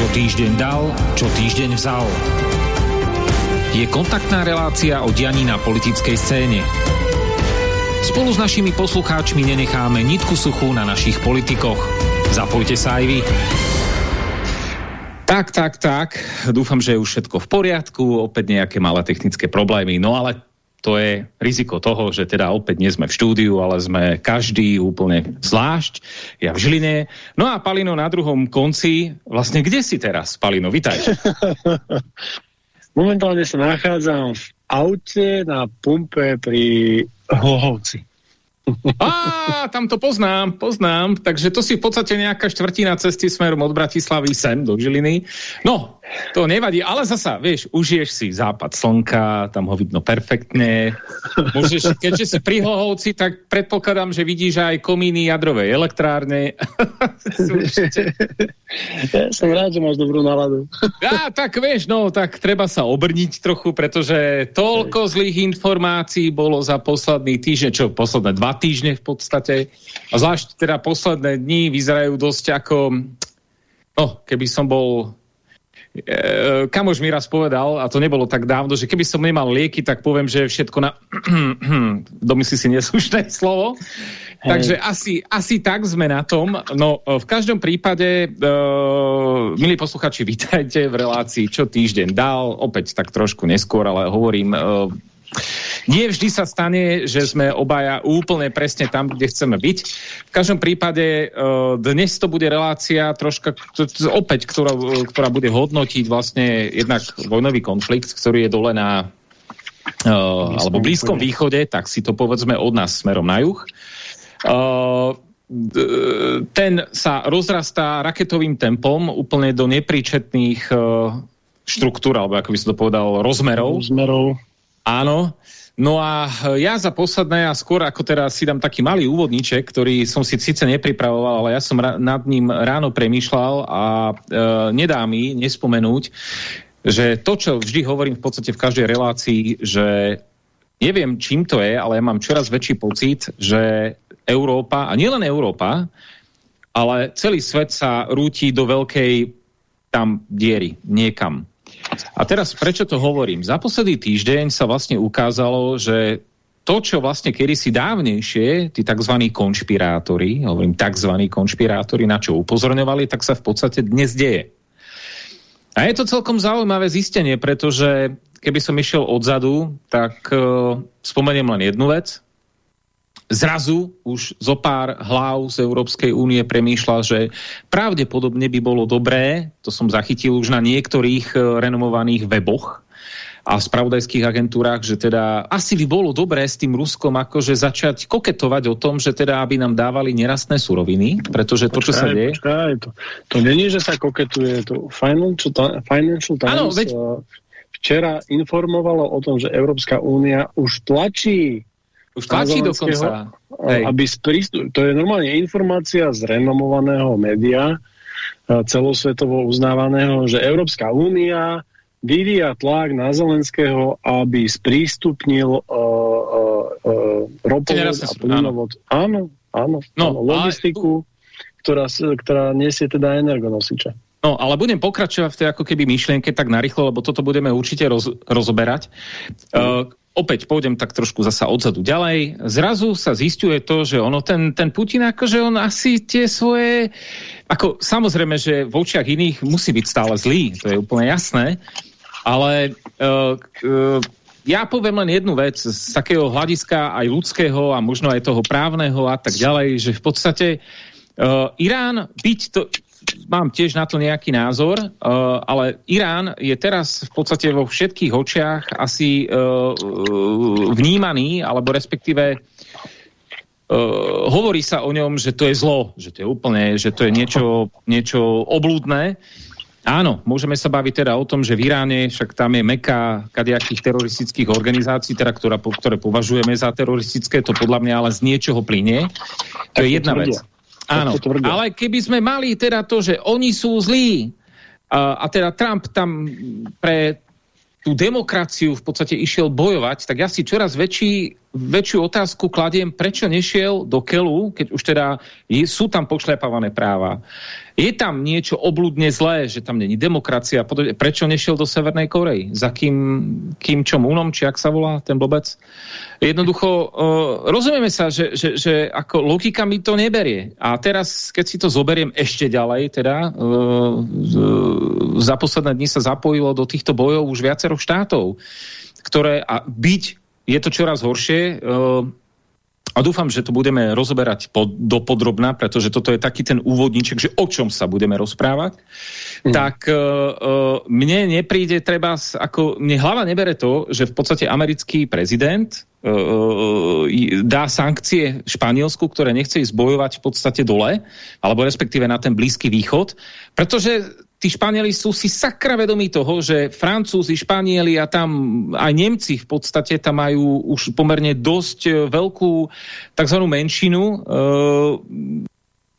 Čo týždeň dal, čo týždeň vzal. Je kontaktná relácia o dianí na politickej scéne. Spolu s našimi poslucháčmi nenecháme nitku suchú na našich politikoch. Zapojte sa aj vy. Tak, tak, tak. Dúfam, že je už všetko v poriadku. Opäť nejaké malé technické problémy. No ale to je riziko toho, že teda opäť nie sme v štúdiu, ale sme každý úplne zvlášť. Ja v Žiline. No a Palino na druhom konci. Vlastne kde si teraz, Palino? Vitaj. Momentálne sa nachádzam v aute na pumpe pri Hlohovci. Á, tam to poznám, poznám. Takže to si v podstate nejaká štvrtina cesty smerom od Bratislavy sem do Žiliny. No, to nevadí, ale zasa, vieš, užiješ si západ slnka, tam ho vidno perfektne. Môžeš, keďže si pri Hlohovci, tak predpokladám, že vidíš aj komíny jadrovej elektrárne. ja som rád, že máš dobrú náladu. ja, tak vieš, no, tak treba sa obrniť trochu, pretože toľko zlých informácií bolo za posledný týždeň, čo posledné dva týždne v podstate. A zvlášť teda posledné dni vyzerajú dosť ako... No, keby som bol kamož mi raz povedal, a to nebolo tak dávno, že keby som nemal lieky, tak poviem, že všetko na... domyslí si neslušné slovo. Hej. Takže asi, asi tak sme na tom. No, v každom prípade, uh, milí posluchači, vítajte v relácii Čo týždeň dal. Opäť tak trošku neskôr, ale hovorím... Uh, nie vždy sa stane, že sme obaja úplne presne tam, kde chceme byť. V každom prípade uh, dnes to bude relácia troška, opäť, ktorá, ktorá bude hodnotiť vlastne jednak vojnový konflikt, ktorý je dole na uh, alebo Blízkom východe, tak si to povedzme od nás smerom na juh. Uh, ten sa rozrastá raketovým tempom úplne do nepríčetných uh, štruktúr, alebo ako by som to povedal, rozmerov. Rozmerov. Áno. No a ja za posledné a skôr ako teraz si dám taký malý úvodníček, ktorý som si síce nepripravoval, ale ja som nad ním ráno premýšľal a e, nedá mi nespomenúť, že to, čo vždy hovorím v podstate v každej relácii, že neviem, čím to je, ale ja mám čoraz väčší pocit, že Európa, a nielen Európa, ale celý svet sa rúti do veľkej tam diery, niekam. A teraz prečo to hovorím? Za posledný týždeň sa vlastne ukázalo, že to, čo vlastne kedysi dávnejšie, tí tzv. konšpirátori, hovorím tzv. konšpirátori, na čo upozorňovali, tak sa v podstate dnes deje. A je to celkom zaujímavé zistenie, pretože keby som išiel odzadu, tak uh, spomeniem len jednu vec zrazu už zo pár hlav z Európskej únie premýšľa, že pravdepodobne by bolo dobré, to som zachytil už na niektorých e, renomovaných weboch, a v spravodajských agentúrách, že teda asi by bolo dobré s tým Ruskom akože začať koketovať o tom, že teda aby nám dávali nerastné suroviny, pretože počkaj, to, čo sa deje... Počkaj, to, to není, že sa koketuje, to Financial, Financial Times ano, veď... E, včera informovalo o tom, že Európska únia už tlačí už tlačí dokonca. Aby sprístup, to je normálne informácia z renomovaného média, celosvetovo uznávaného, že Európska únia vyvíja tlak na Zelenského, aby sprístupnil uh, uh, uh, ropovod a plynovod. Áno, áno, no, áno logistiku, ale... ktorá, ktorá nesie teda energonosiča. No, ale budem pokračovať v tej ako keby myšlienke tak narýchlo, lebo toto budeme určite roz, rozoberať. Uh, opäť pôjdem tak trošku zasa odzadu ďalej. Zrazu sa zistuje to, že ono ten, ten Putin, akože on asi tie svoje... Ako, samozrejme, že v očiach iných musí byť stále zlý, to je úplne jasné, ale uh, uh, ja poviem len jednu vec z takého hľadiska aj ľudského a možno aj toho právneho a tak ďalej, že v podstate uh, Irán byť to mám tiež na to nejaký názor, uh, ale Irán je teraz v podstate vo všetkých očiach asi uh, vnímaný, alebo respektíve Uh, hovorí sa o ňom, že to je zlo, že to je úplne, že to je niečo, niečo oblúdne. Áno, môžeme sa baviť teda o tom, že v Iráne, však tam je meka kadejakých teroristických organizácií, teda, ktorá, ktoré považujeme za teroristické, to podľa mňa ale z niečoho plynie. To je jedna vec. Áno, ale keby sme mali teda to, že oni sú zlí a, a teda Trump tam pre tú demokraciu v podstate išiel bojovať, tak ja si čoraz väčší väčšiu otázku kladiem, prečo nešiel do Kelu, keď už teda je, sú tam pošľapávané práva. Je tam niečo obludne zlé, že tam není demokracia. Prečo nešiel do Severnej Korei? Za kým, kým čo Unom, či ak sa volá ten blobec? Jednoducho, uh, rozumieme sa, že, že, že ako logika mi to neberie. A teraz, keď si to zoberiem ešte ďalej, teda uh, za posledné dni sa zapojilo do týchto bojov už viacero štátov, ktoré a byť je to čoraz horšie eh, a dúfam, že to budeme rozoberať pod, dopodrobná, pretože toto je taký ten úvodníček, že o čom sa budeme rozprávať. Mm. Tak uh, mne nepríde treba, ako mne hlava nebere to, že v podstate americký prezident uh, dá sankcie Španielsku, ktoré nechce ísť bojovať v podstate dole, alebo respektíve na ten Blízky východ, pretože tí Španieli sú si sakra vedomí toho, že Francúzi, Španieli a tam aj Nemci v podstate tam majú už pomerne dosť e, veľkú tzv. menšinu e,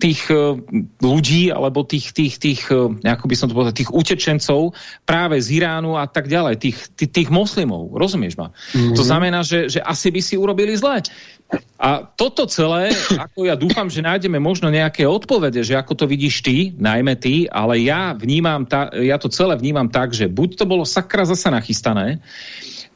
tých e, ľudí, alebo tých, tých, tých, ako by som to povedal, tých utečencov práve z Iránu a tak ďalej, tých, tých, tých moslimov, rozumieš ma? Mm -hmm. To znamená, že, že asi by si urobili zle. A toto celé, ako ja dúfam, že nájdeme možno nejaké odpovede, že ako to vidíš ty, najmä ty, ale ja vnímam, ta, ja to celé vnímam tak, že buď to bolo sakra zase nachystané,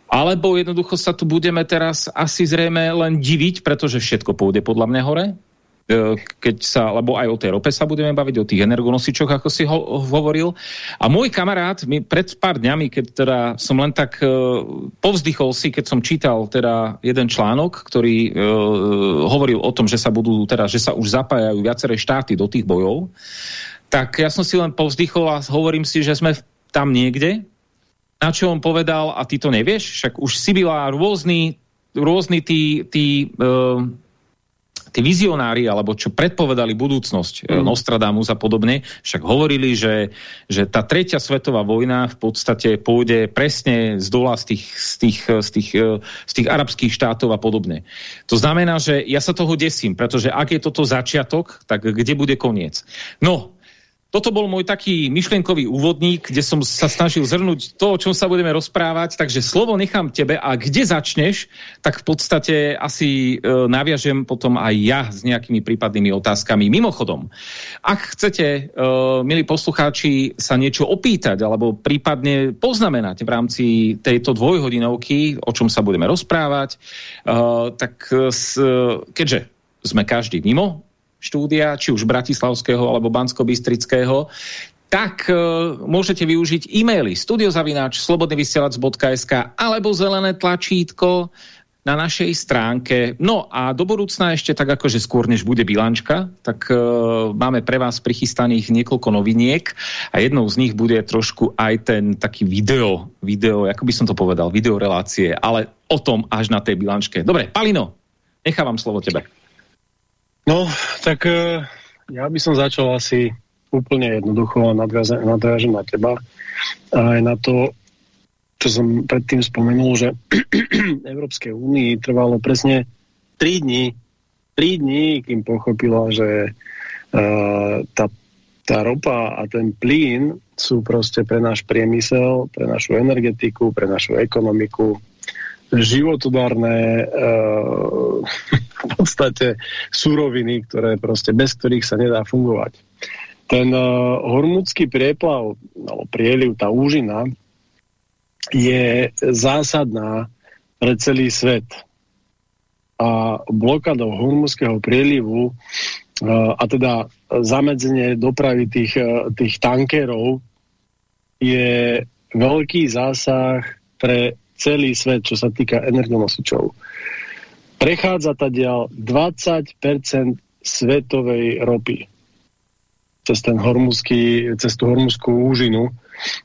alebo jednoducho sa tu budeme teraz asi zrejme len diviť, pretože všetko pôjde podľa mňa hore, E, keď sa, lebo aj o tej rope sa budeme baviť, o tých energonosičoch, ako si ho, hovoril. A môj kamarát mi pred pár dňami, keď teda som len tak uh, povzdychol si, keď som čítal teda jeden článok, ktorý uh, hovoril o tom, že sa budú, teda, že sa už zapájajú viaceré štáty do tých bojov, tak ja som si len povzdychol a hovorím si, že sme tam niekde, na čo on povedal, a ty to nevieš, však už si byla rôzny, rôzny tí, tí uh, tí vizionári, alebo čo predpovedali budúcnosť mm. Nostradamus a podobne, však hovorili, že, že tá tretia svetová vojna v podstate pôjde presne z dola z tých, z tých, z tých, z tých arabských štátov a podobne. To znamená, že ja sa toho desím, pretože ak je toto začiatok, tak kde bude koniec? No, toto bol môj taký myšlienkový úvodník, kde som sa snažil zhrnúť to, o čom sa budeme rozprávať, takže slovo nechám tebe a kde začneš, tak v podstate asi e, naviažem potom aj ja s nejakými prípadnými otázkami. Mimochodom, ak chcete, e, milí poslucháči, sa niečo opýtať alebo prípadne poznamenať v rámci tejto dvojhodinovky, o čom sa budeme rozprávať, e, tak s, keďže sme každý mimo štúdia, či už Bratislavského alebo Bansko-Bystrického, tak uh, môžete využiť e-maily studiozavináč slobodnyvysielac.sk alebo zelené tlačítko na našej stránke. No a do budúcna ešte tak akože skôr než bude bilančka, tak uh, máme pre vás prichystaných niekoľko noviniek a jednou z nich bude trošku aj ten taký video, video, ako by som to povedal, videorelácie, ale o tom až na tej bilančke. Dobre, Palino, nechávam slovo tebe. No, tak uh, ja by som začal asi úplne jednoducho a nadviažem na teba. Aj na to, čo som predtým spomenul, že Európskej únii trvalo presne 3 dní, 3 dní, kým pochopila, že uh, tá, tá ropa a ten plyn sú proste pre náš priemysel, pre našu energetiku, pre našu ekonomiku životodárne uh, v podstate suroviny, ktoré proste, bez ktorých sa nedá fungovať. Ten uh, hormúdsky prieplav, alebo prieliv, tá úžina, je zásadná pre celý svet. A blokadou hormúzského prielivu uh, a teda zamedzenie dopravy tých, uh, tých tankerov je veľký zásah pre celý svet, čo sa týka energonosičov. Prechádza dial 20% svetovej ropy cez, ten hormuzský, cez tú hormuzskú úžinu.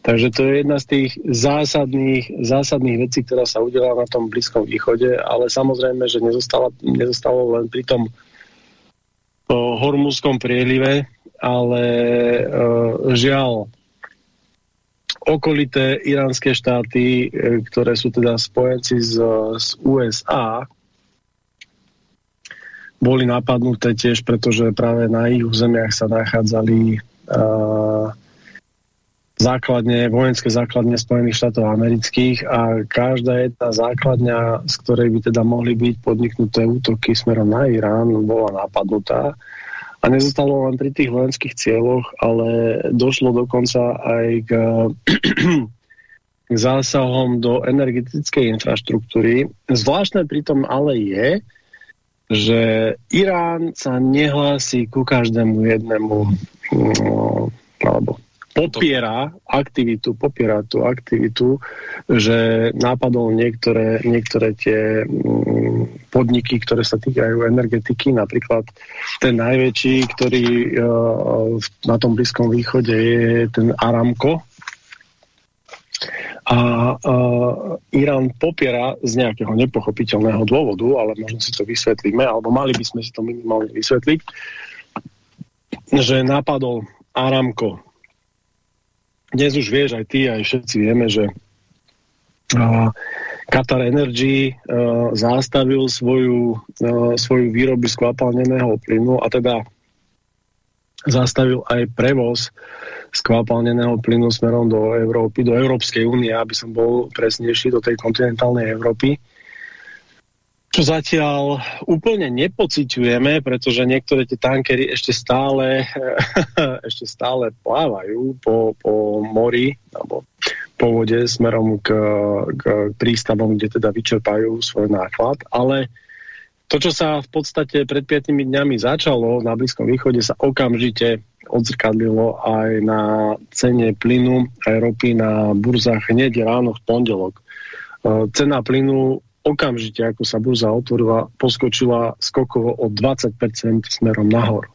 Takže to je jedna z tých zásadných, zásadných vecí, ktorá sa udelala na tom Blízkom východe, ale samozrejme, že nezostalo, nezostalo len pri tom hormuzskom prielive, ale e, žiaľ, okolité iránske štáty, e, ktoré sú teda spojenci z, z USA, boli napadnuté tiež, pretože práve na ich územiach sa nachádzali uh, základne, vojenské základne Spojených štátov amerických a každá jedna základňa, z ktorej by teda mohli byť podniknuté útoky smerom na Irán, bola napadnutá. A nezostalo len pri tých vojenských cieľoch, ale došlo dokonca aj k, k zásahom do energetickej infraštruktúry. Zvláštne pri tom ale je, že Irán sa nehlási ku každému jednému no, alebo popiera aktivitu, popiera tú aktivitu, že nápadol niektoré, niektoré tie mm, podniky, ktoré sa týkajú energetiky, napríklad ten najväčší, ktorý uh, na tom Blízkom východe je ten Aramco, a uh, Irán popiera z nejakého nepochopiteľného dôvodu, ale možno si to vysvetlíme, alebo mali by sme si to minimálne vysvetliť, že napadol Aramco, dnes už vieš, aj ty, aj všetci vieme, že uh, Qatar Energy uh, zastavil svoju, uh, svoju výrobu skvapalneného plynu a teda zastavil aj prevoz skvapalneného plynu smerom do Európy, do Európskej únie, aby som bol presnejší, do tej kontinentálnej Európy. Čo zatiaľ úplne nepociťujeme, pretože niektoré tie tankery ešte stále, ešte stále plávajú po, po mori alebo po vode smerom k, k prístavom, kde teda vyčerpajú svoj náklad, ale to, čo sa v podstate pred 5 dňami začalo na Blízkom východe, sa okamžite odzrkadlilo aj na cene plynu a ropy na burzách hneď ráno v pondelok. E, cena plynu okamžite, ako sa burza otvorila, poskočila skokovo o 20% smerom nahor.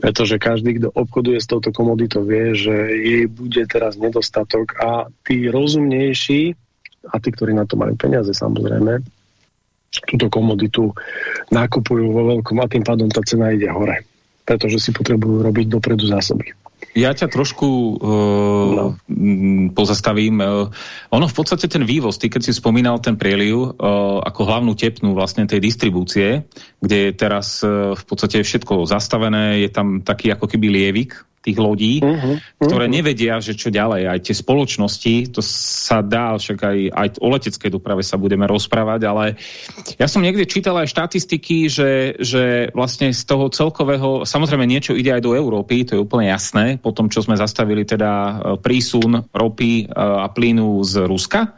Pretože každý, kto obchoduje s touto komoditou, vie, že jej bude teraz nedostatok a tí rozumnejší, a tí, ktorí na to majú peniaze samozrejme, túto komoditu nakupujú vo veľkom a tým pádom tá cena ide hore. Pretože si potrebujú robiť dopredu zásoby. Ja ťa trošku uh, no. pozastavím. Uh, ono v podstate ten vývoz, ty keď si spomínal ten prieliv uh, ako hlavnú tepnu vlastne tej distribúcie, kde je teraz uh, v podstate všetko zastavené, je tam taký ako keby lievik, tých lodí, uh -huh, uh -huh. ktoré nevedia, že čo ďalej. Aj tie spoločnosti, to sa dá, však aj, aj o leteckej doprave sa budeme rozprávať, ale ja som niekde čítal aj štatistiky, že, že vlastne z toho celkového, samozrejme niečo ide aj do Európy, to je úplne jasné, po tom, čo sme zastavili teda e, prísun ropy e, a plynu z Ruska.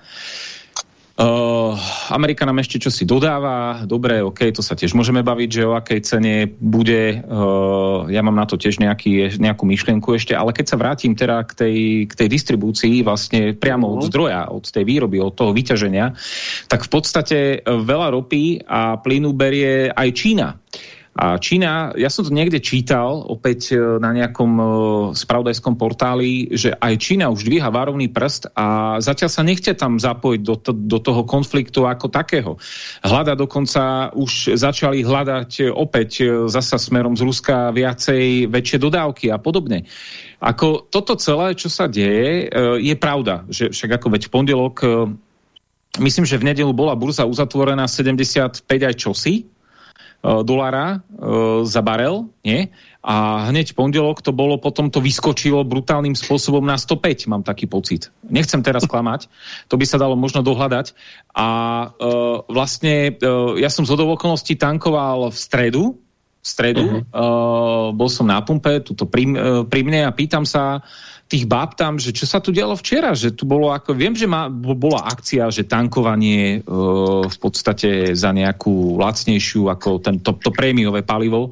Uh, Amerika nám ešte čo si dodáva, dobre, ok, to sa tiež môžeme baviť, že o akej cene bude, uh, ja mám na to tiež nejaký, nejakú myšlienku ešte, ale keď sa vrátim teda k tej, k tej distribúcii vlastne priamo od mhm. zdroja, od tej výroby, od toho vyťaženia, tak v podstate veľa ropy a plynu berie aj Čína. A Čína, ja som to niekde čítal, opäť e, na nejakom uh, spravodajskom portáli, že aj Čína už dvíha varovný prst a zatiaľ sa nechce tam zapojiť do, to, do toho konfliktu ako takého. Hľada dokonca už začali hľadať opäť e, zasa smerom z Ruska viacej väčšie dodávky a podobne. Ako toto celé, čo sa deje, je pravda, že však ako veď pondelok myslím, že v nedelu bola burza uzatvorená 75 aj čosi, dolára uh, za barel, nie? A hneď pondelok to bolo, potom to vyskočilo brutálnym spôsobom na 105, mám taký pocit. Nechcem teraz klamať, to by sa dalo možno dohľadať. A uh, vlastne uh, ja som z okolností tankoval v stredu, v stredu, uh -huh. uh, bol som na pumpe, tuto pri, uh, pri mne a pýtam sa, tých báb tam, že čo sa tu dialo včera, že tu bolo ako, viem, že má, bola akcia, že tankovanie e, v podstate za nejakú lacnejšiu ako ten, to, to prémiové palivo, e,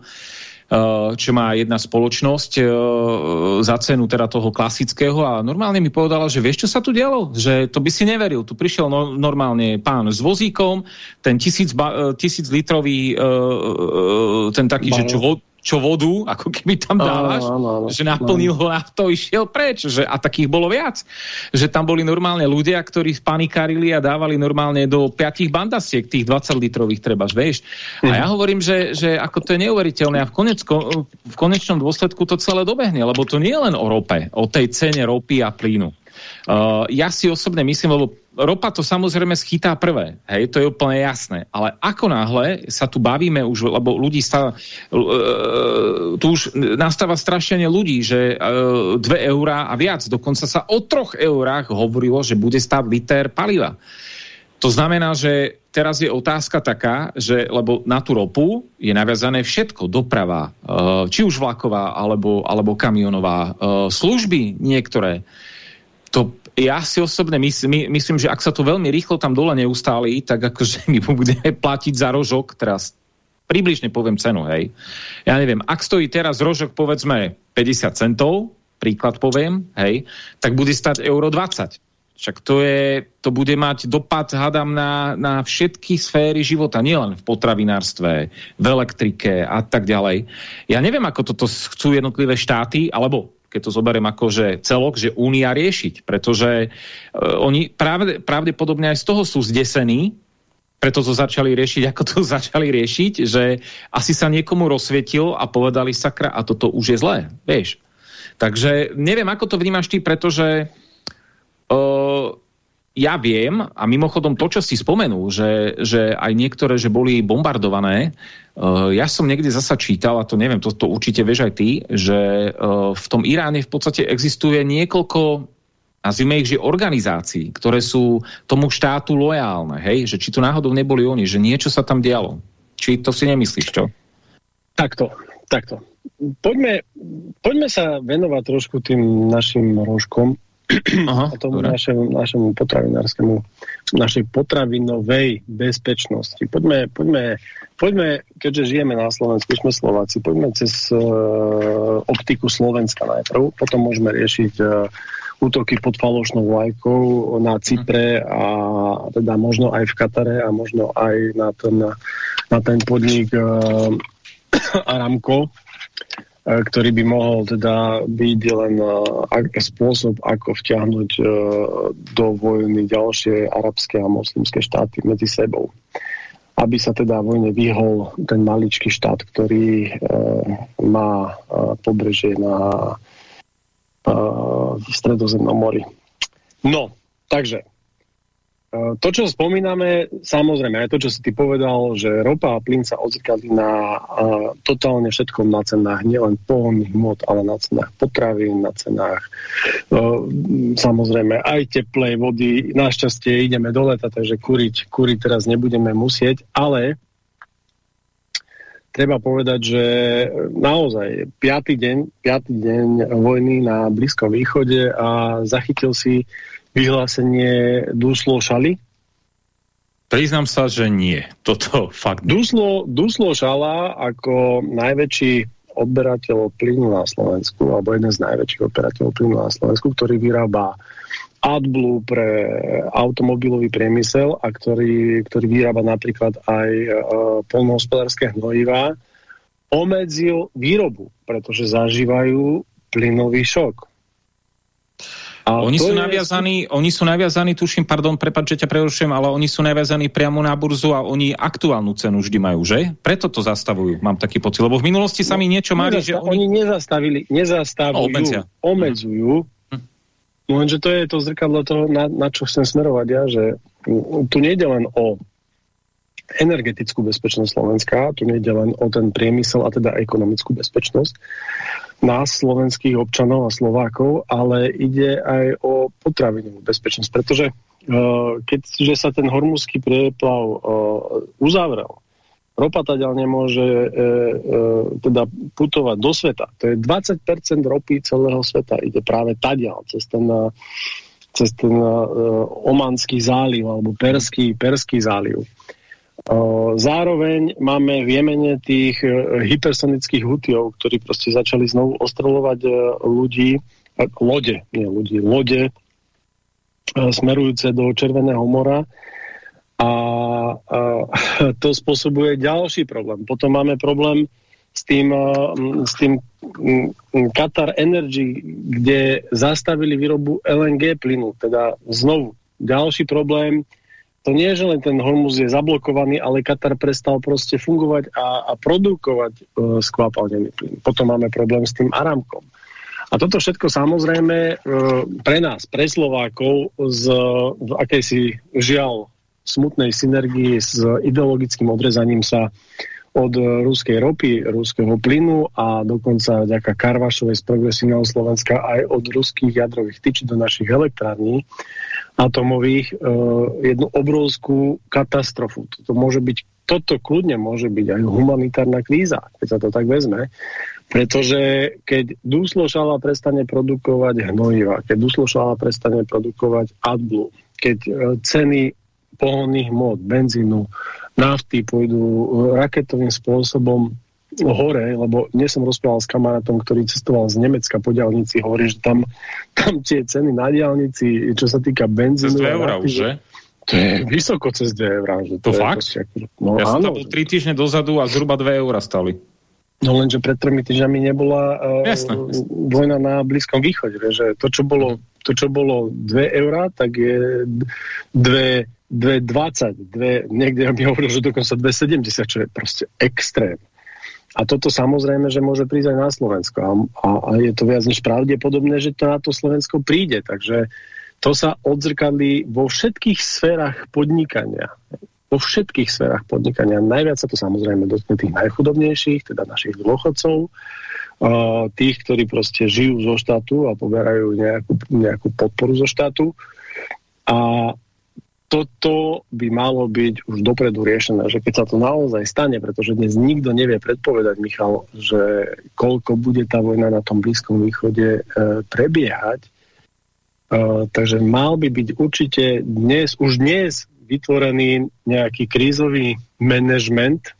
čo má jedna spoločnosť e, za cenu teda toho klasického a normálne mi povedala, že vieš, čo sa tu dialo? Že to by si neveril. Tu prišiel no, normálne pán s vozíkom, ten tisíc, ba, e, tisíc litrový, e, e, ten taký, Barel. že čo, čo vodu, ako keby tam dávaš, áno, áno, áno, že naplnil ho a to išiel preč. Že, a takých bolo viac. Že tam boli normálne ľudia, ktorí panikarili a dávali normálne do piatich bandasiek tých 20 litrových treba, vieš. A ja mhm. hovorím, že, že ako to je neuveriteľné a v, konecko, v konečnom dôsledku to celé dobehne, lebo to nie je len o rope, o tej cene ropy a plínu. Uh, ja si osobne myslím, lebo ropa to samozrejme schytá prvé, hej, to je úplne jasné, ale ako náhle sa tu bavíme už, lebo ľudí stáva, uh, tu už nastáva strašenie ľudí, že uh, 2 eurá a viac, dokonca sa o troch eurách hovorilo, že bude stáť liter paliva. To znamená, že teraz je otázka taká, že lebo na tú ropu je naviazané všetko, doprava, uh, či už vlaková, alebo, alebo kamionová, služby niektoré. To ja si osobne myslím, myslím, že ak sa to veľmi rýchlo tam dole neustáli, tak akože my budeme platiť za rožok, teraz približne poviem cenu, hej. Ja neviem, ak stojí teraz rožok povedzme 50 centov, príklad poviem, hej, tak bude stať euro 20. Však to, je, to bude mať dopad, hadám, na, na všetky sféry života, nielen v potravinárstve, v elektrike a tak ďalej. Ja neviem, ako toto chcú jednotlivé štáty, alebo keď to zoberiem ako že celok, že únia riešiť, pretože uh, oni pravde, pravdepodobne aj z toho sú zdesení, preto to začali riešiť, ako to začali riešiť, že asi sa niekomu rozsvietil a povedali sakra a toto už je zlé, vieš. Takže neviem, ako to vnímaš ty, pretože uh, ja viem, a mimochodom to, čo si spomenul, že, že aj niektoré, že boli bombardované, ja som niekde zasa čítal, a to neviem, to, to určite vieš aj ty, že uh, v tom Iráne v podstate existuje niekoľko nazvime ich, že organizácií, ktoré sú tomu štátu lojálne, hej? že či to náhodou neboli oni, že niečo sa tam dialo. Či to si nemyslíš, čo? Takto, takto. Poďme, poďme sa venovať trošku tým našim rožkom, Aha, a tomu našemu, našemu potravinárskému, našej potravinovej bezpečnosti. Poďme, poďme, poďme, keďže žijeme na Slovensku, sme Slováci, poďme cez uh, optiku Slovenska najprv, potom môžeme riešiť uh, útoky pod falošnou vlajkou na Cypre a teda možno aj v Katare a možno aj na ten, na ten podnik uh, Aramco, ktorý by mohol teda byť len e, spôsob, ako vťahnuť e, do vojny ďalšie arabské a moslimské štáty medzi sebou. Aby sa teda vojne vyhol ten maličký štát, ktorý má pobrežie na stredozemnom mori. No, takže to, čo spomíname, samozrejme, aj to, čo si ty povedal, že ropa a plyn sa odzrkadlí na uh, totálne všetkom na cenách, nielen pohonných mod, ale na cenách potravín, na cenách uh, samozrejme aj teplej vody. Našťastie ideme do leta, takže kuriť, kuriť teraz nebudeme musieť, ale treba povedať, že naozaj piatý deň, piatý deň vojny na Blízkom východe a zachytil si vyhlásenie Duslo Šaly? Priznám sa, že nie. Toto fakt Duslo, Duslo Šala ako najväčší odberateľ plynu na Slovensku, alebo jeden z najväčších odberateľov plynu na Slovensku, ktorý vyrába AdBlue pre automobilový priemysel a ktorý, ktorý vyrába napríklad aj e, polnohospodárske hnojivá, obmedzil výrobu, pretože zažívajú plynový šok. A oni sú, je... naviazaní, oni sú naviazaní, tuším, pardon, prepad, že ťa prerušujem, ale oni sú naviazaní priamo na burzu a oni aktuálnu cenu vždy majú, že? Preto to zastavujú, mám taký pocit. Lebo v minulosti sa mi no, niečo mali, že oni... Oni nezastavili, nezastavujú, no, obmedzujú. Hm. Lenže to je to zrkadlo toho, na, na čo chcem smerovať ja, že tu nejde len o energetickú bezpečnosť Slovenska, tu nejde len o ten priemysel a teda ekonomickú bezpečnosť, nás, slovenských občanov a Slovákov, ale ide aj o potravinovú bezpečnosť, pretože uh, keďže sa ten hormuzský prieplav uh, uzavrel, ropa taďal nemôže uh, teda putovať do sveta. To je 20% ropy celého sveta. Ide práve taďal cez ten, cez ten uh, Omanský záliv alebo Perský, Perský záliv. Zároveň máme v Jemene tých e, hypersonických hutiov, ktorí proste začali znovu ostreľovať e, ľudí, e, lode, nie ľudí, lode smerujúce do Červeného mora. A, a to spôsobuje ďalší problém. Potom máme problém s tým, s tým Qatar Energy, kde zastavili výrobu LNG plynu, teda znovu ďalší problém, to nie je, že len ten hormuz je zablokovaný, ale Katar prestal proste fungovať a, a produkovať uh, skvapalnený plyn. Potom máme problém s tým Aramkom. A toto všetko samozrejme e, pre nás, pre Slovákov, z v akejsi žiaľ smutnej synergii s ideologickým odrezaním sa od ruskej ropy, ruského plynu a dokonca vďaka Karvašovej z progresívneho Slovenska aj od ruských jadrových tyčí do našich elektrární atomových e, jednu obrovskú katastrofu. Toto môže byť, toto kľudne môže byť aj humanitárna kríza, keď sa to tak vezme, pretože keď Duslošala prestane produkovať hnojiva, keď Duslošala prestane produkovať AdBlue, keď e, ceny pohonných mód, benzínu, nafty pôjdu e, raketovým spôsobom hore, lebo dnes som rozprával s kamarátom, ktorý cestoval z Nemecka po diálnici, hovorí, že tam, tam tie ceny na diálnici, čo sa týka benzínu... Cez 2 eurá už, že? To je vysoko cez 2 eurá. Že to, to fakt? Proste, no, ja áno, som tam bol 3 týždne dozadu a zhruba 2 eurá stali. No lenže pred tromi týždňami nebola uh, jasne, jasne. vojna na Blízkom východe. Že to, čo bolo, to, čo bolo 2 eurá, tak je 2 2,20, niekde mi hovoril, že dokonca 2,70, čo je proste extrém. A toto samozrejme, že môže prísť aj na Slovensko. A, a, a je to viac než pravdepodobné, že to na to Slovensko príde. Takže to sa odzrkadlí vo všetkých sférach podnikania. Vo všetkých sférach podnikania. Najviac sa to samozrejme dotkne tých najchudobnejších, teda našich dôchodcov, tých, ktorí proste žijú zo štátu a poberajú nejakú, nejakú podporu zo štátu. A toto by malo byť už dopredu riešené, že keď sa to naozaj stane, pretože dnes nikto nevie predpovedať, Michal, že koľko bude tá vojna na tom Blízkom východe e, prebiehať, e, takže mal by byť určite dnes, už dnes vytvorený nejaký krízový manažment.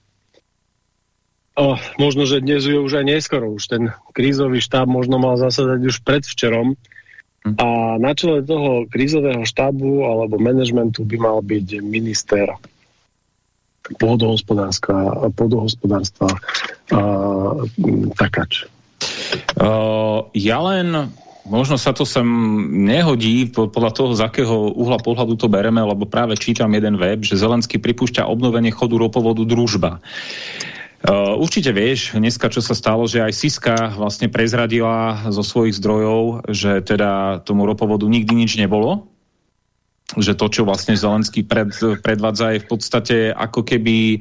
O, možno, že dnes je už aj neskoro, už ten krízový štáb možno mal zasadať už predvčerom, a na čele toho krízového štábu alebo manažmentu by mal byť minister pôdohospodárstva, pôdohospodárstva a, Takač. Uh, ja len možno sa to sem nehodí podľa toho, z akého uhla pohľadu to bereme, lebo práve čítam jeden web, že Zelenský pripúšťa obnovenie chodu ropovodu Družba. Uh, určite vieš, dneska čo sa stalo, že aj Siska vlastne prezradila zo svojich zdrojov, že teda tomu ropovodu nikdy nič nebolo, že to, čo vlastne Zelenský pred, predvádza je v podstate ako keby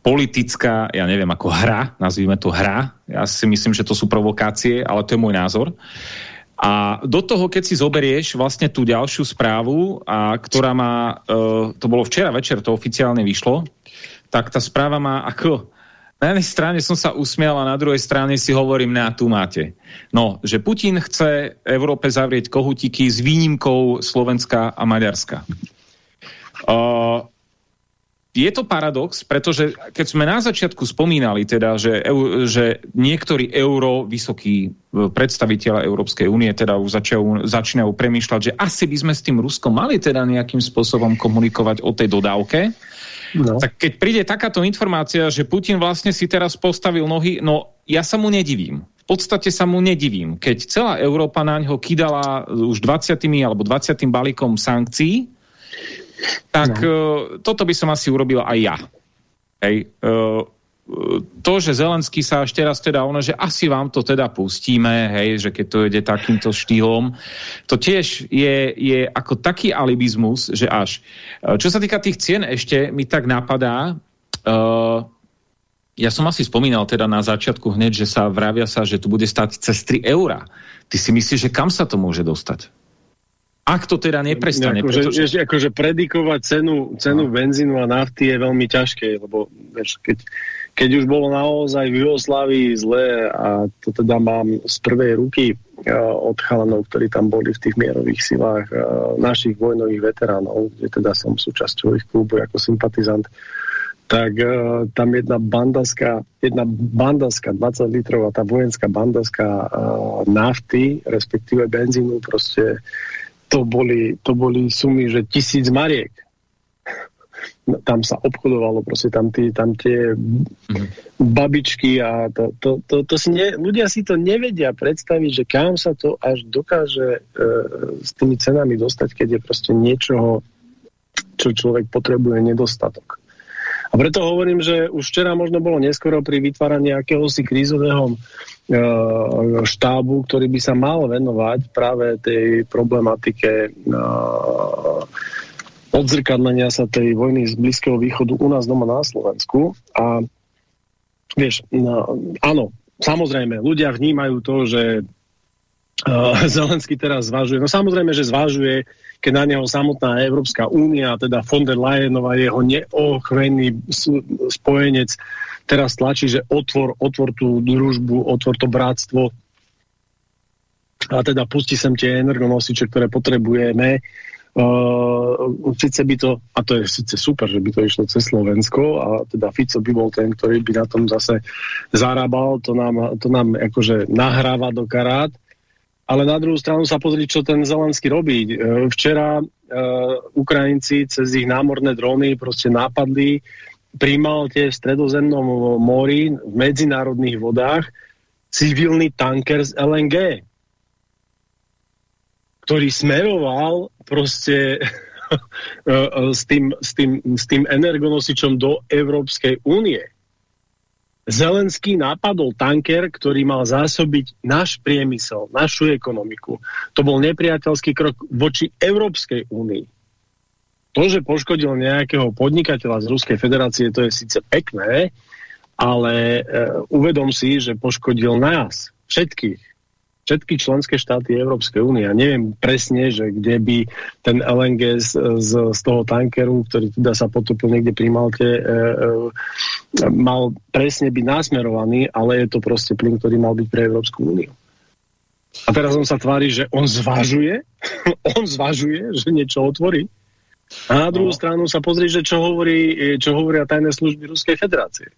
politická, ja neviem, ako hra, nazvime to hra. Ja si myslím, že to sú provokácie, ale to je môj názor. A do toho, keď si zoberieš vlastne tú ďalšiu správu, a ktorá má, uh, to bolo včera večer, to oficiálne vyšlo, tak tá správa má ako na jednej strane som sa usmial a na druhej strane si hovorím, na tu máte. No, že Putin chce Európe zavrieť kohutiky s výnimkou Slovenska a Maďarska. Uh, je to paradox, pretože keď sme na začiatku spomínali teda, že, že niektorí euro, vysokí e, predstaviteľa Európskej únie teda už začajú, začínajú premýšľať, že asi by sme s tým Ruskom mali teda nejakým spôsobom komunikovať o tej dodávke, No. Tak keď príde takáto informácia, že Putin vlastne si teraz postavil nohy, no ja sa mu nedivím. V podstate sa mu nedivím. Keď celá Európa na ňo kydala už 20 alebo 20 balíkom sankcií, tak no. uh, toto by som asi urobil aj ja. Hej, uh, to, že Zelenský sa až teraz teda ono, že asi vám to teda pustíme, hej, že keď to ide takýmto štýlom, to tiež je, je ako taký alibizmus, že až. E, čo sa týka tých cien ešte, mi tak napadá, uh, ja som asi spomínal teda na začiatku hneď, že sa vravia sa, že tu bude stať cez 3 eurá. Ty si myslíš, že kam sa to môže dostať? Ak to teda neprestane. Akože, pretože... akože predikovať cenu, cenu no. benzínu a nafty je veľmi ťažké, lebo keď, keď už bolo naozaj v Jugoslávii zle a to teda mám z prvej ruky uh, od chalanov, ktorí tam boli v tých mierových silách uh, našich vojnových veteránov, kde teda som súčasťou ich klubu ako sympatizant, tak uh, tam jedna bandaska, jedna bandaska 20 litrov a tá vojenská bandaska uh, nafty, respektíve benzínu, proste to boli, to boli sumy, že tisíc mariek tam sa obchodovalo, proste tam, tí, tam tie mm. babičky a to, to, to, to si ne, ľudia si to nevedia predstaviť, že kam sa to až dokáže e, s tými cenami dostať, keď je proste niečoho, čo človek potrebuje nedostatok. A preto hovorím, že už včera možno bolo neskoro pri vytváraní akéhosi krízového uh, štábu, ktorý by sa mal venovať práve tej problematike uh, odzrkadlenia sa tej vojny z Blízkeho východu u nás doma na Slovensku. A vieš, no, áno, samozrejme, ľudia vnímajú to, že uh, Zelenský teraz zvažuje. No samozrejme, že zvažuje, keď na neho samotná Európska únia, teda von der Leyenová, jeho neochvejný spojenec, teraz tlačí, že otvor, otvor tú družbu, otvor to bratstvo. A teda pustí sem tie energonosiče, ktoré potrebujeme. Uh, síce by to, a to je síce super, že by to išlo cez Slovensko a teda Fico by bol ten, ktorý by na tom zase zarábal, to nám, to nám akože nahráva do karát, ale na druhú stranu sa pozrieť, čo ten Zelenský robí. E, včera uh, Ukrajinci cez ich námorné dróny proste nápadli pri Malte v stredozemnom mori v medzinárodných vodách civilný tanker z LNG, ktorý smeroval proste e, s, tým, s, tým, s tým energonosičom do Európskej únie. Zelenský napadol tanker, ktorý mal zásobiť náš priemysel, našu ekonomiku. To bol nepriateľský krok voči Európskej únii. To, že poškodil nejakého podnikateľa z Ruskej federácie, to je síce pekné, ale e, uvedom si, že poškodil nás, všetkých všetky členské štáty Európskej únie. Ja neviem presne, že kde by ten LNG z, z, z toho tankeru, ktorý teda sa potopil niekde pri Malte, e, e, mal presne byť násmerovaný, ale je to proste plyn, ktorý mal byť pre Európsku úniu. A teraz on sa tvári, že on zvažuje, on zvažuje, že niečo otvorí. A na druhú no. stranu sa pozrie, že čo, hovorí, čo hovoria tajné služby Ruskej federácie.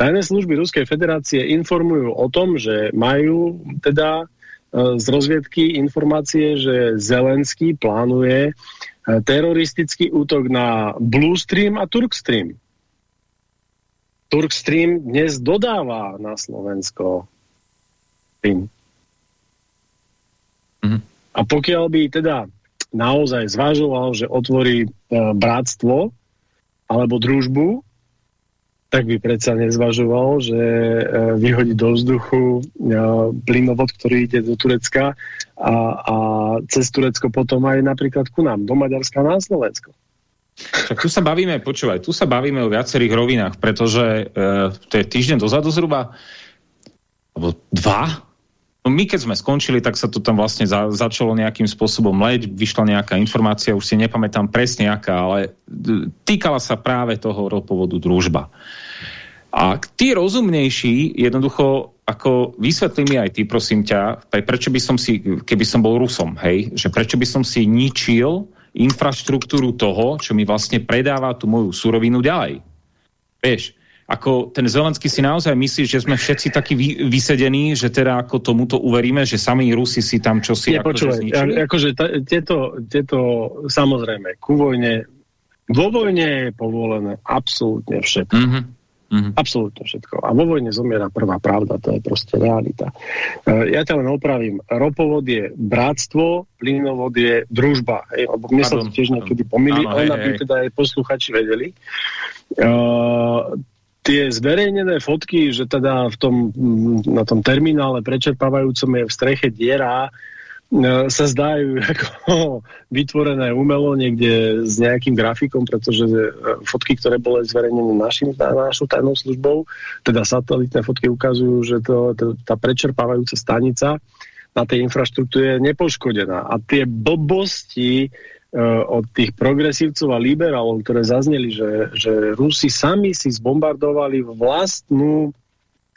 Tajné služby Ruskej federácie informujú o tom, že majú teda E, z rozviedky informácie, že Zelenský plánuje e, teroristický útok na Blue Stream a Turkstream. Turkstream dnes dodáva na Slovensko plyn. Mhm. A pokiaľ by teda naozaj zvažoval, že otvorí e, bratstvo alebo družbu, tak by predsa nezvažoval, že e, vyhodí do vzduchu e, plynovod, ktorý ide do Turecka a, a cez Turecko potom aj napríklad ku nám, do Maďarska na Slovensko. Tak tu sa bavíme, počúvaj, tu sa bavíme o viacerých rovinách, pretože e, to je týždeň dozadu zhruba, alebo dva, No my keď sme skončili, tak sa to tam vlastne za, začalo nejakým spôsobom leť, vyšla nejaká informácia, už si nepamätám presne aká, ale týkala sa práve toho ropovodu družba. A tí rozumnejší jednoducho ako vysvetlí mi aj ty, prosím ťa, prečo by som si, keby som bol Rusom, hej, že prečo by som si ničil infraštruktúru toho, čo mi vlastne predáva tú moju surovinu ďalej. Vieš, ako ten Zelenský si naozaj myslí, že sme všetci takí vy, vysedení, že teda ako tomuto uveríme, že sami Rusi si tam čosi akože zničili? Akože tieto, tieto, samozrejme, ku vojne, vo vojne je povolené absolútne všetko. Mm -hmm. Mm -hmm. Absolútne všetko. A vo vojne zomiera prvá pravda, to je proste realita. Uh, ja ťa len opravím. Ropovod je bratstvo, plynovod je družba. Hej? Lebo mne sa to tiež niekedy pomýli, len aby teda aj posluchači vedeli. Uh, tie zverejnené fotky, že teda v tom, na tom terminále prečerpávajúcom je v streche diera, E, sa zdajú ako vytvorené umelo niekde s nejakým grafikom, pretože e, fotky, ktoré boli zverejnené našim, našou tajnou službou, teda satelitné fotky ukazujú, že to, tá prečerpávajúca stanica na tej infraštruktúre je nepoškodená. A tie blbosti uh, od tých progresívcov a liberálov, ktoré zazneli, že, že Rusi sami si zbombardovali vlastnú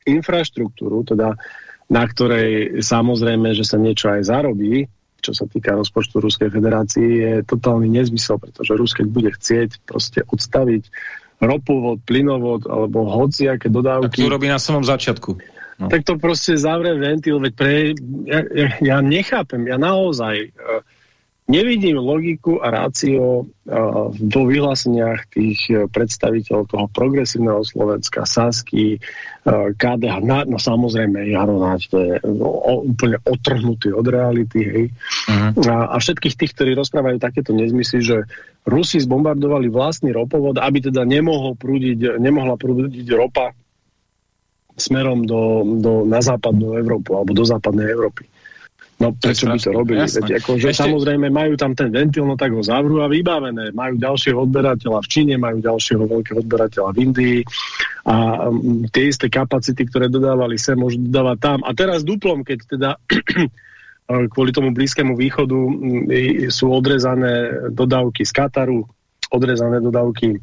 infraštruktúru, teda uh, na ktorej samozrejme, že sa niečo aj zarobí, čo sa týka rozpočtu Ruskej federácie, je totálny nezmysel, pretože Ruske bude chcieť proste odstaviť ropovod, plynovod alebo hociaké dodávky. Tak to robí na samom začiatku. No. Tak to proste zavre ventil, veď pre, ja, ja, ja nechápem, ja naozaj uh, nevidím logiku a rácio vo vyhláseniach tých e, predstaviteľov toho progresívneho Slovenska, Sasky, e, KDH, no samozrejme Jaronáč, to je no, úplne otrhnutý od reality, hej. Uh -huh. a, a všetkých tých, ktorí rozprávajú takéto nezmysly, že Rusi zbombardovali vlastný ropovod, aby teda nemohol prúdiť, nemohla prúdiť ropa smerom do, do, na západnú Európu alebo do západnej Európy. No prečo by to robili? Veď, ako, že Ešte... Samozrejme majú tam ten ventil, no tak ho zavrú a vybavené. Majú ďalšieho odberateľa v Číne, majú ďalšieho veľkého odberateľa v Indii a um, tie isté kapacity, ktoré dodávali sem, môžu dodávať tam. A teraz duplom, keď teda kvôli tomu blízkému východu sú odrezané dodávky z Kataru, odrezané dodávky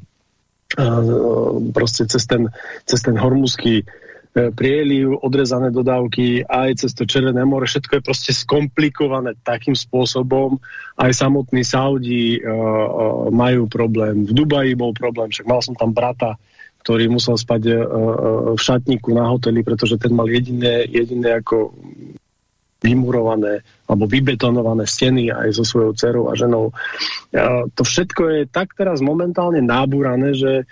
proste cez ten, cez ten hormuzský prieliv, odrezané dodávky aj cez to Červené more, všetko je proste skomplikované takým spôsobom. Aj samotní Saudi uh, majú problém. V Dubaji bol problém, však mal som tam brata, ktorý musel spať uh, v šatníku na hoteli, pretože ten mal jediné, jediné ako vymurované alebo vybetonované steny aj so svojou dcerou a ženou. To všetko je tak teraz momentálne nábúrané, že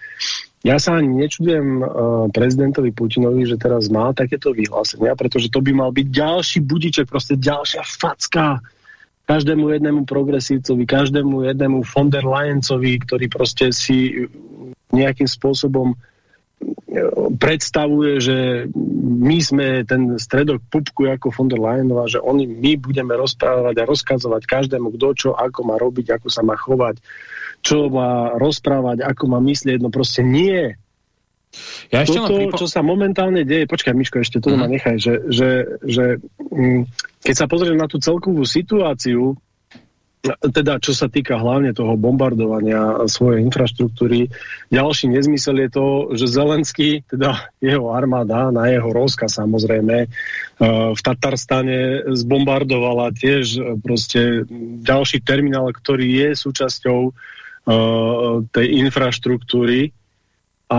ja sa ani nečudujem uh, prezidentovi Putinovi, že teraz má takéto vyhlásenia, pretože to by mal byť ďalší budiček, proste ďalšia facka každému jednému progresívcovi, každému jednému von der Leyencovi, ktorý proste si nejakým spôsobom predstavuje, že my sme ten stredok pupku ako von der Leyenová, že oni, my budeme rozprávať a rozkazovať každému, kto čo, ako má robiť, ako sa má chovať čo má rozprávať, ako má myslieť, no proste nie. Ja ešte Toto, pripo... čo sa momentálne deje, počkaj Miško, ešte to mm. ma nechaj, že, že, že mm, keď sa pozrieme na tú celkovú situáciu, teda čo sa týka hlavne toho bombardovania svojej infraštruktúry, ďalší nezmysel je to, že Zelenský, teda jeho armáda, na jeho rozkaz samozrejme, v Tatarstane zbombardovala tiež proste ďalší terminál, ktorý je súčasťou Uh, tej infraštruktúry. A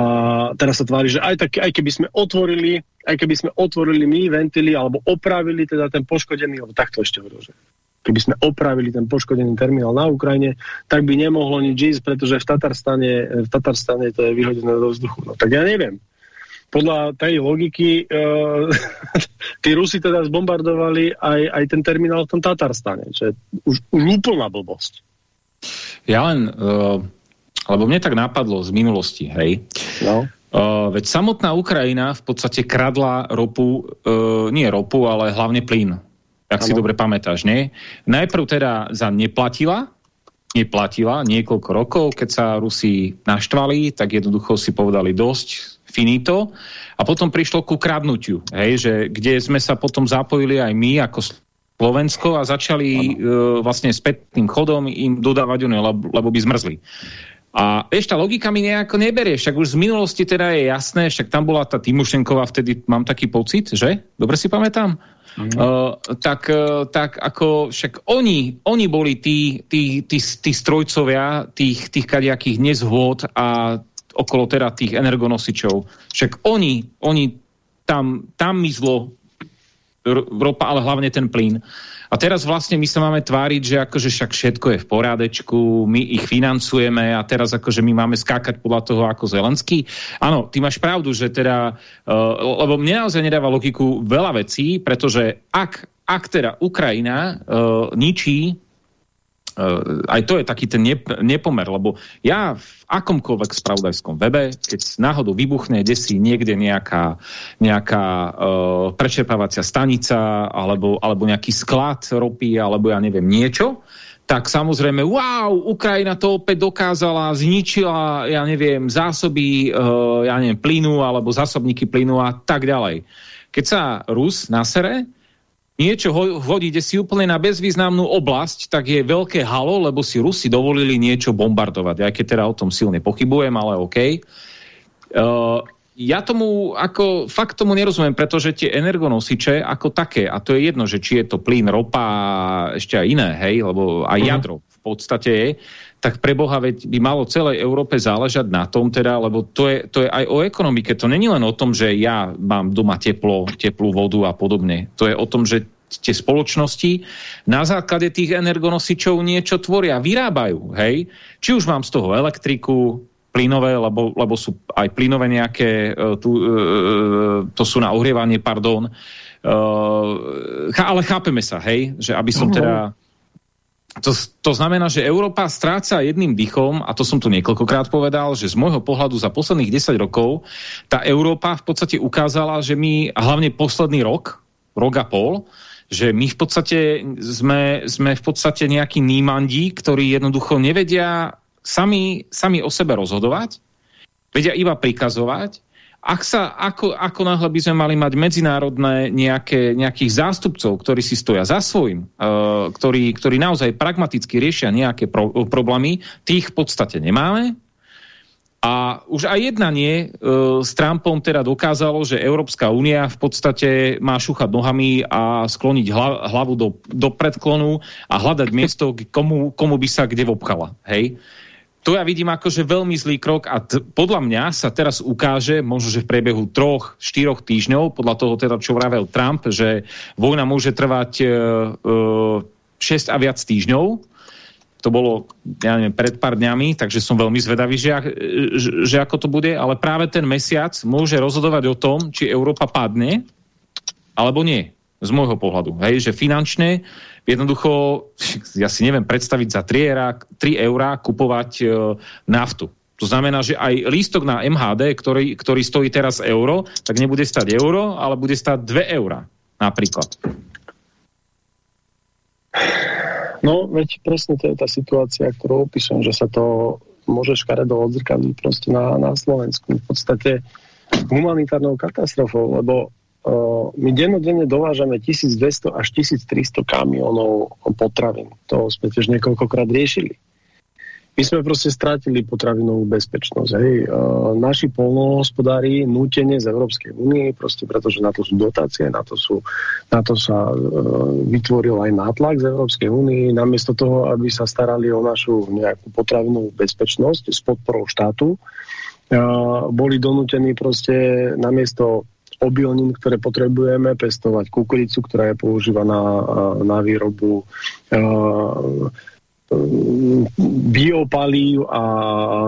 teraz sa tvári, že aj, tak, aj keby sme otvorili aj keby sme otvorili my ventily alebo opravili teda ten poškodený, alebo takto ešte hovoril, keby sme opravili ten poškodený terminál na Ukrajine, tak by nemohlo nič ísť, pretože v Tatarstane, v Tatarstane to je vyhodené do vzduchu. No tak ja neviem. Podľa tej logiky uh, tí Rusi teda zbombardovali aj, aj ten terminál v tom Tatarstane, čo je už, už úplná blbosť. Ja len, uh, lebo mne tak napadlo z minulosti, hej. No. Uh, veď samotná Ukrajina v podstate kradla ropu, uh, nie ropu, ale hlavne plyn. Ak ano. si dobre pamätáš, nie? Najprv teda za neplatila, neplatila niekoľko rokov, keď sa Rusi naštvali, tak jednoducho si povedali dosť, finito. A potom prišlo ku kradnutiu, hej, že kde sme sa potom zapojili aj my ako Slovensko a začali uh, vlastne spätným chodom im dodávať one, lebo, lebo by zmrzli. A vieš, tá logika mi nejako neberie, však už z minulosti teda je jasné, však tam bola tá Timošenková, vtedy mám taký pocit, že? Dobre si pamätám? Uh, tak, uh, tak ako však oni, oni boli tí, tí, tí, tí strojcovia tých, tých kadejakých nezhôd a okolo teda tých energonosičov. Však oni, oni tam, tam mizlo ropa, ale hlavne ten plyn. A teraz vlastne my sa máme tváriť, že akože však všetko je v porádečku, my ich financujeme a teraz akože my máme skákať podľa toho ako Zelenský. Áno, ty máš pravdu, že teda, uh, lebo mne naozaj nedáva logiku veľa vecí, pretože ak, ak teda Ukrajina uh, ničí aj to je taký ten nep nepomer, lebo ja v akomkoľvek spravodajskom webe, keď náhodou vybuchne desí niekde nejaká, nejaká uh, prečerpávacia stanica alebo, alebo nejaký sklad ropy alebo ja neviem niečo, tak samozrejme, wow, Ukrajina to opäť dokázala, zničila, ja neviem, zásoby, uh, ja neviem, plynu alebo zásobníky plynu a tak ďalej. Keď sa Rus nasere, niečo hodíte si úplne na bezvýznamnú oblasť, tak je veľké halo, lebo si Rusi dovolili niečo bombardovať. Aj keď teda o tom silne pochybujem, ale OK. Uh, ja tomu, ako, fakt tomu nerozumiem, pretože tie energonosiče ako také, a to je jedno, že či je to plyn, ropa, ešte aj iné, hej, lebo aj uh mhm. -huh. Podstate je, tak pre Boha veď by malo celej Európe záležať na tom teda, lebo to je, to je aj o ekonomike. To není len o tom, že ja mám doma teplo, teplú vodu a podobne. To je o tom, že tie spoločnosti na základe tých energonosičov niečo tvoria, vyrábajú, hej? Či už mám z toho elektriku, plynové, lebo, lebo sú aj plynové nejaké, uh, tu, uh, to sú na ohrievanie, pardon. Ale chápeme sa, hej, že aby som teda to, to znamená, že Európa stráca jedným dychom, a to som tu niekoľkokrát povedal, že z môjho pohľadu za posledných 10 rokov tá Európa v podstate ukázala, že my, a hlavne posledný rok, rok a pol, že my v podstate sme, sme v podstate nejakí nímandí, ktorí jednoducho nevedia sami, sami o sebe rozhodovať, vedia iba prikazovať ak sa, ako, ako náhle by sme mali mať medzinárodné nejaké, nejakých zástupcov, ktorí si stoja za svojím, uh, ktorí, ktorí naozaj pragmaticky riešia nejaké pro, problémy, tých v podstate nemáme. A už aj jednanie uh, s Trumpom teda dokázalo, že Európska únia v podstate má šúchať nohami a skloniť hla, hlavu do, do predklonu a hľadať miesto, komu, komu by sa kde vopchala. Hej? To ja vidím ako, že veľmi zlý krok a podľa mňa sa teraz ukáže, možno, že v priebehu troch, štyroch týždňov, podľa toho teda, čo vravel Trump, že vojna môže trvať uh, e, 6 e, a viac týždňov. To bolo, ja neviem, pred pár dňami, takže som veľmi zvedavý, že, že, že ako to bude, ale práve ten mesiac môže rozhodovať o tom, či Európa padne, alebo nie, z môjho pohľadu. Hej, že finančne jednoducho, ja si neviem predstaviť za 3 eurá, 3 eurá kupovať e, naftu. To znamená, že aj lístok na MHD, ktorý, ktorý stojí teraz euro, tak nebude stať euro, ale bude stať 2 eurá napríklad. No, veď presne to je tá situácia, ktorú opíšem, že sa to môže škaredo odzrkadliť proste na, na Slovensku. V podstate humanitárnou katastrofou, lebo my dennodenne dovážame 1200 až 1300 kamionov potravín. To sme tiež niekoľkokrát riešili. My sme proste strátili potravinovú bezpečnosť. Hej. Naši polnohospodári nútene z Európskej únie, proste pretože na to sú dotácie, na to, sú, na to sa uh, vytvoril aj nátlak z Európskej únie, namiesto toho, aby sa starali o našu nejakú potravinovú bezpečnosť s podporou štátu, boli donútení proste namiesto obilnín, ktoré potrebujeme, pestovať kukuricu, ktorá je používaná na výrobu biopalív a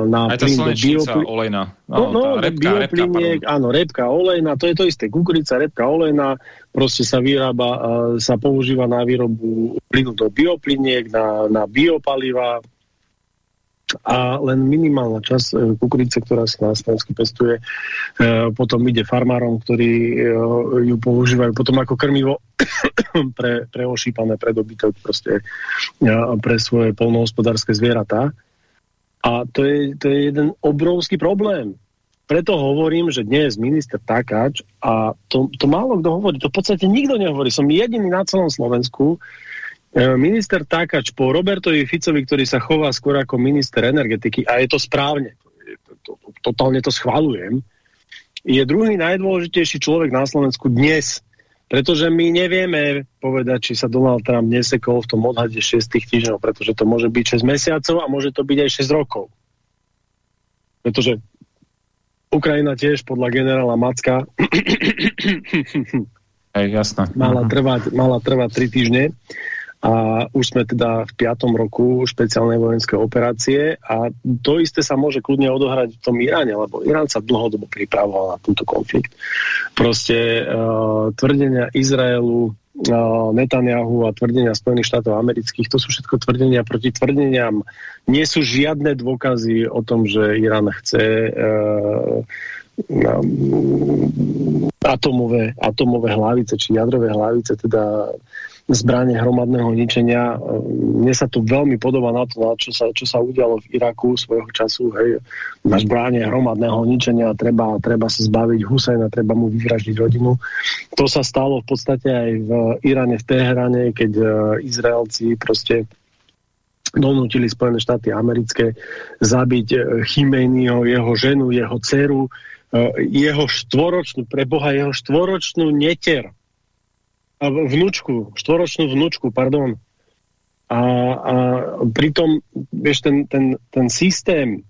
na Aj plyn do biopalív. olejná. No, no, no repka, biopliniek, repka, áno, repka olejná, to je to isté. Kukurica, repka olejná, proste sa vyrába, sa používa na výrobu plynu do biopliniek, na, na biopaliva, a len minimálna časť e, kukurice, ktorá sa na Slovensku pestuje, e, potom ide farmárom, ktorí e, ju používajú potom ako krmivo pre, pre ošípané, pre dobytok, proste pre svoje polnohospodárske zvieratá. A to je, to je jeden obrovský problém. Preto hovorím, že dnes minister Takáč, a to, to málo kto hovorí, to v podstate nikto nehovorí, som jediný na celom Slovensku, minister Takač po Robertovi Ficovi, ktorý sa chová skôr ako minister energetiky, a je to správne, totálne to schvalujem, je druhý najdôležitejší človek na Slovensku dnes. Pretože my nevieme povedať, či sa Donald Trump nesekol v tom odhade 6 týždňov, pretože to môže byť 6 mesiacov a môže to byť aj 6 rokov. Pretože Ukrajina tiež podľa generála Macka Hej, jasné. mala, trvať, mala trvať 3 týždne a už sme teda v piatom roku špeciálnej vojenskej operácie a to isté sa môže kľudne odohrať v tom Iráne, lebo Irán sa dlhodobo pripravoval na tento konflikt. Proste uh, tvrdenia Izraelu, uh, Netanyahu a tvrdenia Spojených štátov amerických, to sú všetko tvrdenia proti tvrdeniam. Nie sú žiadne dôkazy o tom, že Irán chce uh, atomové, atomové hlavice, či jadrové hlavice, teda zbranie hromadného ničenia. Mne sa to veľmi podobá na to, na čo, sa, čo sa udialo v Iraku svojho času. Hej, na zbranie hromadného ničenia treba, treba sa zbaviť Husajna, treba mu vyvraždiť rodinu. To sa stalo v podstate aj v Iráne, v Teherane, keď uh, Izraelci proste donútili Spojené štáty americké zabiť uh, Chimejnyho, jeho ženu, jeho dceru, jeho štvoročnú, pre Boha, jeho štvoročnú neter vnúčku, štvoročnú vnúčku, pardon. A, a pritom, vieš, ten, ten, ten systém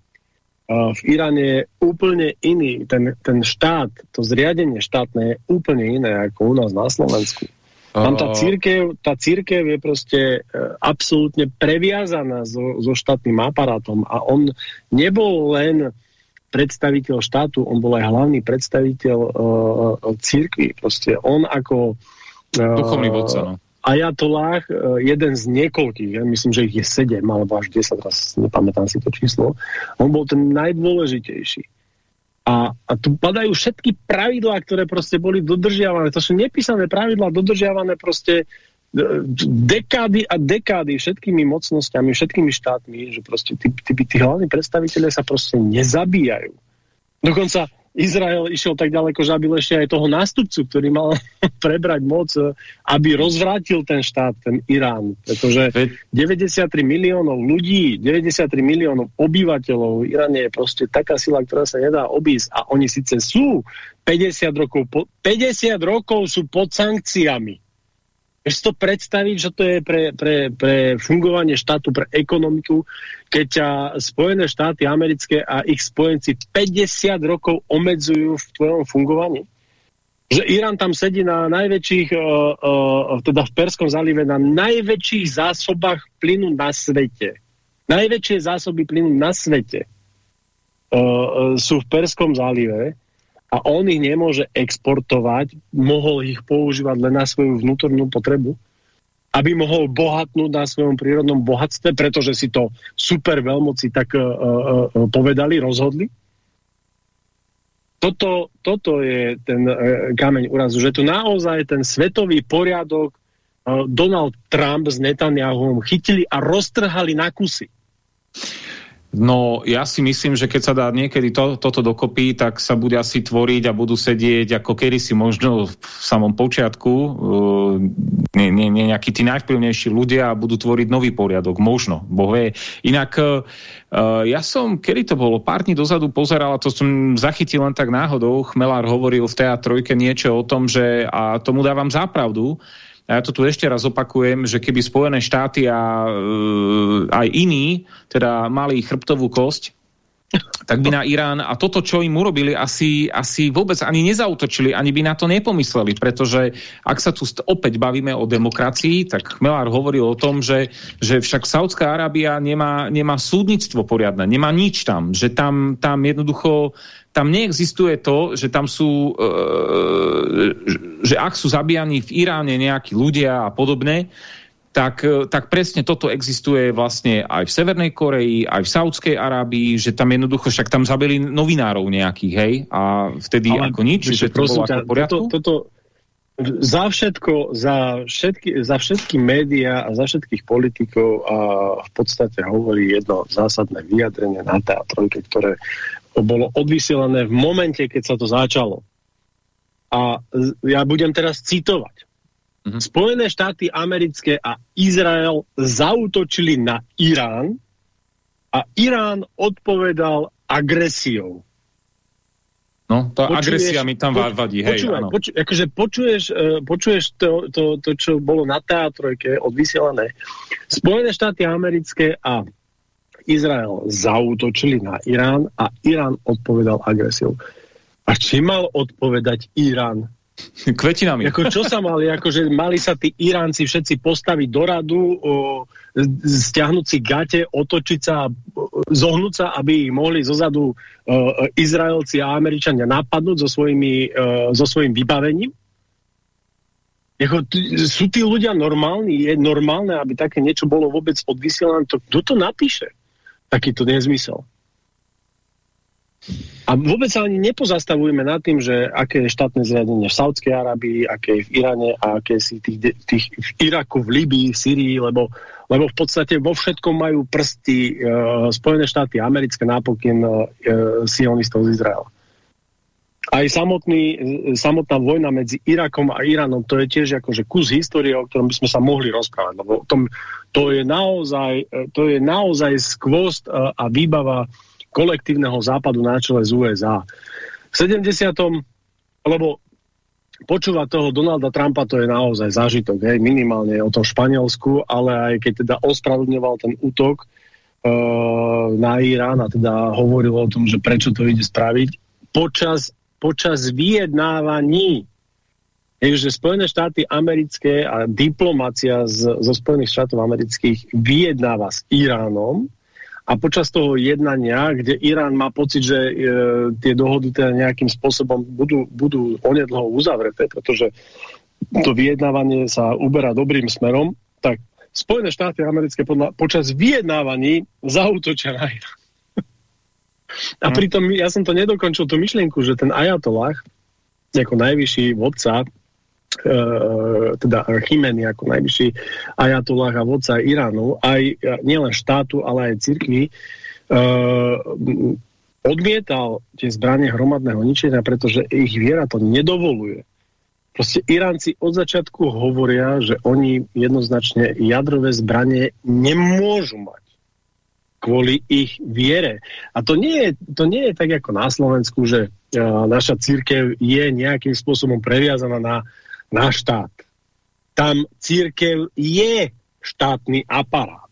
v Iráne je úplne iný. Ten, ten štát, to zriadenie štátne je úplne iné ako u nás na Slovensku. Tam tá církev, tá církev je proste e, absolútne previazaná so, so štátnym aparátom a on nebol len predstaviteľ štátu, on bol aj hlavný predstaviteľ uh, církvy. Proste on ako duchovný vodca, no. Ajatolách, uh, jeden z niekoľkých, ja myslím, že ich je sedem alebo až 10, teraz nepamätám si to číslo, on bol ten najdôležitejší. A, a tu padajú všetky pravidlá, ktoré proste boli dodržiavané. To sú nepísané pravidlá, dodržiavané proste e, dekády a dekády všetkými mocnosťami, všetkými štátmi, že proste tí, tí, tí hlavní predstaviteľe sa proste nezabíjajú. Dokonca Izrael išiel tak ďaleko, že aby ešte aj toho nástupcu, ktorý mal prebrať moc, aby rozvrátil ten štát, ten Irán. Pretože 93 miliónov ľudí, 93 miliónov obyvateľov v Iráne je proste taká sila, ktorá sa nedá obísť. A oni síce sú 50 rokov, 50 rokov sú pod sankciami. Vieš to predstaviť, že to je pre, pre, pre fungovanie štátu, pre ekonomiku, keď ťa Spojené štáty americké a ich spojenci 50 rokov omedzujú v tvojom fungovaní? Že Irán tam sedí na najväčších, uh, uh, teda v Perskom zálive, na najväčších zásobách plynu na svete. Najväčšie zásoby plynu na svete uh, sú v Perskom zálive a on ich nemôže exportovať, mohol ich používať len na svoju vnútornú potrebu, aby mohol bohatnúť na svojom prírodnom bohatstve, pretože si to super veľmoci tak uh, uh, povedali, rozhodli. Toto, toto je ten uh, kameň úrazu, že tu naozaj ten svetový poriadok uh, Donald Trump s Netanyahuom chytili a roztrhali na kusy. No ja si myslím, že keď sa dá niekedy to, toto dokopy, tak sa bude asi tvoriť a budú sedieť ako kedy si možno v samom počiatku uh, nie, nie, nie nejakí tí najvplyvnejší ľudia a budú tvoriť nový poriadok. Možno, boh vie. Inak uh, ja som, kedy to bolo, pár dní dozadu pozeral a to som zachytil len tak náhodou, Chmelár hovoril v teatrojke niečo o tom, že a tomu dávam zápravdu, a ja to tu ešte raz opakujem, že keby Spojené štáty a aj iní teda mali chrbtovú kosť, tak by na Irán a toto, čo im urobili, asi, asi vôbec ani nezautočili, ani by na to nepomysleli, pretože ak sa tu opäť bavíme o demokracii, tak Melár hovoril o tom, že, že však Saudská Arábia nemá, nemá súdnictvo poriadne, nemá nič tam, že tam, tam jednoducho tam neexistuje to, že tam sú, e, že ak sú zabíjani v Iráne nejakí ľudia a podobne, tak, e, tak presne toto existuje vlastne aj v Severnej Koreji, aj v Saudskej Arábii, že tam jednoducho však tam zabili novinárov nejakých, hej, a vtedy Ale, ako nič, že to bolo ako poriadku. Toto, toto, za všetko, za všetky, za všetky médiá a za všetkých politikov a v podstate hovorí jedno zásadné vyjadrenie na teatrojke, ktoré bolo odvysielané v momente, keď sa to začalo. A ja budem teraz citovať. -hmm. Spojené štáty americké a Izrael zautočili na Irán a Irán odpovedal agresiou. No, tá počuješ, agresia mi tam poč vadí, hej, počúvaj, áno. Poču, akože počuješ, uh, počuješ to, to, to, čo bolo na teatrojke odvysielané. Spojené štáty americké a Izrael zautočili na Irán a Irán odpovedal agresiou. A či mal odpovedať Irán? Kvetinami. Ako čo sa mali? Akože mali sa tí Iránci všetci postaviť do radu, o, stiahnuť si gate, otočiť sa, zohnúť sa, aby mohli zozadu o, Izraelci a Američania napadnúť so, svojimi, o, so svojím vybavením? Jako, sú tí ľudia normálni? Je normálne, aby také niečo bolo vôbec odvysielané? To, kto to napíše? Takýto nezmysel. A vôbec sa ani nepozastavujeme nad tým, že aké je štátne zriadenie v Saudskej Arabii, aké je v Iráne a aké si tých, tých v Iraku, v Libii, v Syrii, lebo, lebo v podstate vo všetkom majú prsty uh, Spojené štáty americké nápokyn uh, sionistov z Izraela. Aj samotný, samotná vojna medzi Irakom a Iránom, to je tiež akože kus histórie, o ktorom by sme sa mohli rozprávať, lebo tom, to je naozaj, to je naozaj skvost a výbava kolektívneho západu na čele z USA. V 70. lebo počúvať toho Donalda Trumpa to je naozaj zážitok, hej, minimálne o tom Španielsku, ale aj keď teda ospravedlňoval ten útok uh, na Irán a teda hovoril o tom, že prečo to ide spraviť, počas, počas vyjednávaní je, že Spojené štáty americké a diplomácia z, zo Spojených štátov amerických vyjednáva s Iránom a počas toho jednania, kde Irán má pocit, že e, tie dohody teda nejakým spôsobom budú, budú onedlho uzavreté, pretože to vyjednávanie sa uberá dobrým smerom, tak Spojené štáty americké podľa, počas vyjednávaní zautočia na Irán. A pritom ja som to nedokončil, tú myšlienku, že ten ajatolách, ako najvyšší vodca teda Chimeny ako najvyšší ajatollah a vodca Iránu, aj e, nielen štátu, ale aj cirkvi, uh, odmietal tie zbranie hromadného ničenia, pretože ich viera to nedovoluje. Proste Iránci od začiatku hovoria, že oni jednoznačne jadrové zbranie nemôžu mať kvôli ich viere. A to nie je, to nie je tak ako na Slovensku, že naša církev je nejakým spôsobom previazaná na uh, na štát. Tam církev je štátny aparát.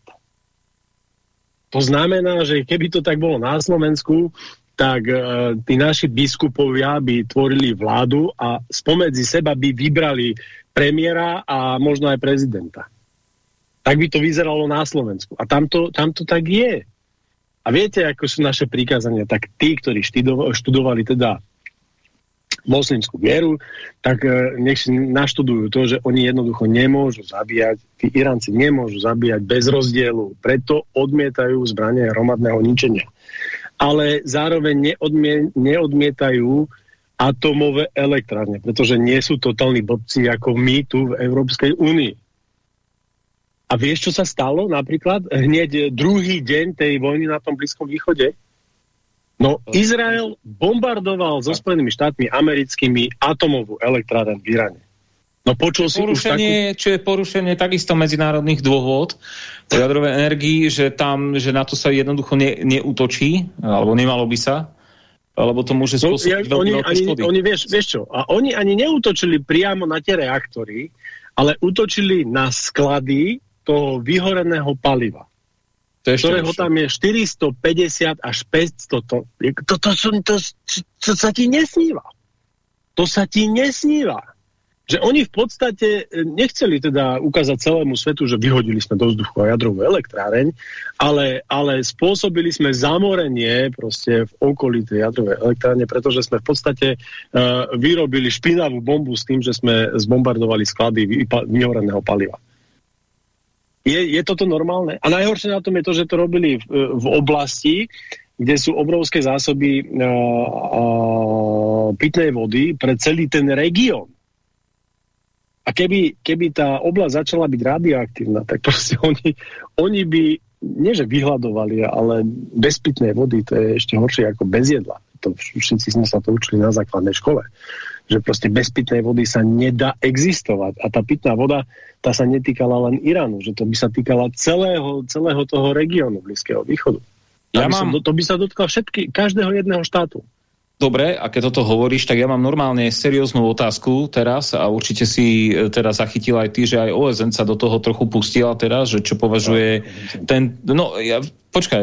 To znamená, že keby to tak bolo na Slovensku, tak e, tí naši biskupovia by tvorili vládu a spomedzi seba by vybrali premiéra a možno aj prezidenta. Tak by to vyzeralo na Slovensku. A tam to, tam to tak je. A viete, ako sú naše prikázania? Tak tí, ktorí študovali teda moslimskú vieru, tak e, nech si naštudujú to, že oni jednoducho nemôžu zabíjať, tí Iránci nemôžu zabíjať bez rozdielu, preto odmietajú zbranie hromadného ničenia. Ale zároveň neodmie, neodmietajú atomové elektrárne, pretože nie sú totálni bodci ako my tu v Európskej únii. A vieš, čo sa stalo napríklad hneď druhý deň tej vojny na tom Blízkom východe? No, Izrael bombardoval so Spojenými štátmi americkými atomovú elektráren v Iráne. No počul si porušenie, takú... Čo je porušenie takisto medzinárodných dôvod o jadrovej energii, že tam, že na to sa jednoducho ne, neútočí, alebo nemalo by sa, alebo to môže spôsobiť no, ja, oni, ani, škody. Oni, vieš, vieš čo, a oni ani neútočili priamo na tie reaktory, ale útočili na sklady toho vyhoreného paliva. To ktorého tam je 450 až 500 to, To, to, to, to, to sa ti nesníva. To sa ti nesníva. Že oni v podstate e, nechceli teda ukázať celému svetu, že vyhodili sme do vzduchu a jadrovú elektráreň, ale, ale spôsobili sme zamorenie proste v okolí tej jadrovej elektrárne, pretože sme v podstate uh, vyrobili špinavú bombu s tým, že sme zbombardovali sklady vyhoreného paliva. Je, je toto normálne? A najhoršie na tom je to, že to robili v, v oblasti, kde sú obrovské zásoby uh, uh, pitnej vody pre celý ten región. A keby, keby tá oblasť začala byť radioaktívna, tak proste oni, oni by, nie že vyhľadovali, ale bez pitnej vody, to je ešte horšie ako bez jedla. To, všetci sme sa to učili na základnej škole že proste bez pitnej vody sa nedá existovať. A tá pitná voda, tá sa netýkala len Iránu, že to by sa týkala celého, celého toho regiónu Blízkeho východu. Ja mám... to, to by sa dotkla všetky, každého jedného štátu. Dobre, a keď toto hovoríš, tak ja mám normálne serióznu otázku teraz a určite si e, teda zachytil aj ty, že aj OSN sa do toho trochu pustila teraz, že čo považuje ten... No, ja Počkaj,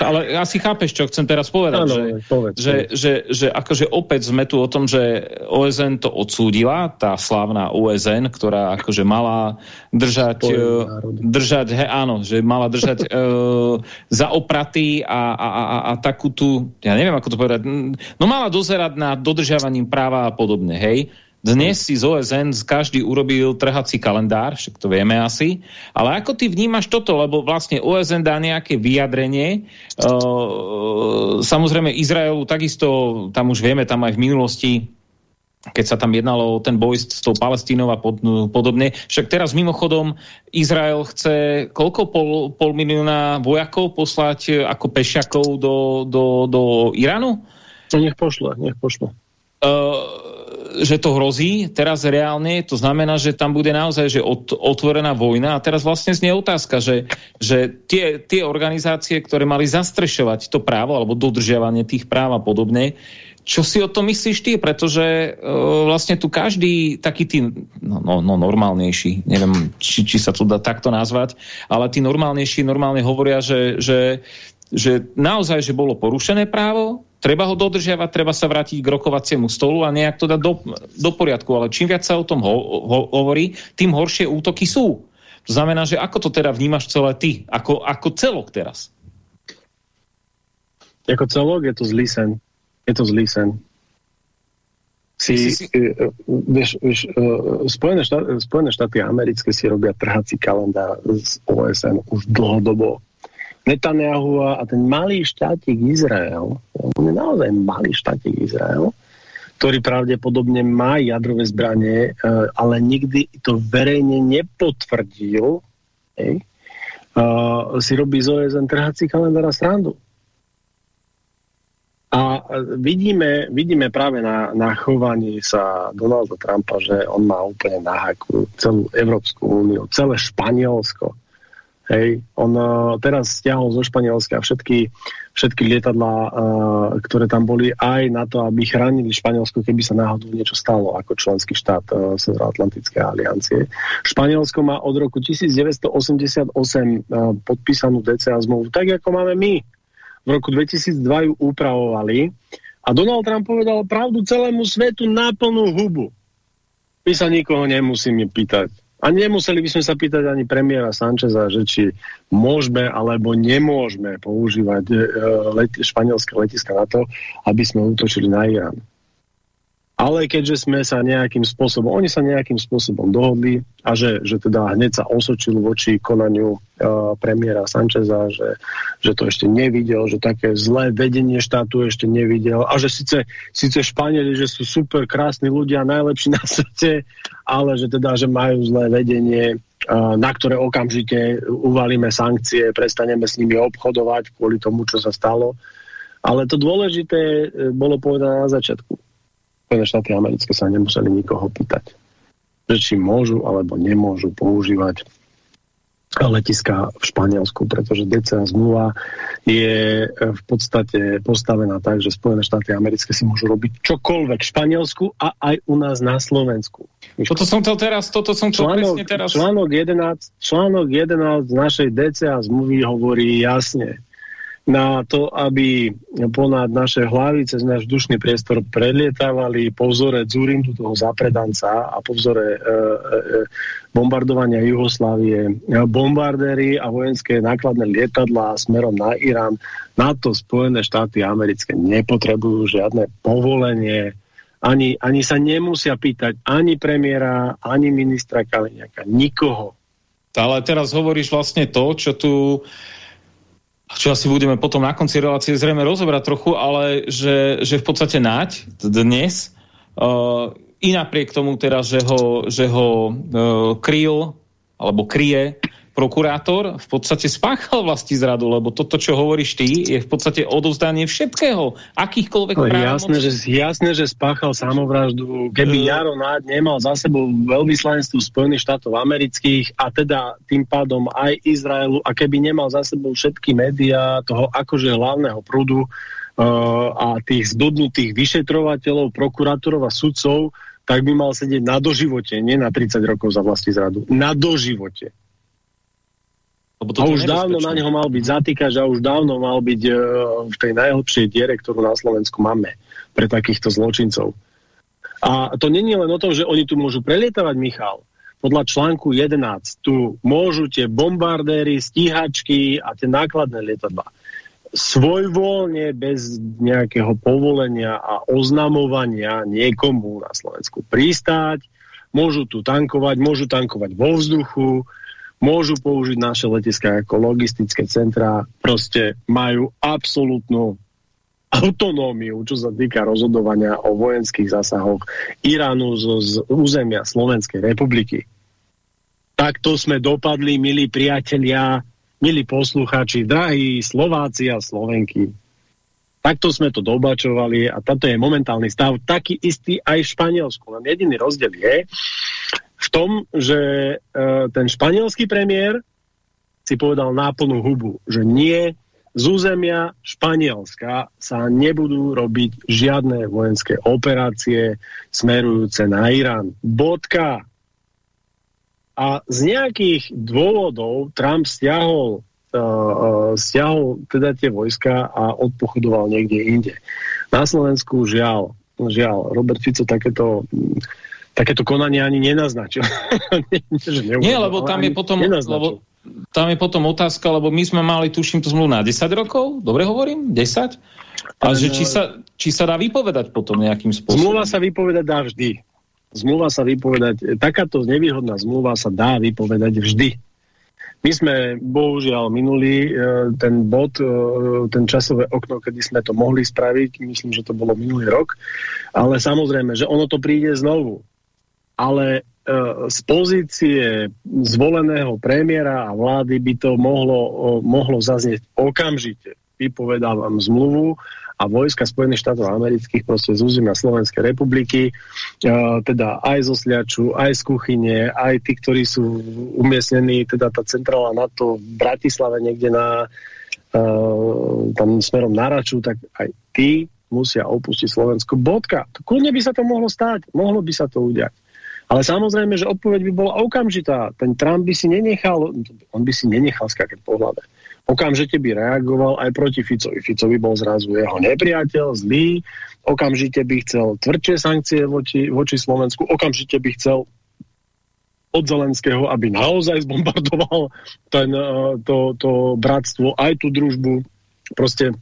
ale asi chápeš, čo chcem teraz povedať, ano, že, povedz, že, povedz. Že, že akože opäť sme tu o tom, že OSN to odsúdila, tá slávna OSN, ktorá akože mala držať, e, držať he, áno, že mala držať uh, za opraty a, a, a, a takú tú, ja neviem, ako to povedať, no mala dozerať na dodržiavaním práva a podobne, hej, dnes si z OSN každý urobil trhací kalendár, však to vieme asi, ale ako ty vnímaš toto, lebo vlastne OSN dá nejaké vyjadrenie, uh, samozrejme Izraelu takisto, tam už vieme, tam aj v minulosti keď sa tam jednalo o ten boj s tou Palestínou a pod, podobne. Však teraz mimochodom Izrael chce koľko pol, pol milióna vojakov poslať ako pešiakov do, do, do Iránu? Nech pošle, nech pošle. Uh, že to hrozí teraz reálne, to znamená, že tam bude naozaj že od, otvorená vojna a teraz vlastne znie otázka, že, že tie, tie organizácie, ktoré mali zastrešovať to právo alebo dodržiavanie tých práv a podobne, čo si o tom myslíš ty? Pretože uh, vlastne tu každý taký tý, no, no, no normálnejší, neviem, či, či sa to dá takto nazvať, ale tí normálnejší normálne hovoria, že, že, že naozaj, že bolo porušené právo, Treba ho dodržiavať, treba sa vrátiť k rokovaciemu stolu a nejak to dať do, do poriadku. Ale čím viac sa o tom ho, ho, hovorí, tým horšie útoky sú. To znamená, že ako to teda vnímaš celé ty? Ako, ako celok teraz? Ako celok je to zlý sen. Je to zlý sen. Si, si, si... Uh, vieš, vieš, uh, Spojené, štáty, Spojené štáty americké si robia trhací kalendár z OSN už dlhodobo. Netanyahu a ten malý štátik Izrael, on je naozaj malý štátik Izrael, ktorý pravdepodobne má jadrové zbranie, uh, ale nikdy to verejne nepotvrdil, hej, uh, si robí z OSN trhací kalendár a srandu. A vidíme, vidíme práve na, na chovaní sa Donalda Trumpa, že on má úplne na haku celú Európsku úniu, celé Španielsko. Hej, on uh, teraz stiahol zo Španielska všetky, všetky lietadlá, uh, ktoré tam boli aj na to, aby chránili Španielsko, keby sa náhodou niečo stalo ako členský štát uh, Severoatlantickej aliancie. Španielsko má od roku 1988 uh, podpísanú DCA zmluvu, tak ako máme my v roku 2002 ju upravovali a Donald Trump povedal pravdu celému svetu na plnú hubu. My sa nikoho nemusíme pýtať. A nemuseli by sme sa pýtať ani premiéra Sancheza, že či môžeme alebo nemôžeme používať e, leti, španielské letiska na to, aby sme útočili na Irán ale keďže sme sa nejakým spôsobom, oni sa nejakým spôsobom dohodli a že, že teda hneď sa osočil voči konaniu uh, premiéra Sancheza, že, že to ešte nevidel, že také zlé vedenie štátu ešte nevidel a že síce, síce Španieli, že sú super krásni ľudia, najlepší na svete, ale že teda, že majú zlé vedenie, uh, na ktoré okamžite uvalíme sankcie, prestaneme s nimi obchodovať kvôli tomu, čo sa stalo. Ale to dôležité e, bolo povedané na začiatku Spojené štáty americké sa nemuseli nikoho pýtať, že či môžu alebo nemôžu používať letiska v Španielsku, pretože DCA zmluva je v podstate postavená tak, že Spojené štáty americké si môžu robiť čokoľvek v Španielsku a aj u nás na Slovensku. Toto som to teraz, toto som to článok, presne teraz... Článok 11, článok 11 našej DCA zmluvy hovorí jasne, na to, aby ponad naše hlavy cez náš dušný priestor prelietávali po vzore Zurindu, toho zapredanca a po vzore e, e, bombardovania Jugoslávie bombardéry a vojenské nákladné lietadlá smerom na Irán. Na to Spojené štáty americké nepotrebujú žiadne povolenie, ani, ani sa nemusia pýtať ani premiéra, ani ministra Kaliňaka, nikoho. Ale teraz hovoríš vlastne to, čo tu čo asi budeme potom na konci relácie zrejme rozobrať trochu, ale že, že v podstate Naď dnes uh, i napriek tomu teraz, že ho, že ho uh, kryl alebo kryje prokurátor v podstate spáchal vlastní zradu, lebo toto, čo hovoríš ty, je v podstate odovzdanie všetkého, akýchkoľvek práv. Jasné, že, jasné, že spáchal samovraždu. Keby uh, Jaro Náď nemal za sebou veľvyslanectvo Spojených štátov amerických a teda tým pádom aj Izraelu a keby nemal za sebou všetky médiá toho akože hlavného prúdu uh, a tých zdudnutých vyšetrovateľov, prokurátorov a sudcov, tak by mal sedieť na doživote, nie na 30 rokov za vlastní zradu. Na doživote. Lebo a už dávno na neho mal byť zatýkač a už dávno mal byť uh, v tej najhlbšej diere, ktorú na Slovensku máme pre takýchto zločincov. A to není len o tom, že oni tu môžu prelietavať, Michal. Podľa článku 11 tu môžu tie bombardéry, stíhačky a tie nákladné lietadla svojvoľne bez nejakého povolenia a oznamovania niekomu na Slovensku pristáť, môžu tu tankovať, môžu tankovať vo vzduchu, môžu použiť naše letiska ako logistické centrá, proste majú absolútnu autonómiu, čo sa týka rozhodovania o vojenských zásahoch Iránu z, z územia Slovenskej republiky. Takto sme dopadli, milí priatelia, milí poslucháči, drahí Slováci a Slovenky. Takto sme to dobačovali a toto je momentálny stav taký istý aj v Španielsku. Len jediný rozdiel je, v tom, že e, ten španielský premiér si povedal náplnú hubu, že nie z územia Španielska sa nebudú robiť žiadne vojenské operácie smerujúce na Irán. Bodka. A z nejakých dôvodov Trump stiahol uh, uh, stiahol teda tie vojska a odpochodoval niekde inde. Na Slovensku žiaľ, žiaľ, Robert Fico takéto takéto konanie ani nenaznačil. Nie, lebo tam je potom, lebo tam je potom otázka, lebo my sme mali, tuším, to zmluvu na 10 rokov, dobre hovorím? 10? A že či sa, či sa dá vypovedať potom nejakým spôsobom? Zmluva sa vypovedať dá vždy. Zmluva sa vypovedať, takáto nevýhodná zmluva sa dá vypovedať vždy. My sme bohužiaľ minuli e, ten bod, e, ten časové okno, kedy sme to mohli spraviť, myslím, že to bolo minulý rok, ale samozrejme, že ono to príde znovu. Ale e, z pozície zvoleného premiéra a vlády by to mohlo, mohlo zaznieť okamžite. Vypovedávam zmluvu a vojska Spojených štátov amerických proste z územia Slovenskej republiky, uh, teda aj zo Sliaču, aj z kuchyne, aj tí, ktorí sú umiestnení, teda tá centrála NATO v Bratislave niekde na uh, tam smerom na Raču, tak aj tí musia opustiť Slovensko. Bodka. Kľudne by sa to mohlo stať. Mohlo by sa to udiať. Ale samozrejme, že odpoveď by bola okamžitá. Ten Trump by si nenechal, on by si nenechal skákať po hlave okamžite by reagoval aj proti Ficovi. Ficovi bol zrazu jeho nepriateľ, zlý, okamžite by chcel tvrdšie sankcie voči, voči Slovensku, okamžite by chcel od Zelenského, aby naozaj zbombardoval ten, e, to, to bratstvo, aj tú družbu. Proste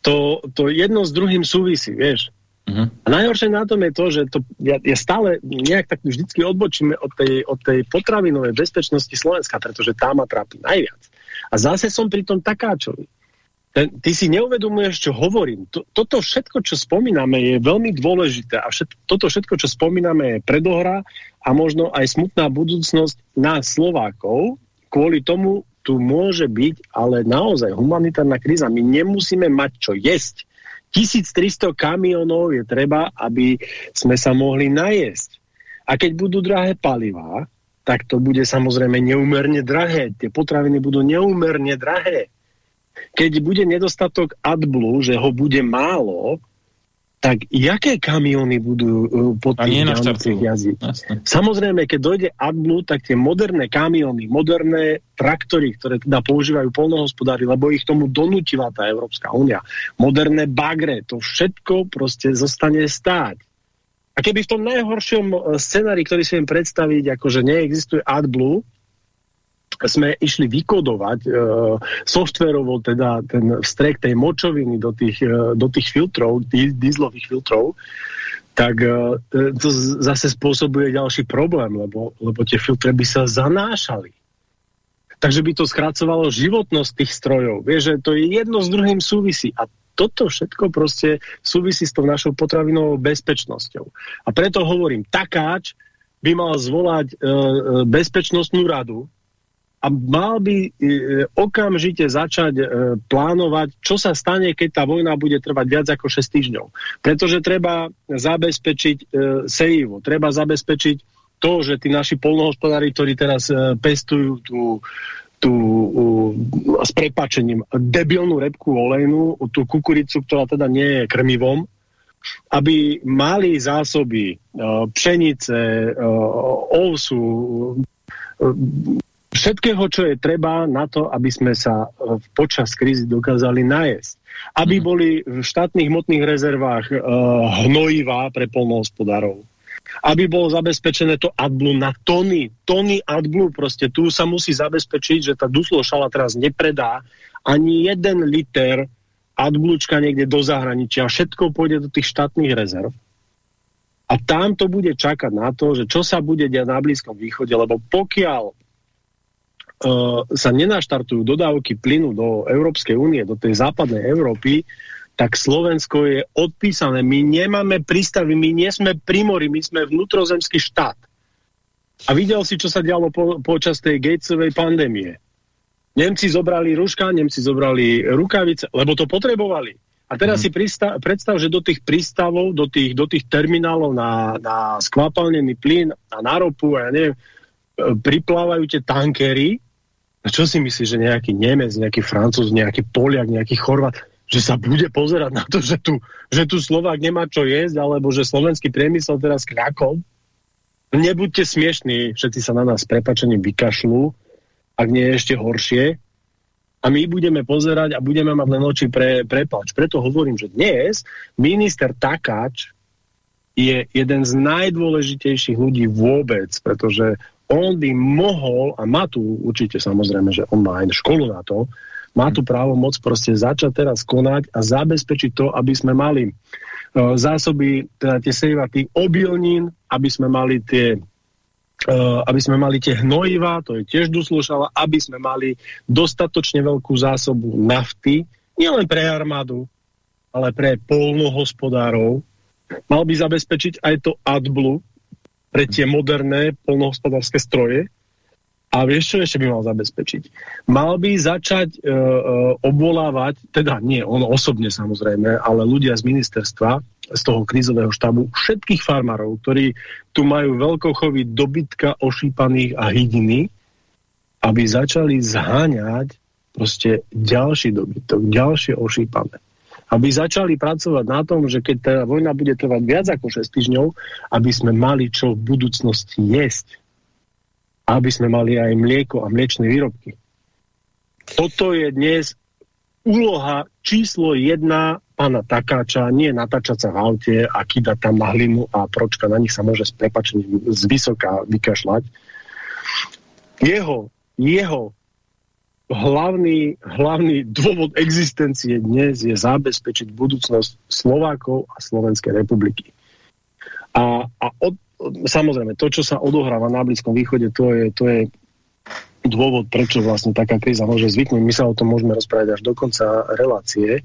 to, to jedno s druhým súvisí, vieš. Uh -huh. A najhoršie na tom je to, že to, ja, ja stále nejak tak vždycky odbočíme od tej, od tej potravinovej bezpečnosti Slovenska, pretože tá ma trápi najviac. A zase som pri tom takáčovi. Ty si neuvedomuješ, čo hovorím. To, toto všetko, čo spomíname, je veľmi dôležité a všet, toto všetko, čo spomíname, je predohra a možno aj smutná budúcnosť nás Slovákov. Kvôli tomu tu môže byť ale naozaj humanitárna kríza. My nemusíme mať čo jesť. 1300 kamionov je treba, aby sme sa mohli najesť. A keď budú drahé palivá, tak to bude samozrejme neumerne drahé. Tie potraviny budú neumerne drahé. Keď bude nedostatok AdBlue, že ho bude málo, tak jaké kamiony budú uh, pod tých jazdiť? Samozrejme, keď dojde AdBlue, tak tie moderné kamiony, moderné traktory, ktoré teda používajú polnohospodári, lebo ich tomu donútila tá Európska únia, moderné bagre, to všetko proste zostane stáť. A keby v tom najhoršom e, scenári, ktorý si viem predstaviť, akože neexistuje AdBlue, sme išli vykodovať e, softverovo teda ten vstrek tej močoviny do tých, e, do tých filtrov, dízlových filtrov, tak e, to zase spôsobuje ďalší problém, lebo, lebo tie filtre by sa zanášali. Takže by to skracovalo životnosť tých strojov. Vieš, že to je jedno s druhým súvisí. A toto všetko proste súvisí s tou našou potravinovou bezpečnosťou. A preto hovorím, takáč by mal zvolať e, e, bezpečnostnú radu a mal by e, okamžite začať e, plánovať, čo sa stane, keď tá vojna bude trvať viac ako 6 týždňov. Pretože treba zabezpečiť e, sejivo, treba zabezpečiť to, že tí naši polnohospodári, ktorí teraz pestujú tú tú s prepačením debilnú repku olejnú, tú kukuricu, ktorá teda nie je krmivom, aby mali zásoby pšenice, ovsu, všetkého, čo je treba na to, aby sme sa uh, počas krízy dokázali najesť. Aby mm. boli v štátnych hmotných rezervách uh, hnojivá pre polnohospodárov aby bolo zabezpečené to AdBlue na tony, tony AdBlue, proste tu sa musí zabezpečiť, že tá duslošala teraz nepredá ani jeden liter AdBluečka niekde do zahraničia, všetko pôjde do tých štátnych rezerv. A tam to bude čakať na to, že čo sa bude diať na Blízkom východe, lebo pokiaľ sa nenaštartujú dodávky plynu do Európskej únie, do tej západnej Európy, tak Slovensko je odpísané. My nemáme prístavy, my nie sme primori, my sme vnútrozemský štát. A videl si, čo sa dialo po, počas tej Gatesovej pandémie. Nemci zobrali ruška, Nemci zobrali rukavice, lebo to potrebovali. A teraz mm. si predstav, že do tých prístavov, do tých, do tých terminálov na, na skvapalnený plyn a na ropu, a ja neviem, e, priplávajú tie tankery. A čo si myslíš, že nejaký Nemec, nejaký Francúz, nejaký Poliak, nejaký Chorvat, že sa bude pozerať na to, že tu, že tu Slovák nemá čo jesť, alebo že slovenský priemysel teraz krakol. Nebuďte smiešní, všetci sa na nás prepačením vykašľú, ak nie je ešte horšie. a my budeme pozerať a budeme mať len oči pre, prepač. Preto hovorím, že dnes minister Takáč je jeden z najdôležitejších ľudí vôbec, pretože on by mohol, a má tu určite samozrejme, že on má aj školu na to, má tu právo moc proste začať teraz konať a zabezpečiť to, aby sme mali uh, zásoby, teda tie sejva tých obilnín, aby sme mali tie Uh, aby sme mali tie hnojiva, to je tiež doslušala, aby sme mali dostatočne veľkú zásobu nafty, nielen pre armádu, ale pre polnohospodárov. Mal by zabezpečiť aj to AdBlue pre tie moderné polnohospodárske stroje. A vieš, čo ešte by mal zabezpečiť? Mal by začať uh, uh, obvolávať, teda nie on osobne samozrejme, ale ľudia z ministerstva, z toho krízového štábu všetkých farmárov, ktorí tu majú veľkochovy dobytka ošípaných a hydiny, aby začali zháňať proste ďalší dobytok, ďalšie ošípané. Aby začali pracovať na tom, že keď tá vojna bude trvať viac ako 6 týždňov, aby sme mali čo v budúcnosti jesť. Aby sme mali aj mlieko a mliečne výrobky. Toto je dnes úloha číslo jedna pána Takáča, nie natáčať sa v aute a kýdať tam mahlinu a pročka na nich sa môže z prepačením z vysoká vykašľať. Jeho, jeho hlavný, hlavný dôvod existencie dnes je zabezpečiť budúcnosť Slovákov a Slovenskej republiky. A, a od, samozrejme, to, čo sa odohráva na Blízkom východe, to je, to je dôvod, prečo vlastne taká kríza môže zvyknúť. My sa o tom môžeme rozprávať až do konca relácie.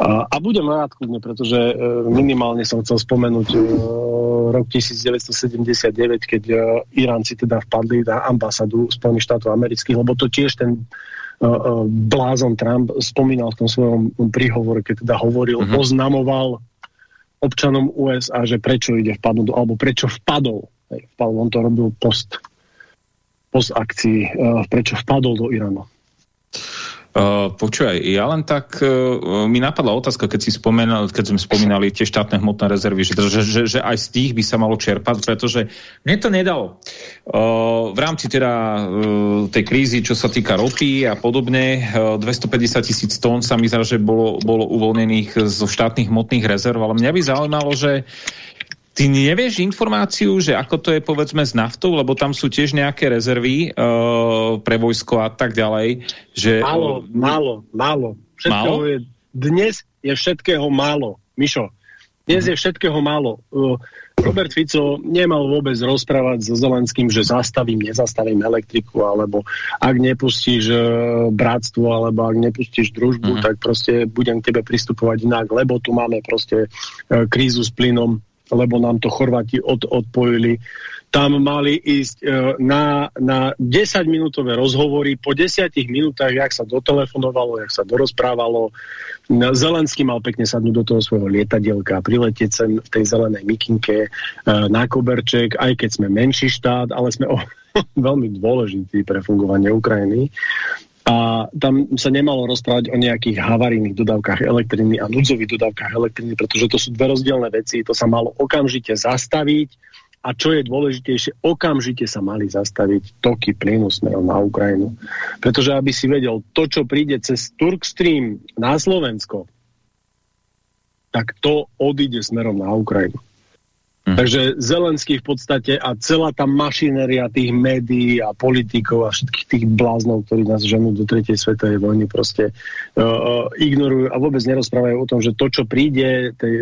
A, a budem rád kľudne, pretože e, minimálne som chcel spomenúť e, rok 1979, keď e, Iránci teda vpadli na ambasádu Spojených štátov amerických, lebo to tiež ten blázon Trump spomínal v tom svojom príhovore, keď teda hovoril, mhm. -huh. oznamoval občanom USA, že prečo ide vpadnúť, alebo prečo vpadol. Hej, vpadol, on to robil post post akcii, prečo vpadol do Iránu. Uh, počúvaj, ja len tak, uh, mi napadla otázka, keď, si spomenal, keď sme spomínali tie štátne hmotné rezervy, že, že, že, že aj z tých by sa malo čerpať, pretože mne to nedalo. Uh, v rámci teda uh, tej krízy, čo sa týka ropy a podobne, uh, 250 tisíc tón sa mi zdá, že bolo, bolo uvoľnených zo štátnych hmotných rezerv, ale mňa by zaujímalo, že Ty nevieš informáciu, že ako to je povedzme s naftou, lebo tam sú tiež nejaké rezervy uh, pre vojsko a tak ďalej. Že, málo, uh, málo, málo. Všetkého málo? Je, dnes je všetkého málo. Mišo, dnes je všetkého málo. Uh, Robert Fico nemal vôbec rozprávať so Zelenským, že zastavím, nezastavím elektriku, alebo ak nepustíš uh, bratstvo, alebo ak nepustíš družbu, -huh. tak proste budem k tebe pristupovať inak, lebo tu máme proste uh, krízu s plynom, lebo nám to Chorváti od, odpojili. Tam mali ísť e, na, na 10-minútové rozhovory. Po 10 minútach, jak sa dotelefonovalo, jak sa dorozprávalo, Zelenský mal pekne sadnúť do toho svojho lietadielka, priletieť sem v tej zelenej mikinke e, na Koberček, aj keď sme menší štát, ale sme o, veľmi dôležitý pre fungovanie Ukrajiny. A tam sa nemalo rozprávať o nejakých havarijných dodávkach elektriny a núdzových dodávkach elektriny, pretože to sú dve rozdielne veci. To sa malo okamžite zastaviť a čo je dôležitejšie, okamžite sa mali zastaviť toky plynu smerom na Ukrajinu. Pretože aby si vedel, to, čo príde cez Turkstream na Slovensko, tak to odíde smerom na Ukrajinu. Hm. Takže Zelenský v podstate a celá tá mašinéria tých médií a politikov a všetkých tých bláznov, ktorí nás ženú do tretej svetovej vojny proste uh, ignorujú a vôbec nerozprávajú o tom, že to, čo príde tej,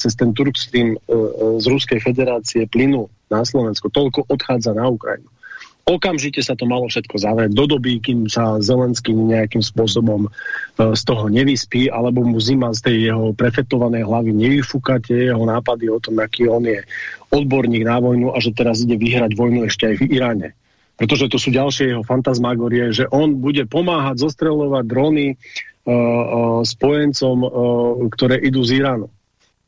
cez ten Turkstream uh, z Ruskej federácie plynu na Slovensko, toľko odchádza na Ukrajinu. Okamžite sa to malo všetko zavrieť do doby, kým sa Zelenský nejakým spôsobom e, z toho nevyspí, alebo mu zima z tej jeho prefetovanej hlavy nevyfúka tie jeho nápady o tom, aký on je odborník na vojnu a že teraz ide vyhrať vojnu ešte aj v Iráne. Pretože to sú ďalšie jeho fantasmagorie, že on bude pomáhať zostreľovať drony uh, uh, spojencom, uh, ktoré idú z Iránu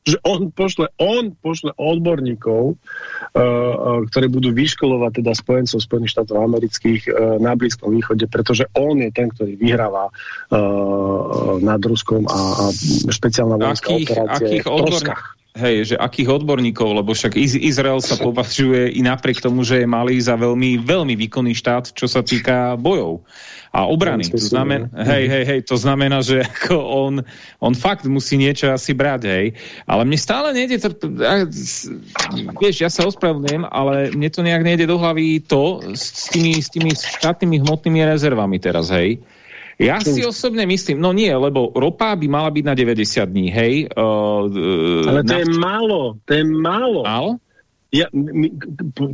že on pošle, on pošle odborníkov, uh, uh, ktorí budú vyškolovať teda spojencov Spojených štátov amerických uh, na Blízkom východe, pretože on je ten, ktorý vyhráva nad Ruskom a, a špeciálna vojenská operácia akých, odborn Hej, že akých odborníkov, lebo však Izrael sa považuje i napriek tomu, že je malý za veľmi, veľmi výkonný štát, čo sa týka bojov a obrany. To znamená, hej, hej, hej, to znamená, že ako on, on fakt musí niečo asi brať, hej. Ale mne stále nejde, to, vieš, ja sa ospravedlňujem, ale mne to nejak nejde do hlavy to s tými, s tými štátnymi hmotnými rezervami teraz, hej. Ja si osobne myslím, no nie, lebo ropa by mala byť na 90 dní, hej. Uh, Ale to na... je málo, to je málo. Málo? Ja, my,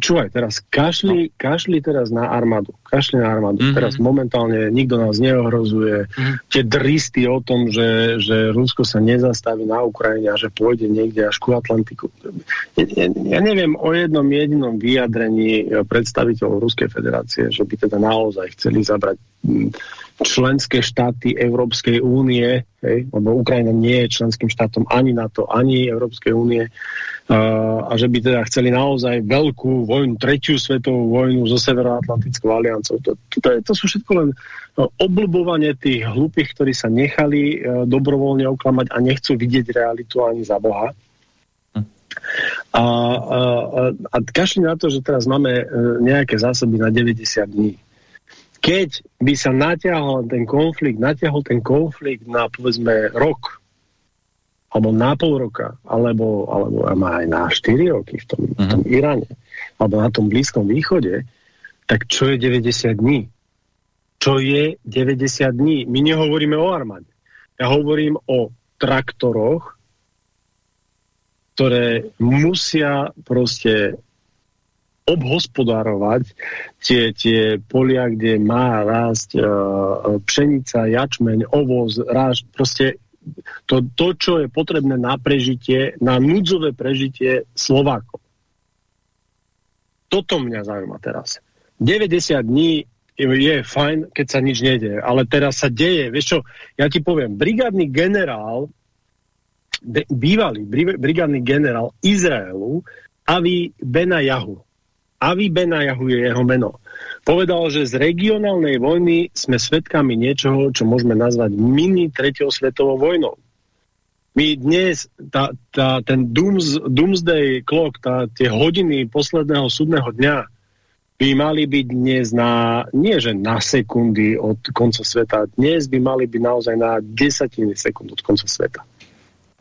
čúvaj, teraz kašli, no. kašli teraz na armádu. Kašli na armádu. Mm -hmm. Teraz momentálne nikto nás neohrozuje. Mm -hmm. Tie dristy o tom, že, že Rusko sa nezastaví na Ukrajine a že pôjde niekde až ku Atlantiku. Ja, ja, ja neviem o jednom jedinom vyjadrení predstaviteľov Ruskej federácie, že by teda naozaj chceli zabrať členské štáty Európskej únie, hej, lebo Ukrajina nie je členským štátom ani NATO, ani Európskej únie, a, že by teda chceli naozaj veľkú vojnu, tretiu svetovú vojnu so Severoatlantickou aliancou. To, to, to, to sú všetko len no, oblbovanie tých hlupých, ktorí sa nechali uh, dobrovoľne oklamať a nechcú vidieť realitu ani za Boha. A, a, a kašli na to, že teraz máme uh, nejaké zásoby na 90 dní keď by sa natiahol ten konflikt, natiahol ten konflikt na povedzme rok, alebo na pol roka, alebo, alebo aj na 4 roky v tom, uh -huh. v tom mhm. Iráne, alebo na tom Blízkom východe, tak čo je 90 dní? Čo je 90 dní? My nehovoríme o armáde. Ja hovorím o traktoroch, ktoré musia proste obhospodárovať tie, tie polia, kde má rásť uh, pšenica, jačmeň, ovoz, ráž, proste to, to, čo je potrebné na prežitie, na núdzové prežitie Slovákov. Toto mňa zaujíma teraz. 90 dní je fajn, keď sa nič nedieje, ale teraz sa deje. Vieš čo, ja ti poviem, brigádny generál, bývalý brigádny generál Izraelu, Avi Benayahu, Avi Benayahu je jeho meno. Povedal, že z regionálnej vojny sme svedkami niečoho, čo môžeme nazvať mini tretiou svetovou vojnou. My dnes, tá, tá, ten dooms, doomsday clock, tá, tie hodiny posledného súdneho dňa, by mali byť dnes na, nie že na sekundy od konca sveta, dnes by mali byť naozaj na desatiny sekúnd od konca sveta.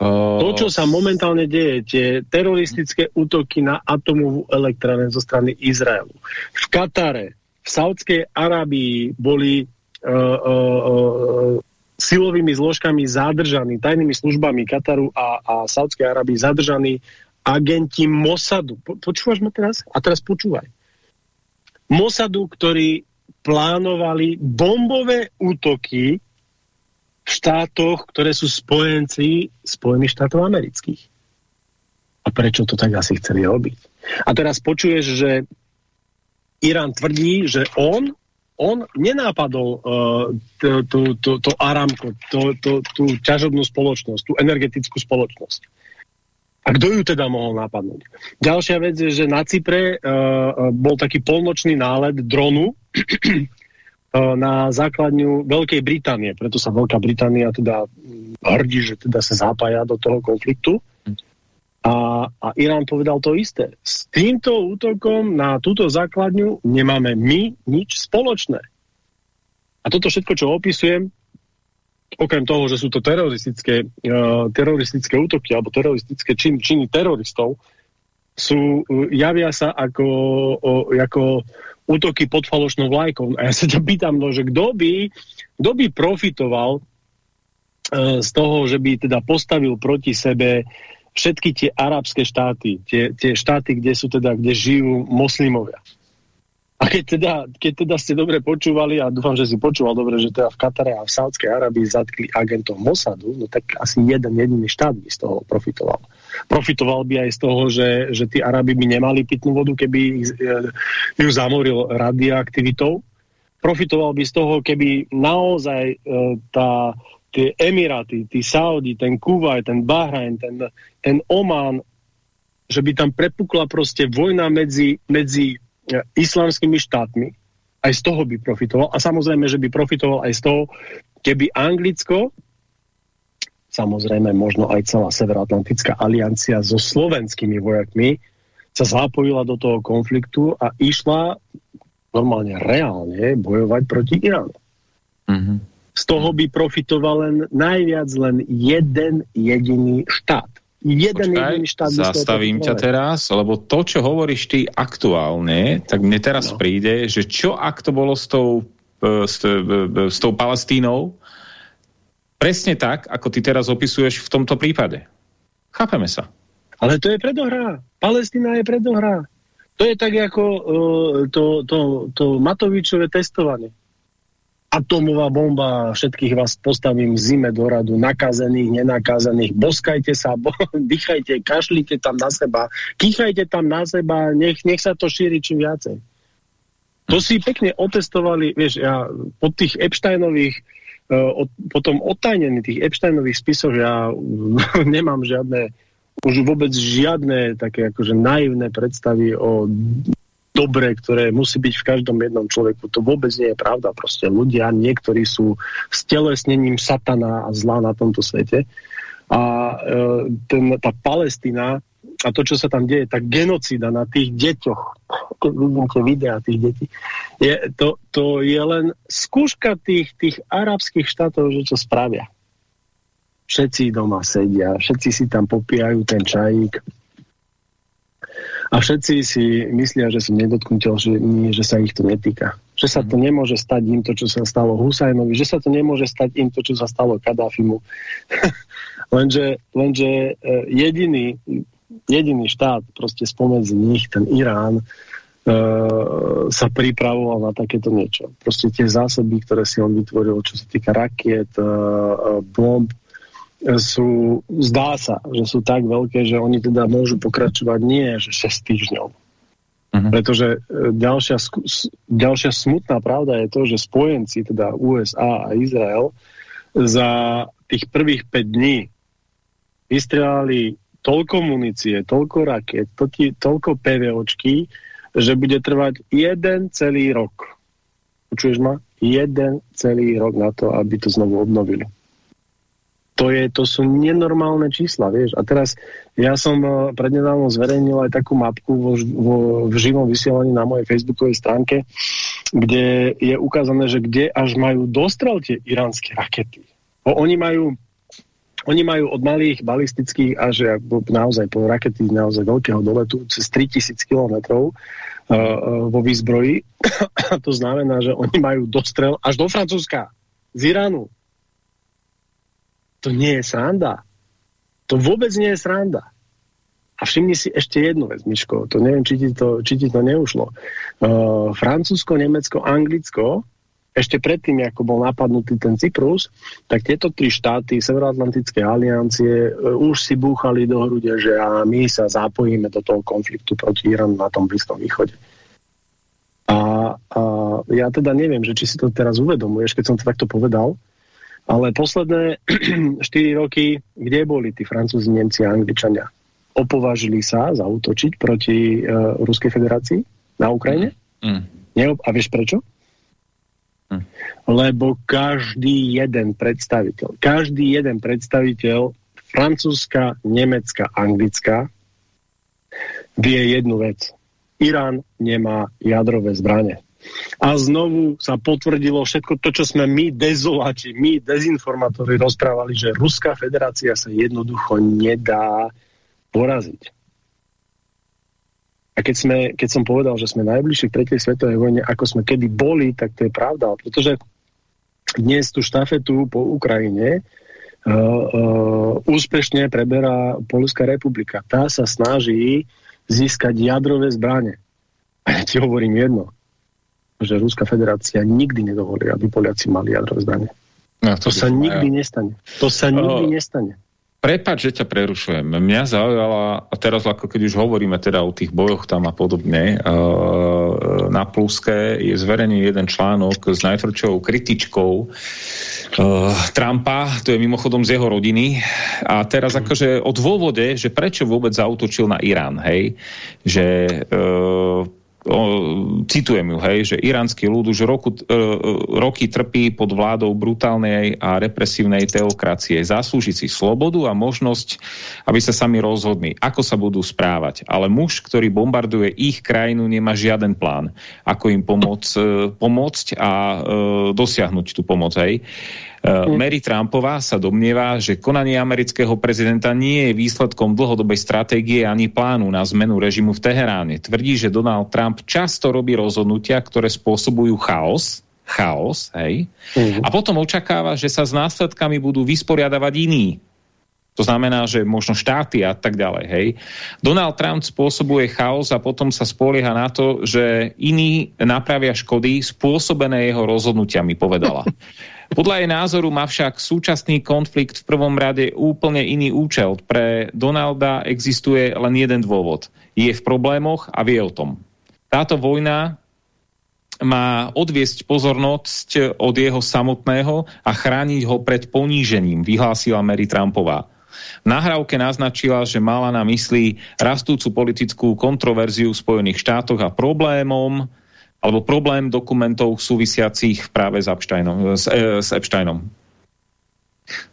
To, čo sa momentálne deje, tie teroristické útoky na atomovú elektrárne zo strany Izraelu. V Katare, v Saudskej Arábii boli uh, uh, uh, silovými zložkami zadržaní, tajnými službami Kataru a, a Saudskej Arábii zadržaní agenti Mossadu. Po, počúvaš ma teraz? A teraz počúvaj. Mossadu, ktorí plánovali bombové útoky v štátoch, ktoré sú spojenci Spojených štátov amerických. A prečo to tak asi chceli robiť? A teraz počuješ, že Irán tvrdí, že on, on nenápadol uh, to Aramko, to, to, tú ťažobnú spoločnosť, tú energetickú spoločnosť. A kto ju teda mohol napadnúť? Ďalšia vec je, že na Cypre uh, bol taký polnočný nálet dronu na základňu Veľkej Británie. Preto sa Veľká Británia teda hrdí, že teda sa zapája do toho konfliktu. A, a Irán povedal to isté. S týmto útokom na túto základňu nemáme my nič spoločné. A toto všetko, čo opisujem, okrem toho, že sú to teroristické, uh, teroristické útoky alebo teroristické čin, činy teroristov, sú, uh, javia sa ako, uh, ako útoky pod falošnou vlajkou. A ja sa ťa pýtam, no, že kto by, by profitoval uh, z toho, že by teda postavil proti sebe všetky tie arabské štáty, tie, tie štáty, kde sú teda, kde žijú moslimovia. A keď teda, keď teda ste dobre počúvali, a dúfam, že si počúval dobre, že teda v Katare a v Sádskej Arabii zatkli agentov Mossadu, no tak asi jeden jediný štát by z toho profitoval. Profitoval by aj z toho, že, že tí Arabi by nemali pitnú vodu, keby e, ju zamoril radioaktivitou. Profitoval by z toho, keby naozaj e, tá, tie Emiráty, tí Saudi, ten Kuwait, ten Bahrajn, ten, ten Oman, že by tam prepukla proste vojna medzi, medzi islamskými štátmi, aj z toho by profitoval. A samozrejme, že by profitoval aj z toho, keby Anglicko samozrejme možno aj celá Severoatlantická aliancia so slovenskými vojakmi sa zapojila do toho konfliktu a išla normálne reálne bojovať proti Iránu. Mm -hmm. Z toho by profitoval len najviac len jeden jediný štát. Jeden Počkaj, jediný štát. Zastavím ťa teraz, lebo to, čo hovoríš ty aktuálne, tak mne teraz no. príde, že čo ak to bolo s tou, e, s, e, e, s tou Palestínou, presne tak, ako ty teraz opisuješ v tomto prípade. Chápeme sa. Ale to je predohrá. Palestina je predohrá. To je tak ako uh, to, to, to Matovičové testovanie. Atomová bomba, všetkých vás postavím zime do radu, nakazených, nenakazených, boskajte sa, bo, dýchajte, kašlite tam na seba, kýchajte tam na seba, nech, nech sa to šíri čím viacej. To si pekne otestovali, vieš, ja po tých Epsteinových uh, potom otajnených tých Epsteinových spisoch ja nemám žiadne už vôbec žiadne také akože naivné predstavy o dobre, ktoré musí byť v každom jednom človeku. To vôbec nie je pravda. Proste ľudia, niektorí sú stelesnením satana a zla na tomto svete. A e, ten, tá Palestina a to, čo sa tam deje, tá genocída na tých deťoch, keď vidím tie videá tých detí, je, to, to je len skúška tých, tých arabských štátov, že čo spravia všetci doma sedia, všetci si tam popíjajú ten čajík a všetci si myslia, že sú nedotknutelní, že sa ich to netýka. Že sa to nemôže stať im to, čo sa stalo Husajnovi, že sa to nemôže stať im to, čo sa stalo Kadáfimu. lenže, lenže e, jediný, jediný štát proste spomedzi nich, ten Irán, Uh, sa pripravoval na takéto niečo. Proste tie zásoby, ktoré si on vytvoril, čo sa týka rakiet, uh, bomb, sú, zdá sa, že sú tak veľké, že oni teda môžu pokračovať nie že 6 týždňov. Uh. -huh. Pretože e, ďalšia, ďalšia smutná pravda je to, že spojenci, teda USA a Izrael, za tých prvých 5 dní vystrelali toľko munície, toľko raket, toľko, toľko PVOčky, že bude trvať jeden celý rok. Počuješ ma? Jeden celý rok na to, aby to znovu obnovili to, je, to sú nenormálne čísla, vieš. A teraz ja som eh, prednedávno zverejnil aj takú mapku vo, vo, v živom vysielaní na mojej facebookovej stránke, kde je ukázané, že kde až majú dostrel tie iránske rakety. O, oni majú oni majú od malých balistických až naozaj po rakety naozaj veľkého doletu cez 3000 kilometrov uh, vo výzbroji. to znamená, že oni majú dostrel až do Francúzska, z Iránu, to nie je sranda. To vôbec nie je sranda. A všimni si ešte jednu vec, Miško, to neviem, či ti to, či ti to neušlo. Uh, Francúzsko, Nemecko, Anglicko, ešte predtým, ako bol napadnutý ten Cyprus, tak tieto tri štáty Severoatlantické aliancie uh, už si búchali do hrude, že a my sa zapojíme do toho konfliktu proti Iránu na tom Blízkom východe. A, a ja teda neviem, že či si to teraz uvedomuješ, keď som to takto povedal, ale posledné 4 roky, kde boli tí Francúzi, Nemci a Angličania? Opovažili sa zautočiť proti uh, Ruskej federácii na Ukrajine? Mm. mm. a vieš prečo? Lebo každý jeden predstaviteľ, každý jeden predstaviteľ Francúzska, Nemecka, Anglická vie jednu vec. Irán nemá jadrové zbranie. A znovu sa potvrdilo všetko to, čo sme my, dezoláti, my, dezinformátori, rozprávali, že Ruská federácia sa jednoducho nedá poraziť. A keď, sme, keď som povedal, že sme najbližšie k tretej svetovej vojne, ako sme kedy boli, tak to je pravda. Pretože dnes tú štafetu po Ukrajine uh, uh, úspešne preberá Polská republika. Tá sa snaží získať jadrové zbranie. A ja ti hovorím jedno že Ruská federácia nikdy nedovolí, aby Poliaci mali jadrové zbranie. No, to, to sa nikdy ja. nestane. To sa nikdy uh, nestane. Prepač, že ťa prerušujem. Mňa zaujala, a teraz ako keď už hovoríme teda o tých bojoch tam a podobne, uh, na Pluske je zverejný jeden článok s najtvrdšou kritičkou uh, Trumpa, to je mimochodom z jeho rodiny. A teraz akože o dôvode, že prečo vôbec zautočil na Irán, hej? Že uh, citujem ju, hej, že iránsky ľud už roku, e, roky trpí pod vládou brutálnej a represívnej teokracie. Zaslúži si slobodu a možnosť, aby sa sami rozhodli, ako sa budú správať. Ale muž, ktorý bombarduje ich krajinu, nemá žiaden plán, ako im pomôcť, e, pomôcť a e, dosiahnuť tú pomoc. Hej. Mm. Mary Trumpová sa domnieva, že konanie amerického prezidenta nie je výsledkom dlhodobej stratégie ani plánu na zmenu režimu v Teheráne. Tvrdí, že Donald Trump často robí rozhodnutia, ktoré spôsobujú chaos, chaos, hej, mm. a potom očakáva, že sa s následkami budú vysporiadavať iní. To znamená, že možno štáty a tak ďalej. Hej. Donald Trump spôsobuje chaos a potom sa spolieha na to, že iní napravia škody spôsobené jeho rozhodnutiami, povedala. Podľa jej názoru má však súčasný konflikt v prvom rade úplne iný účel. Pre Donalda existuje len jeden dôvod. Je v problémoch a vie o tom. Táto vojna má odviesť pozornosť od jeho samotného a chrániť ho pred ponížením, vyhlásila Mary Trumpová. V nahrávke naznačila, že mala na mysli rastúcu politickú kontroverziu v Spojených štátoch a problémom, alebo problém dokumentov súvisiacich práve s Epsteinom. S, e, s Epsteinom.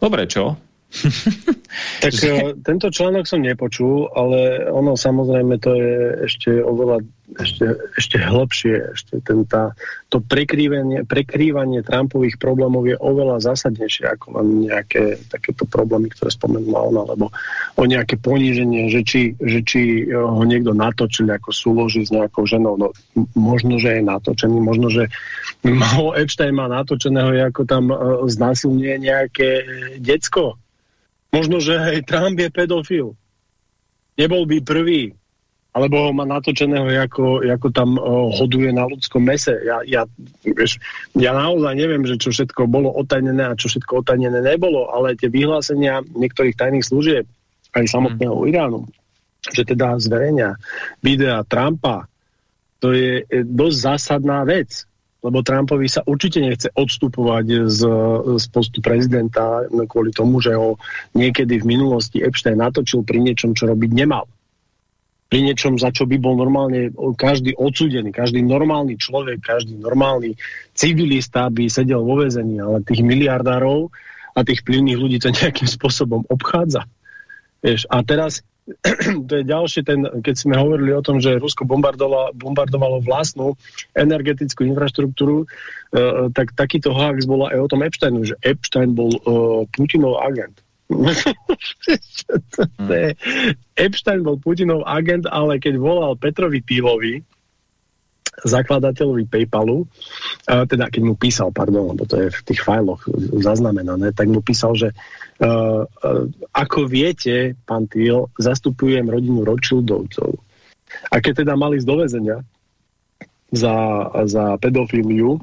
Dobre, čo? tak. E, tento článok som nepočul, ale ono samozrejme to je ešte oveľa ešte, ešte hlbšie. Ešte ten, tá, to prekrývanie, prekrývanie Trumpových problémov je oveľa zásadnejšie ako len nejaké takéto problémy, ktoré spomenula ona, lebo o nejaké poníženie, že či, že či ho niekto natočil ako súloží s nejakou ženou. No, možno, že je natočený, možno, že ho Epstein má natočeného, ako tam uh, znásilňuje nejaké decko Možno, že aj Trump je pedofil. Nebol by prvý. Alebo ho má natočeného, ako, ako tam uh, hoduje na ľudskom mese. Ja, ja, vieš, ja naozaj neviem, že čo všetko bolo otajnené a čo všetko otajnené nebolo, ale tie vyhlásenia niektorých tajných služieb, aj samotného mm. Iránu, že teda zverejňa videa Trumpa, to je dosť zásadná vec lebo Trumpovi sa určite nechce odstupovať z, z postu prezidenta kvôli tomu, že ho niekedy v minulosti Epstein natočil pri niečom, čo robiť nemal. Pri niečom, za čo by bol normálne každý odsúdený, každý normálny človek, každý normálny civilista by sedel vo vezení, ale tých miliardárov a tých plynných ľudí to nejakým spôsobom obchádza. Vieš, a teraz to je ďalšie, ten, keď sme hovorili o tom, že Rusko bombardovalo, bombardovalo vlastnú energetickú infraštruktúru, uh, tak takýto hoax bola aj o tom Epsteinu, že Epstein bol uh, Putinov agent. Epstein bol Putinov agent, ale keď volal Petrovi Týlovi, zakladateľovi Paypalu, teda keď mu písal, pardon, lebo to je v tých fajloch zaznamenané, tak mu písal, že uh, uh, ako viete, pán Týl, zastupujem rodinu Rothschildovcov. A keď teda mali z dovezenia za, za pedofíliu,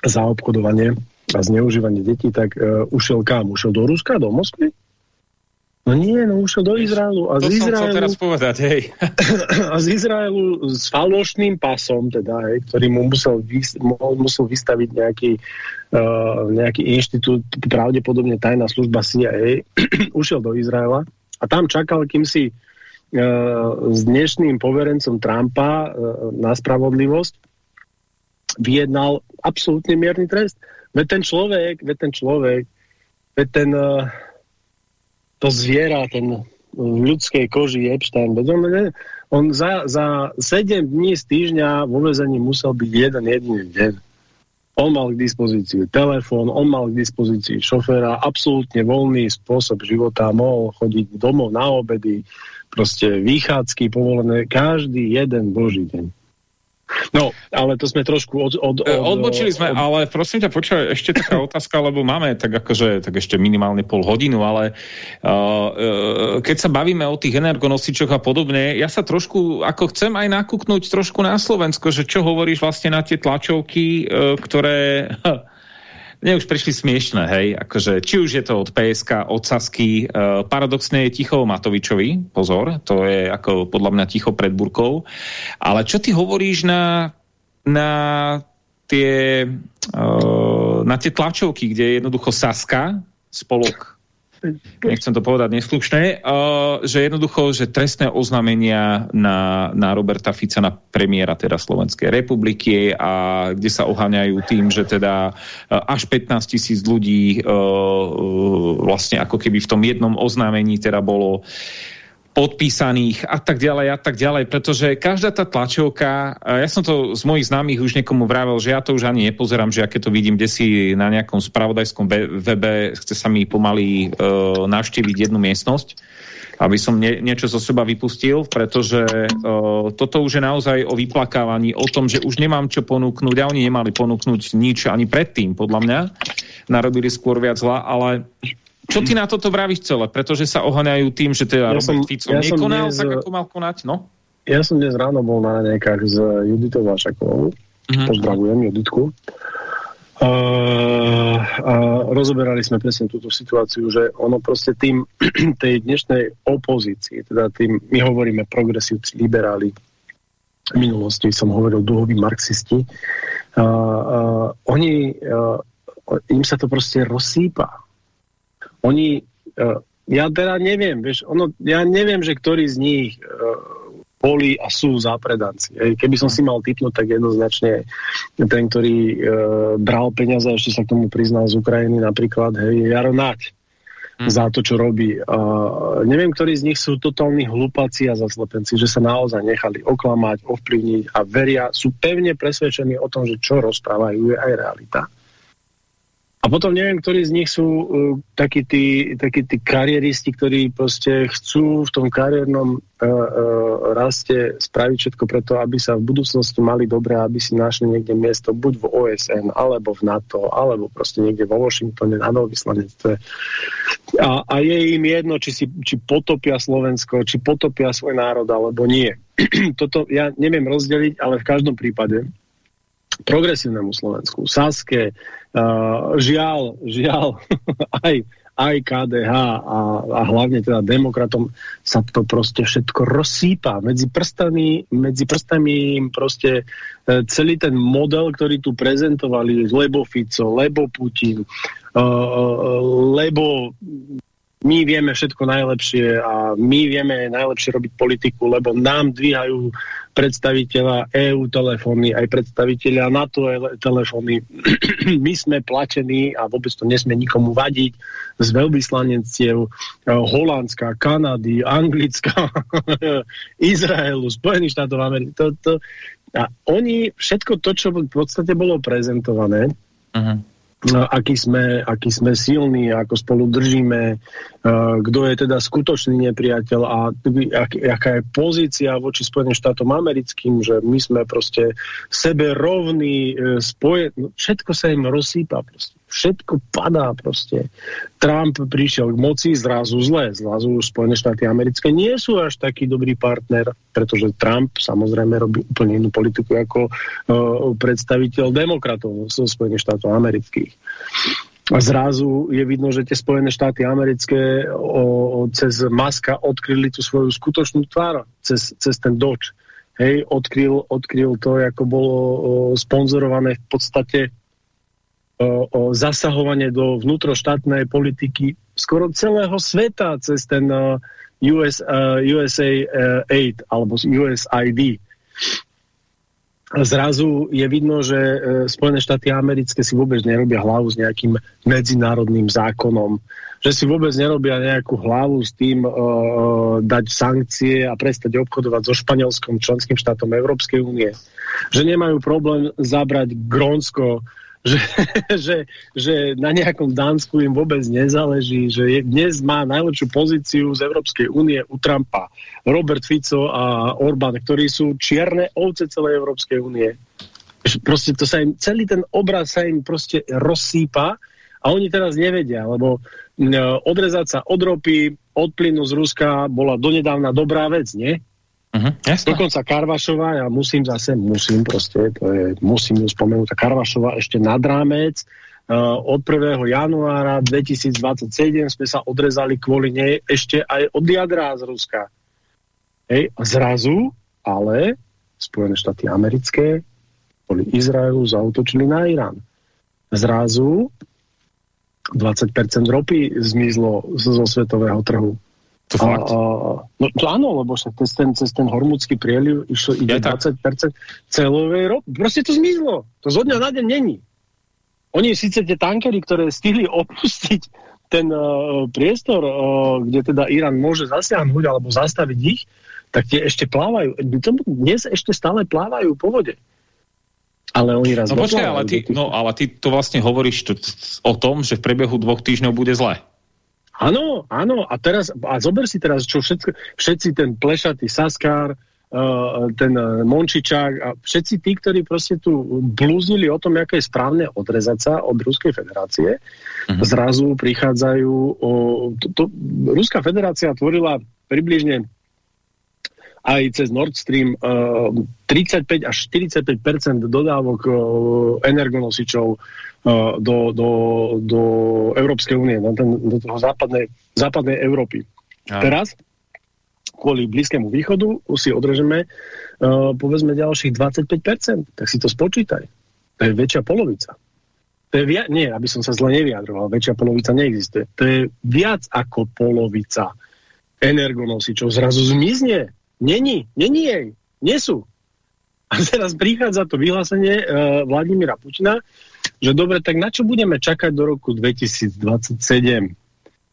za obchodovanie a zneužívanie detí, tak uh, ušiel kam? Ušiel do Ruska, do Moskvy? No nie, no ušiel do Izraelu. A to z Izraelu, teraz povedať, hej. A z Izraelu s falošným pasom, teda, hej, ktorý mu musel, vys, musel vystaviť nejaký, uh, nejaký inštitút, pravdepodobne tajná služba CIA, ušiel do Izraela a tam čakal, kým si uh, s dnešným poverencom Trumpa uh, na spravodlivosť vyjednal absolútne mierny trest. Veď ten človek, veď ten človek, veď ten... Uh, to zviera, ten v ľudskej koži Epstein. On, on za, za 7 dní z týždňa vo vezení musel byť jeden jediný deň. On mal k dispozícii telefón, on mal k dispozícii šoféra, absolútne voľný spôsob života, mohol chodiť domov na obedy, proste vychádzky povolené každý jeden boží deň. No, ale to sme trošku od... od, od Odbočili sme, od... ale prosím ťa, počúvaj, ešte taká otázka, lebo máme tak akože, tak ešte minimálne pol hodinu, ale uh, uh, keď sa bavíme o tých energonosičoch a podobne, ja sa trošku, ako chcem aj nakúknúť trošku na Slovensko, že čo hovoríš vlastne na tie tlačovky, uh, ktoré... Mne už prišli smiešné, hej, akože, či už je to od PSK, od Sasky, uh, paradoxne je ticho Matovičovi, pozor, to je ako podľa mňa ticho pred burkou, ale čo ty hovoríš na, na tie, uh, na tie tlačovky, kde je jednoducho Saska, spolok nechcem to povedať neslušné, uh, že jednoducho, že trestné oznámenia na, na Roberta Fica, na premiéra teda Slovenskej republiky a kde sa oháňajú tým, že teda uh, až 15 tisíc ľudí uh, vlastne ako keby v tom jednom oznámení teda bolo podpísaných a tak ďalej a tak ďalej, pretože každá tá tlačovka, ja som to z mojich známych už niekomu vravel, že ja to už ani nepozerám, že aké to vidím kde si na nejakom spravodajskom webe, chce sa mi pomaly uh, navštíviť jednu miestnosť, aby som nie, niečo zo seba vypustil, pretože uh, toto už je naozaj o vyplakávaní, o tom, že už nemám čo ponúknuť a oni nemali ponúknuť nič ani predtým, podľa mňa. Narobili skôr viac zla, ale čo ty na toto vravíš celé? Pretože sa oháňajú tým, že teda ja Robert som, Fico ja nekonal dnes, tak, ako mal konať? No? Ja som dnes ráno bol na nejakách s Juditou Vašakovou. Uh mhm. -huh. Pozdravujem Juditku. Uh, a rozoberali sme presne túto situáciu, že ono proste tým tej dnešnej opozícii, teda tým, my hovoríme progresívci, liberáli, v minulosti som hovoril duhoví marxisti, uh, uh, oni, uh, im sa to proste rozsýpa oni, uh, ja teda neviem, vieš, ono, ja neviem, že ktorí z nich uh, boli a sú zápredanci. Keby som si mal typnúť, tak jednoznačne ten, ktorý uh, bral peniaze, ešte sa k tomu priznal z Ukrajiny napríklad, hej, Jaro Nať hmm. za to, čo robí. Uh, neviem, ktorí z nich sú totálni hlupáci a zaslepenci, že sa naozaj nechali oklamať, ovplyvniť a veria, sú pevne presvedčení o tom, že čo rozprávajú je aj realita. A potom neviem, ktorí z nich sú uh, takí, tí, takí tí kariéristi, ktorí proste chcú v tom kariérnom uh, uh, raste spraviť všetko preto, aby sa v budúcnosti mali dobre, aby si našli niekde miesto buď v OSN, alebo v NATO, alebo proste niekde vo Washingtone na veľvyslanectve. A, a je im jedno, či, si, či potopia Slovensko, či potopia svoj národ, alebo nie. Toto ja neviem rozdeliť, ale v každom prípade progresívnemu Slovensku, Saske, uh, žiaľ, žiaľ, aj, aj KDH a, a hlavne teda demokratom sa to proste všetko rozsýpa. Medzi prstami, medzi prstami proste uh, celý ten model, ktorý tu prezentovali, lebo Fico, lebo Putin, uh, lebo my vieme všetko najlepšie a my vieme najlepšie robiť politiku, lebo nám dvíhajú predstaviteľa EU telefóny, aj predstaviteľa NATO telefóny. My sme plačení a vôbec to nesmie nikomu vadiť z veľvyslanectiev eh, Holandska, Kanady, Anglicka, Izraelu, Spojených štátov Ameriky. To, to, a oni všetko to, čo v podstate bolo prezentované, uh -huh aký sme, aký sme silní, ako spolu držíme, uh, kto je teda skutočný nepriateľ a ak, aká je pozícia voči Spojeným štátom americkým, že my sme proste sebe rovní, uh, spoje, no, všetko sa im rozsýpa proste všetko padá proste. Trump prišiel k moci zrazu zle, zrazu Spojené štáty americké nie sú až taký dobrý partner, pretože Trump samozrejme robí úplne inú politiku ako uh, predstaviteľ demokratov zo Spojených štátov amerických. A zrazu je vidno, že tie Spojené štáty americké o, o, cez Maska odkryli tú svoju skutočnú tvár, cez, cez ten Dodge. Hej, odkryl, odkryl to, ako bolo o, sponzorované v podstate o zasahovanie do vnútroštátnej politiky skoro celého sveta cez ten US, USA uh, Aid alebo USID. Zrazu je vidno, že uh, Spojené štáty americké si vôbec nerobia hlavu s nejakým medzinárodným zákonom, že si vôbec nerobia nejakú hlavu s tým uh, dať sankcie a prestať obchodovať so španielskom členským štátom Európskej únie. Že nemajú problém zabrať Grónsko že, že, že na nejakom Dánsku im vôbec nezáleží, že je, dnes má najlepšiu pozíciu z Európskej únie u Trumpa Robert Fico a Orbán, ktorí sú čierne ovce celej Európskej únie. Proste to sa im, celý ten obraz sa im proste rozsýpa a oni teraz nevedia, lebo odrezať sa od ropy, od plynu z Ruska bola donedávna dobrá vec, nie? Uh mhm, -huh, Dokonca Karvašova, ja musím zase, musím proste, to je, musím ju spomenúť, Karvašova ešte nad rámec, uh, od 1. januára 2027 sme sa odrezali kvôli nej ešte aj od jadra z Ruska. Hej, zrazu, ale Spojené štáty americké boli Izraelu zautočili na Irán. Zrazu 20% ropy zmizlo zo svetového trhu. To a, fakt? A, no to áno, lebo sa cez ten, cez ten hormúdsky prieliv išlo, ide ja 20% celovej ropy. Proste to zmizlo. To zo dňa na deň není. Oni síce tie tankery, ktoré stihli opustiť ten uh, priestor, uh, kde teda Irán môže zasiahnuť alebo zastaviť ich, tak tie ešte plávajú. Dnes ešte stále plávajú po vode. Ale oni raz no, počkaj, ale ty, no, ale ty to vlastne hovoríš to, o tom, že v priebehu dvoch týždňov bude zle. Áno, áno. A teraz, a zober si teraz, čo všetko, všetci ten plešatý Saskár, uh, ten uh, Mončičák a všetci tí, ktorí proste tu blúznili o tom, aké je správne odrezať sa od Ruskej federácie, uh mhm. -huh. zrazu prichádzajú... O, to, to, Ruská federácia tvorila približne aj cez Nord Stream uh, 35 až 45% dodávok uh, energonosičov uh, do, do, do Európskej únie, do, do toho západnej, západnej Európy. A. Teraz, kvôli Blízkému východu, si odrežeme uh, povedzme ďalších 25% tak si to spočítaj. To je väčšia polovica. To je viac, nie, aby som sa zle nevyjadroval, väčšia polovica neexistuje. To je viac ako polovica energonosičov. Zrazu zmizne Není, není jej, nie sú. A teraz prichádza to vyhlásenie uh, Vladimíra Putina, že dobre, tak na čo budeme čakať do roku 2027?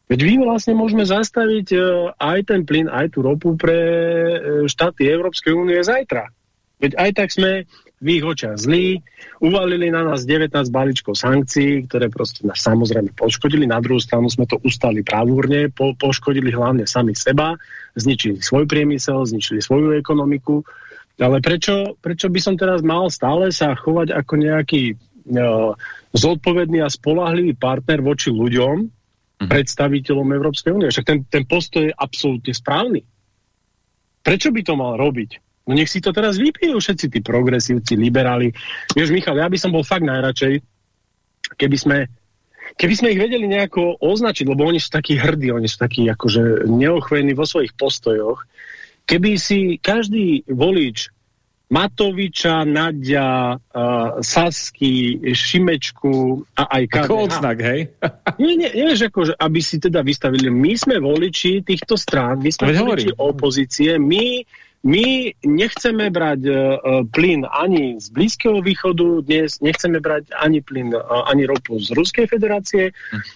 Veď my vlastne môžeme zastaviť uh, aj ten plyn, aj tú ropu pre uh, štáty Európskej únie zajtra. Veď aj tak sme v ich očiach zlí, uvalili na nás 19 balíčkov sankcií, ktoré proste nás samozrejme poškodili. Na druhú stranu sme to ustali pravúrne, po, poškodili hlavne sami seba, zničili svoj priemysel, zničili svoju ekonomiku. Ale prečo, prečo by som teraz mal stále sa chovať ako nejaký uh, zodpovedný a spolahlivý partner voči ľuďom, mm. predstaviteľom Európskej únie? Však ten, ten postoj je absolútne správny. Prečo by to mal robiť? No nech si to teraz vypijú všetci tí progresívci, liberáli. Vieš, Michal, ja by som bol fakt najradšej, keby sme, keby sme ich vedeli nejako označiť, lebo oni sú takí hrdí, oni sú takí akože neochvejní vo svojich postojoch. Keby si každý volič Matoviča, Nadia, uh, Sasky, Šimečku a aj KDH. Ako odznak, hej? nie, nie, že akože, aby si teda vystavili. My sme voliči týchto strán, my sme voliči opozície, my my nechceme brať uh, plyn ani z Blízkeho východu dnes, nechceme brať ani plyn, uh, ani ropu z Ruskej federácie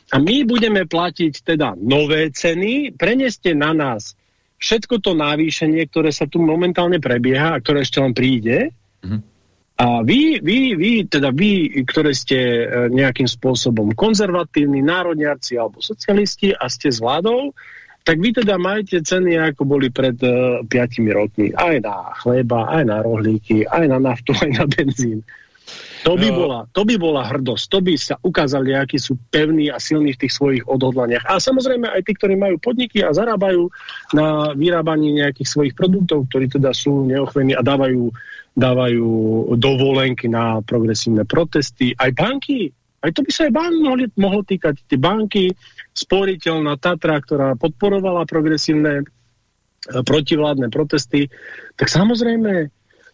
a my budeme platiť teda nové ceny, preneste na nás všetko to navýšenie, ktoré sa tu momentálne prebieha a ktoré ešte len príde. Mm. A vy, vy, vy, teda vy, ktoré ste nejakým spôsobom konzervatívni, národniarci alebo socialisti a ste s vládou, tak vy teda majte ceny, ako boli pred uh, e, 5 rokmi. Aj na chleba, aj na rohlíky, aj na naftu, aj na benzín. To by, no. bola, to by bola hrdosť. To by sa ukázali, akí sú pevní a silní v tých svojich odhodlaniach. A samozrejme aj tí, ktorí majú podniky a zarábajú na vyrábaní nejakých svojich produktov, ktorí teda sú neochvení a dávajú, dávajú dovolenky na progresívne protesty. Aj banky, aj to by sa aj bank mohli, mohlo týkať. Tie banky, sporiteľná Tatra, ktorá podporovala progresívne e, protivládne protesty, tak samozrejme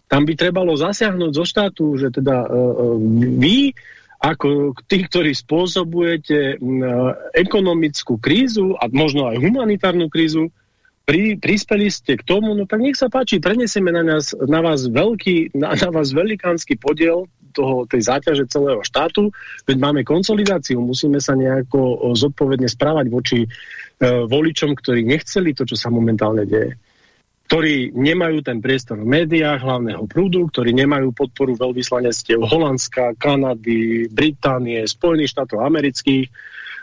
tam by trebalo zasiahnuť zo štátu, že teda uh, vy ako tí, ktorí spôsobujete ekonomickú krízu a možno aj humanitárnu krízu, pri, prispeli ste k tomu, no tak nech sa páči, prenesieme na, nás, na vás veľký, na, na vás velikánsky podiel toho, tej záťaže celého štátu, veď máme konsolidáciu, musíme sa nejako zodpovedne správať voči e, voličom, ktorí nechceli to, čo sa momentálne deje ktorí nemajú ten priestor v médiách hlavného prúdu, ktorí nemajú podporu veľvyslanectiev Holandska, Kanady, Británie, Spojených štátov amerických,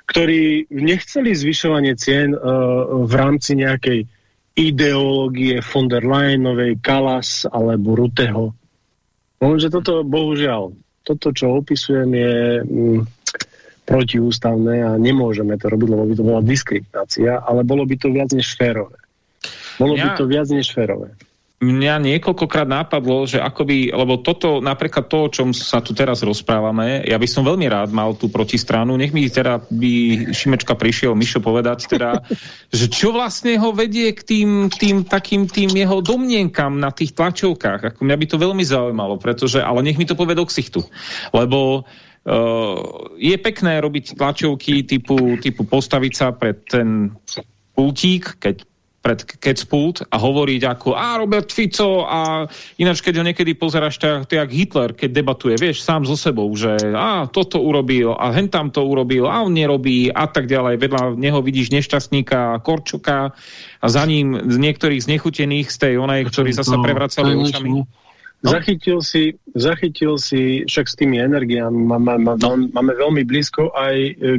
ktorí nechceli zvyšovanie cien uh, v rámci nejakej ideológie von der Leyenovej, Kalas alebo Ruteho. Lenže toto, bohužiaľ, toto, čo opisujem, je mm, protiústavné a nemôžeme to robiť, lebo by to bola diskriminácia, ale bolo by to viac než férové. Bolo Mňa... by to viac než férové mňa niekoľkokrát nápadlo, že akoby, lebo toto, napríklad to, o čom sa tu teraz rozprávame, ja by som veľmi rád mal tú protistranu, nech mi teda by Šimečka prišiel Mišo povedať teda, že čo vlastne ho vedie k tým, tým takým tým jeho domnienkam na tých tlačovkách, ako mňa by to veľmi zaujímalo, pretože, ale nech mi to povie do ksichtu, lebo je pekné robiť tlačovky typu, typu postaviť sa pred ten pultík, keď pred Kecpult a hovoriť ako a Robert Fico a ináč keď ho niekedy pozeráš tak, tak Hitler, keď debatuje, vieš, sám so sebou, že a toto urobil a hen tam to urobil a on nerobí a tak ďalej. Vedľa neho vidíš nešťastníka Korčoka a za ním niektorých znechutených z tej onej, ktorí zasa prevracali očami. No? Zachytil, si, zachytil si však s tými energiami, máme, máme, no. máme veľmi blízko aj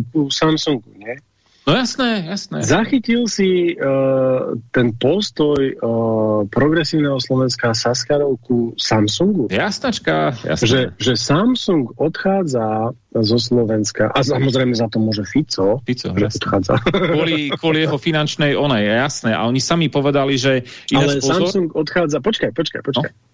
ku Samsungu, nie? No jasné, jasné. Zachytil si uh, ten postoj uh, progresívneho Slovenska Saskarov ku Samsungu? Jasnačka, jasné. Že, že Samsung odchádza zo Slovenska a samozrejme za to môže Fico. Fico, že odchádza. Kvôli, kvôli jeho finančnej onej, jasné. A oni sami povedali, že... Ale pozor... Samsung odchádza... Počkaj, počkaj, počkaj. No?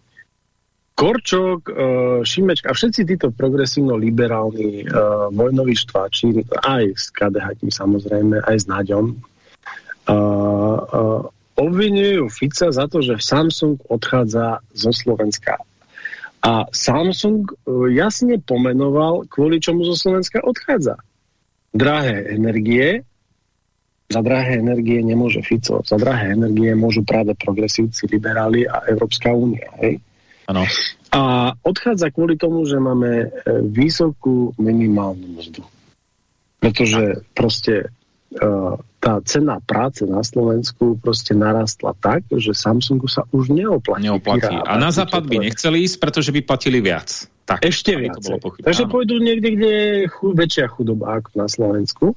Korčok, uh, Šimečka a všetci títo progresívno-liberálni uh, vojnoví štváči, aj s KDH samozrejme, aj s Naďom, uh, obvinujú Fica za to, že Samsung odchádza zo Slovenska. A Samsung jasne pomenoval, kvôli čomu zo Slovenska odchádza. Drahé energie, za drahé energie nemôže Fico, za drahé energie môžu práve progresívci, liberáli a Európska únia. Hej? Ano. A odchádza kvôli tomu, že máme e, vysokú minimálnu mzdu. Pretože proste uh, tá cena práce na Slovensku proste narastla tak, že Samsungu sa už neoplatí. neoplatí. A na západ by nechceli ísť, pretože by platili viac. Tak, Ešte viac. Takže áno. pôjdu niekde, kde chu väčšia chudoba ako na Slovensku.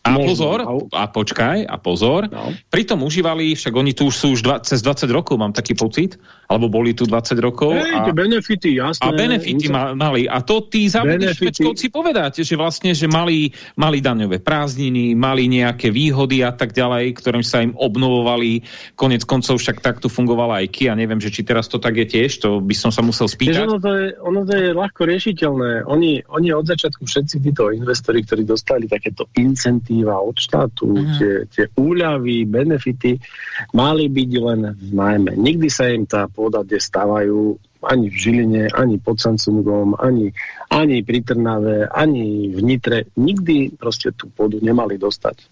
A Možno. pozor, a počkaj, a pozor, no. pritom užívali, však oni tu už sú už dva, cez 20 rokov, mám taký pocit, alebo boli tu 20 rokov. Hej, a, benefity, jasné. A benefity ma, mali. A to tí Švedkovci povedať, že vlastne, že mali, mali daňové prázdniny, mali nejaké výhody a tak ďalej, ktorým sa im obnovovali. Konec koncov však takto fungovala aj Kia. Neviem, že či teraz to tak je tiež, to by som sa musel spýtať. ono, to je, ono to je ľahko riešiteľné. Oni, oni od začiatku všetci títo investori, ktorí dostali takéto incentív, incentíva od štátu, uh mhm. -huh. tie, tie úľavy, benefity mali byť len v nájme. Nikdy sa im tá pôda, kde stávajú, ani v Žiline, ani pod Samsungom, ani, ani pri Trnave, ani v Nitre, nikdy proste tú pôdu nemali dostať.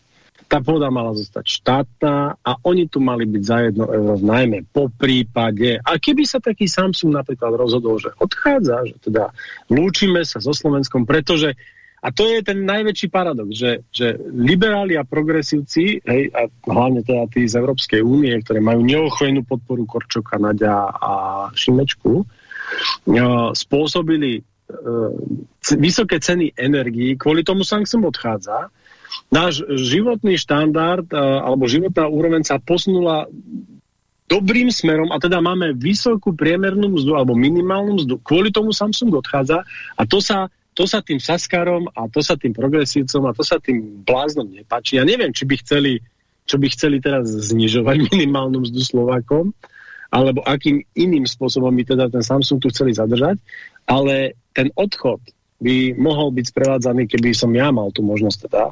Tá pôda mala zostať štátna a oni tu mali byť za jedno euro v najmä po prípade. A keby sa taký Samsung napríklad rozhodol, že odchádza, že teda lúčime sa so Slovenskom, pretože a to je ten najväčší paradox, že, že liberáli a progresívci, hej, a hlavne teda tí z Európskej únie, ktoré majú neochvejnú podporu Korčoka, Nadia a Šimečku, uh, spôsobili uh, vysoké ceny energií, kvôli tomu sa odchádza. Náš životný štandard uh, alebo životná úroveň sa posunula dobrým smerom a teda máme vysokú priemernú mzdu alebo minimálnu mzdu. Kvôli tomu Samsung odchádza a to sa to sa tým Saskarom a to sa tým progresívcom a to sa tým bláznom nepáči. Ja neviem, či by chceli, čo by chceli teraz znižovať minimálnu mzdu Slovákom, alebo akým iným spôsobom by teda ten Samsung tu chceli zadržať, ale ten odchod by mohol byť sprevádzaný, keby som ja mal tú možnosť teda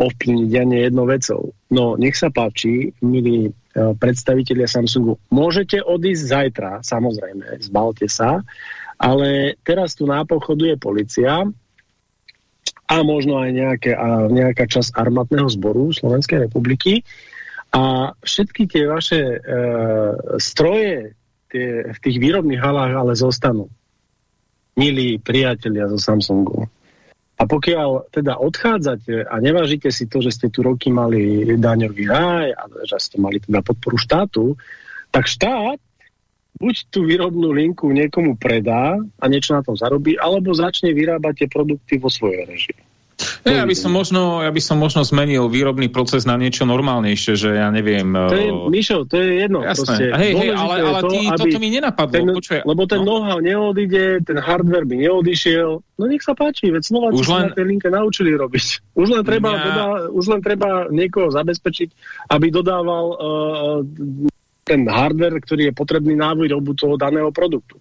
ovplyvniť dianie jednou vecou. No, nech sa páči, milí uh, predstavitelia Samsungu, môžete odísť zajtra, samozrejme, zbalte sa, ale teraz tu nápochoduje policia a možno aj nejaké, a nejaká časť armátneho zboru Slovenskej republiky a všetky tie vaše e, stroje tie, v tých výrobných halách ale zostanú. Milí priatelia zo Samsungu. A pokiaľ teda odchádzate a nevážite si to, že ste tu roky mali daňový ráj a že ste mali teda podporu štátu, tak štát buď tú výrobnú linku niekomu predá a niečo na tom zarobí, alebo začne vyrábať tie produkty vo svojej režii. Ja, ja, by som možno, ja by som možno zmenil výrobný proces na niečo normálnejšie, že ja neviem... To je, uh... Mišo, to je jedno. Jasné. Hej, hej, ale, ale to, ty, toto mi nenapadlo. Ten, Počuaj, lebo ten no. know-how neodíde, ten hardware by neodišiel. No nech sa páči, veď Slováci len... na tej linke naučili robiť. Už len treba, ja... dodá, už len treba niekoho zabezpečiť, aby dodával uh, ten hardware, ktorý je potrebný na výrobu toho daného produktu.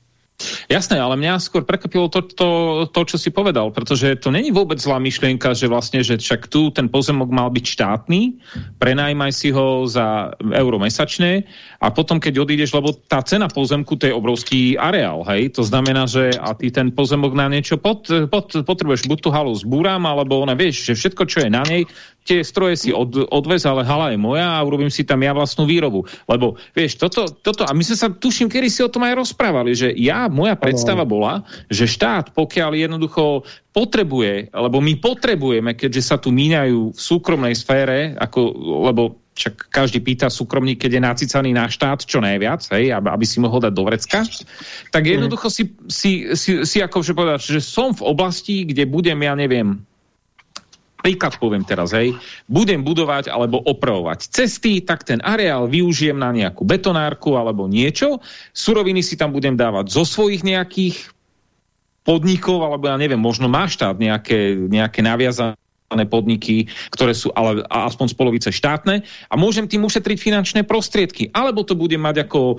Jasné, ale mňa skôr prekvapilo to, to, to, čo si povedal, pretože to není vôbec zlá myšlienka, že vlastne, že však tu ten pozemok mal byť štátny, prenajmaj si ho za euro mesačne a potom, keď odídeš, lebo tá cena pozemku, to je obrovský areál, hej, to znamená, že a ty ten pozemok na niečo pot, pot, potrebuješ, buď tú halu zbúram, alebo ona, vieš, že všetko, čo je na nej, tie stroje si od, odvez, ale hala je moja a urobím si tam ja vlastnú výrobu. Lebo, vieš, toto, toto a my sme sa, tuším, kedy si o tom aj rozprávali, že ja, moja predstava bola, že štát, pokiaľ jednoducho potrebuje, lebo my potrebujeme, keďže sa tu míňajú v súkromnej sfére, ako, lebo však každý pýta súkromník, keď je nacicaný na štát čo najviac, hej, aby, si mohol dať do vrecka, tak mhm. jednoducho si, si, si, si akože povedať, že som v oblasti, kde budem, ja neviem, príklad poviem teraz, hej, budem budovať alebo opravovať cesty, tak ten areál využijem na nejakú betonárku alebo niečo, suroviny si tam budem dávať zo svojich nejakých podnikov, alebo ja neviem, možno má štát nejaké, nejaké naviazané podniky, ktoré sú ale aspoň z polovice štátne a môžem tým ušetriť finančné prostriedky. Alebo to budem mať ako e,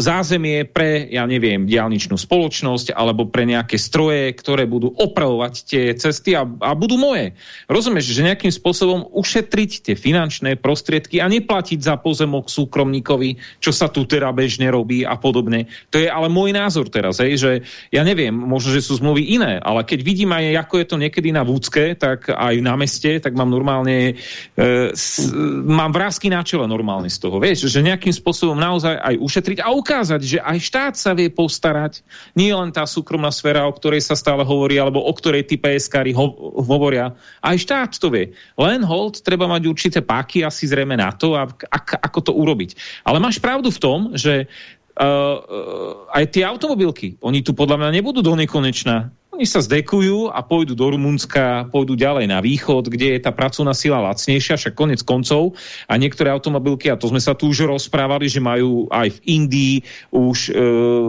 zázemie pre, ja neviem, diálničnú spoločnosť alebo pre nejaké stroje, ktoré budú opravovať tie cesty a, a budú moje. Rozumieš, že nejakým spôsobom ušetriť tie finančné prostriedky a neplatiť za pozemok súkromníkovi, čo sa tu teda bežne robí a podobne. To je ale môj názor teraz, hej, že ja neviem, možno, že sú zmluvy iné, ale keď vidím aj, ako je to niekedy na vúcke, tak aj aj na meste, tak mám normálne, e, s, mám vrázky na čele normálne z toho. Vieš, že nejakým spôsobom naozaj aj ušetriť a ukázať, že aj štát sa vie postarať. Nie len tá súkromná sféra, o ktorej sa stále hovorí, alebo o ktorej tí PSK ho, hovoria. Aj štát to vie. Len hold, treba mať určité páky asi zrejme na to, a, ak, ako to urobiť. Ale máš pravdu v tom, že Uh, uh, aj tie automobilky, oni tu podľa mňa nebudú do nekonečna. Oni sa zdekujú a pôjdu do Rumunska, pôjdu ďalej na východ, kde je tá pracovná sila lacnejšia, však konec koncov. A niektoré automobilky, a to sme sa tu už rozprávali, že majú aj v Indii, už e,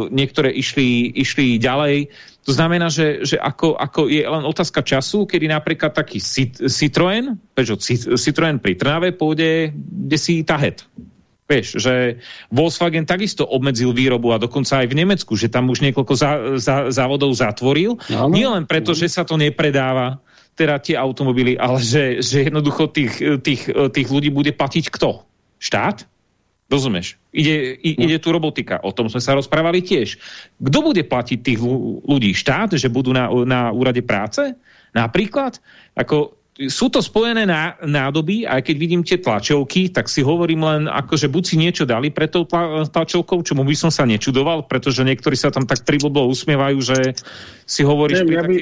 niektoré išli, išli ďalej. To znamená, že, že ako, ako je len otázka času, kedy napríklad taký Citroen, Peugeot Citroen pri Trnave pôjde, kde si Tahet Vieš, že Volkswagen takisto obmedzil výrobu a dokonca aj v Nemecku, že tam už niekoľko za, za, závodov zatvoril. No, Nie len preto, že sa to nepredáva, teda tie automobily, ale že, že jednoducho tých, tých, tých ľudí bude platiť kto? Štát? Rozumieš? Ide, i, no. ide tu robotika. O tom sme sa rozprávali tiež. Kto bude platiť tých ľudí? Štát? Že budú na, na úrade práce? Napríklad? Ako sú to spojené ná, nádoby, aj keď vidím tie tlačovky, tak si hovorím len, akože buď si niečo dali pre tou tla, tlačovkou, čomu by som sa nečudoval, pretože niektorí sa tam tak priblbo usmievajú, že si hovoríš... Ne, mňa, by,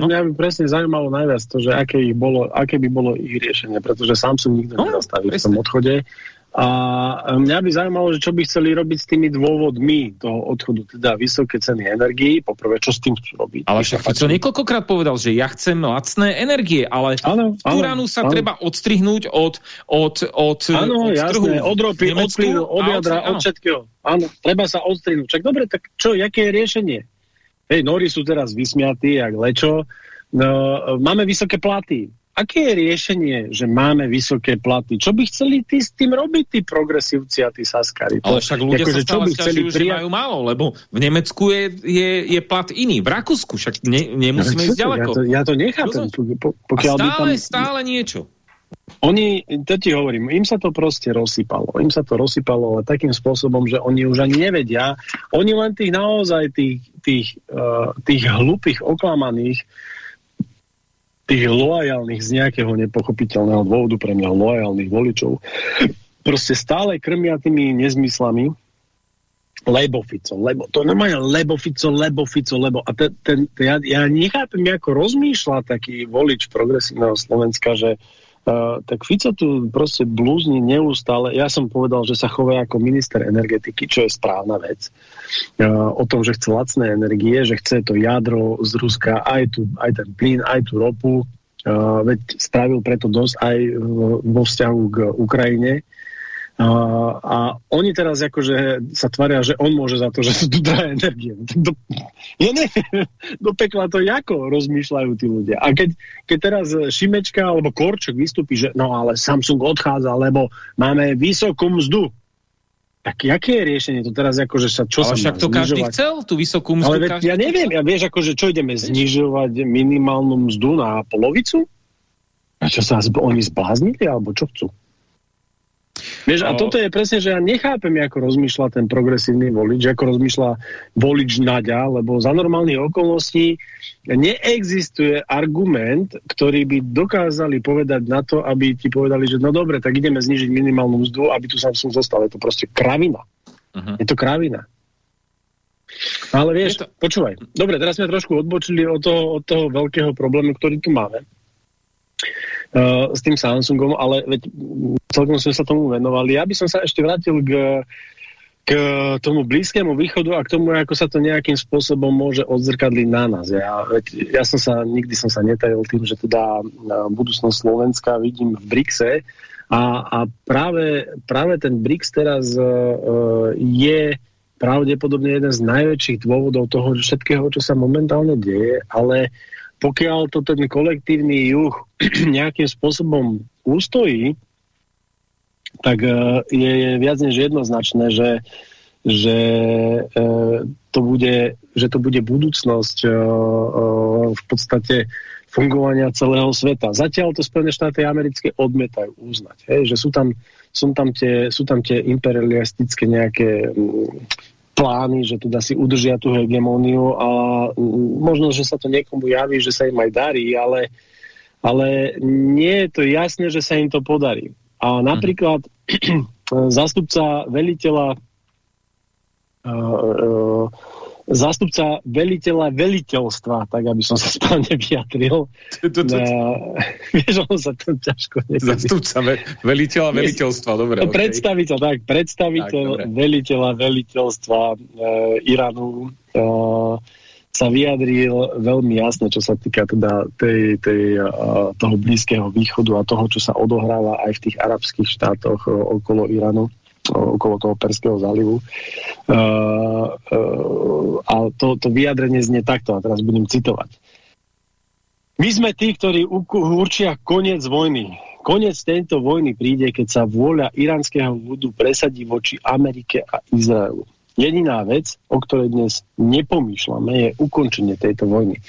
no? mňa by presne zaujímalo najviac to, že aké, ich bolo, aké by bolo ich riešenie, pretože Samsung nikto no, nezastaví v tom odchode a mňa by zaujímalo, že čo by chceli robiť s tými dôvodmi toho odchodu, teda vysoké ceny energii, poprvé, čo s tým chcú robiť. Ale však Fico niekoľkokrát povedal, že ja chcem lacné energie, ale áno, tú ránu sa áno. treba odstrihnúť od, od, od, áno, od jasné, od ropy, od plynu, od jadra, od všetkého. Áno, treba sa odstrihnúť. Čak dobre, tak čo, jaké je riešenie? Hej, Nori sú teraz vysmiatí, jak lečo. No, máme vysoké platy aké je riešenie, že máme vysoké platy? Čo by chceli tí s tým robiť, tí progresívci a tí saskari? Ale však ľudia ako, sa stále by chceli že majú málo, lebo v Nemecku je, je, je plat iný. V Rakúsku však ne, nemusíme ísť ďaleko. Ja to, ja to nechápem. Po, pokiaľ a stále, tam... stále niečo. Oni, to ti hovorím, im sa to proste rozsypalo. Im sa to rozsypalo ale takým spôsobom, že oni už ani nevedia. Oni len tých naozaj tých, tých, uh, tých hlupých, oklamaných tých loajálnych z nejakého nepochopiteľného dôvodu pre mňa loajálnych voličov proste stále krmia tými nezmyslami lebo Fico, lebo, to normálne lebo Fico, lebo Fico, lebo a ten, ten, ja, ja nechápem, ako rozmýšľa taký volič progresívneho Slovenska, že Uh, tak Fico tu proste blúzni neustále. Ja som povedal, že sa chová ako minister energetiky, čo je správna vec. Uh, o tom, že chce lacné energie, že chce to jadro z Ruska, aj, tu, aj ten plyn, aj tú ropu. Uh, veď spravil preto dosť aj vo vzťahu k Ukrajine. A, a oni teraz akože sa tvária, že on môže za to, že sú tu drahé energie. Do, ja neviem, do pekla to ako rozmýšľajú tí ľudia. A keď, keď teraz Šimečka alebo Korčok vystúpi, že no ale Samsung odchádza, lebo máme vysokú mzdu. Tak aké je riešenie? To teraz akože sa čo Ale sa však to znižovať? každý chcel, tú vysokú mzdu. Ale veď, ja neviem, ja vieš, akože čo ideme znižovať minimálnu mzdu na polovicu? A čo sa oni zbláznili, alebo čo chcú? Vieš, a toto je presne, že ja nechápem, ako rozmýšľa ten progresívny volič, ako rozmýšľa volič Naďa, lebo za normálnych okolností neexistuje argument, ktorý by dokázali povedať na to, aby ti povedali, že no dobre, tak ideme znižiť minimálnu mzdu, aby tu som zostal. Je to proste kravina. Uh. -huh. Je to kravina. Ale vieš, to... počúvaj. Dobre, teraz sme trošku odbočili od toho, od toho veľkého problému, ktorý tu máme. Uh, s tým Samsungom, ale veď celkom sme sa tomu venovali. Ja by som sa ešte vrátil k, k tomu blízkému východu a k tomu, ako sa to nejakým spôsobom môže odzrkadliť na nás. Ja, veď, ja som sa, nikdy som sa netajil tým, že teda budúcnosť Slovenska vidím v BRICSe a, a práve, práve ten BRICS teraz uh, je pravdepodobne jeden z najväčších dôvodov toho všetkého, čo sa momentálne deje, ale pokiaľ to ten kolektívny juh nejakým spôsobom ústojí, tak uh, je, viac než jednoznačné, že, že, uh, to bude, že to bude budúcnosť uh, v podstate fungovania celého sveta. Zatiaľ to Spojené štáty americké odmietajú uznať. Hej, že sú tam, sú, tam tie, sú tam tie imperialistické nejaké plány, že teda si udržia tú hegemóniu a možno, že sa to niekomu javí, že sa im aj darí, ale, ale nie je to jasné, že sa im to podarí. A napríklad mm. zastupca veliteľa uh, uh, zástupca veliteľa veliteľstva, tak aby som sa správne vyjadril. Vieš, on sa to ťažko niekedy... Zástupca ve, veliteľa veliteľstva, dobre. Okay. Predstaviteľ, tak, predstaviteľ tak, veliteľa veliteľstva e, Iránu e, sa vyjadril veľmi jasne, čo sa týka teda tej, tej, e, toho Blízkeho východu a toho, čo sa odohráva aj v tých arabských štátoch e, okolo Iránu okolo toho Perského zálivu. Uh, uh, a to, to vyjadrenie znie takto, a teraz budem citovať. My sme tí, ktorí určia koniec vojny. Koniec tejto vojny príde, keď sa vôľa iránskeho ľudu presadí voči Amerike a Izraelu. Jediná vec, o ktorej dnes nepomýšľame, je ukončenie tejto vojny.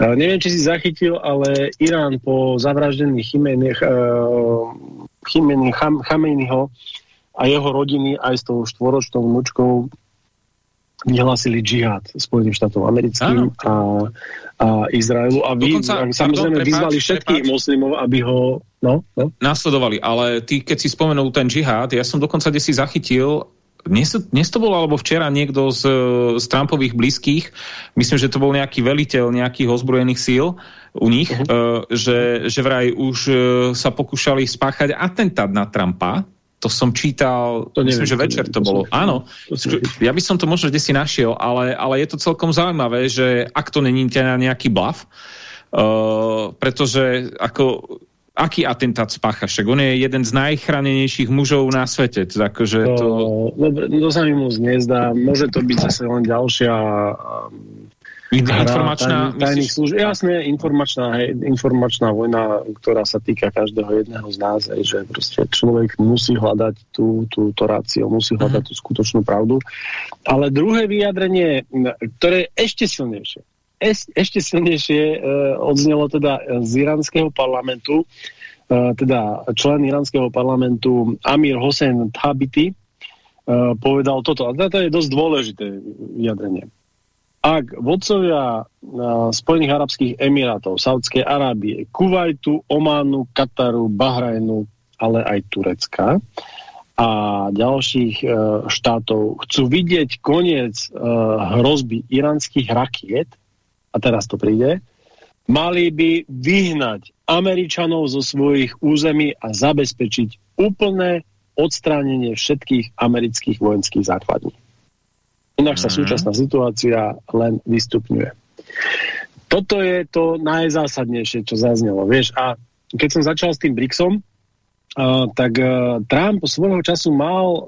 Uh, neviem, či si zachytil, ale Irán po zavraždení Chimeny, a jeho rodiny aj s tou štvoročnou vnúčkou vyhlásili džihad Spojeným štátom americkým a, a Izraelu a vy, Dokonca, samozrejme pardon, vyzvali všetkých prepáč. moslimov, aby ho no, no? nasledovali, ale ty, keď si spomenul ten džihad, ja som dokonca kde si zachytil dnes, dnes to bolo, alebo včera niekto z, z Trumpových blízkych, myslím, že to bol nejaký veliteľ nejakých ozbrojených síl u nich, uh -huh. uh, že, že vraj už uh, sa pokúšali spáchať atentát na Trumpa, to som čítal, to neviem, myslím, že večer to, to bolo. Som, Áno, ja by som to možno si našiel, ale, ale je to celkom zaujímavé, že ak to není na nejaký blav, uh, pretože ako aký atentát spácha? Však on je jeden z najchránenejších mužov na svete. Takže to... To, to sa mi moc nezdá. Môže to byť zase len ďalšia informačná, tajný, tajných služieb. Jasné, informačná, hej, informačná vojna, ktorá sa týka každého jedného z nás, hej, že proste človek musí hľadať tú, tú, to rácio, musí hľadať uh -huh. tú skutočnú pravdu. Ale druhé vyjadrenie, ktoré je ešte silnejšie, eš, ešte silnejšie e, odznelo teda z iránskeho parlamentu, e, teda člen iránskeho parlamentu Amir Hossein Thabiti, e, povedal toto. A to je dosť dôležité vyjadrenie ak vodcovia Spojených arabských emirátov, Saudskej Arábie, Kuwaitu, Ománu, Kataru, Bahrajnu, ale aj Turecka a ďalších e, štátov chcú vidieť koniec e, hrozby iránskych rakiet, a teraz to príde, mali by vyhnať Američanov zo svojich území a zabezpečiť úplné odstránenie všetkých amerických vojenských základní. Inak sa mhm. súčasná situácia len vystupňuje. Toto je to najzásadnejšie, čo zaznelo. Vieš, a keď som začal s tým BRICSom, Uh, tak uh, Trump svojho času mal uh,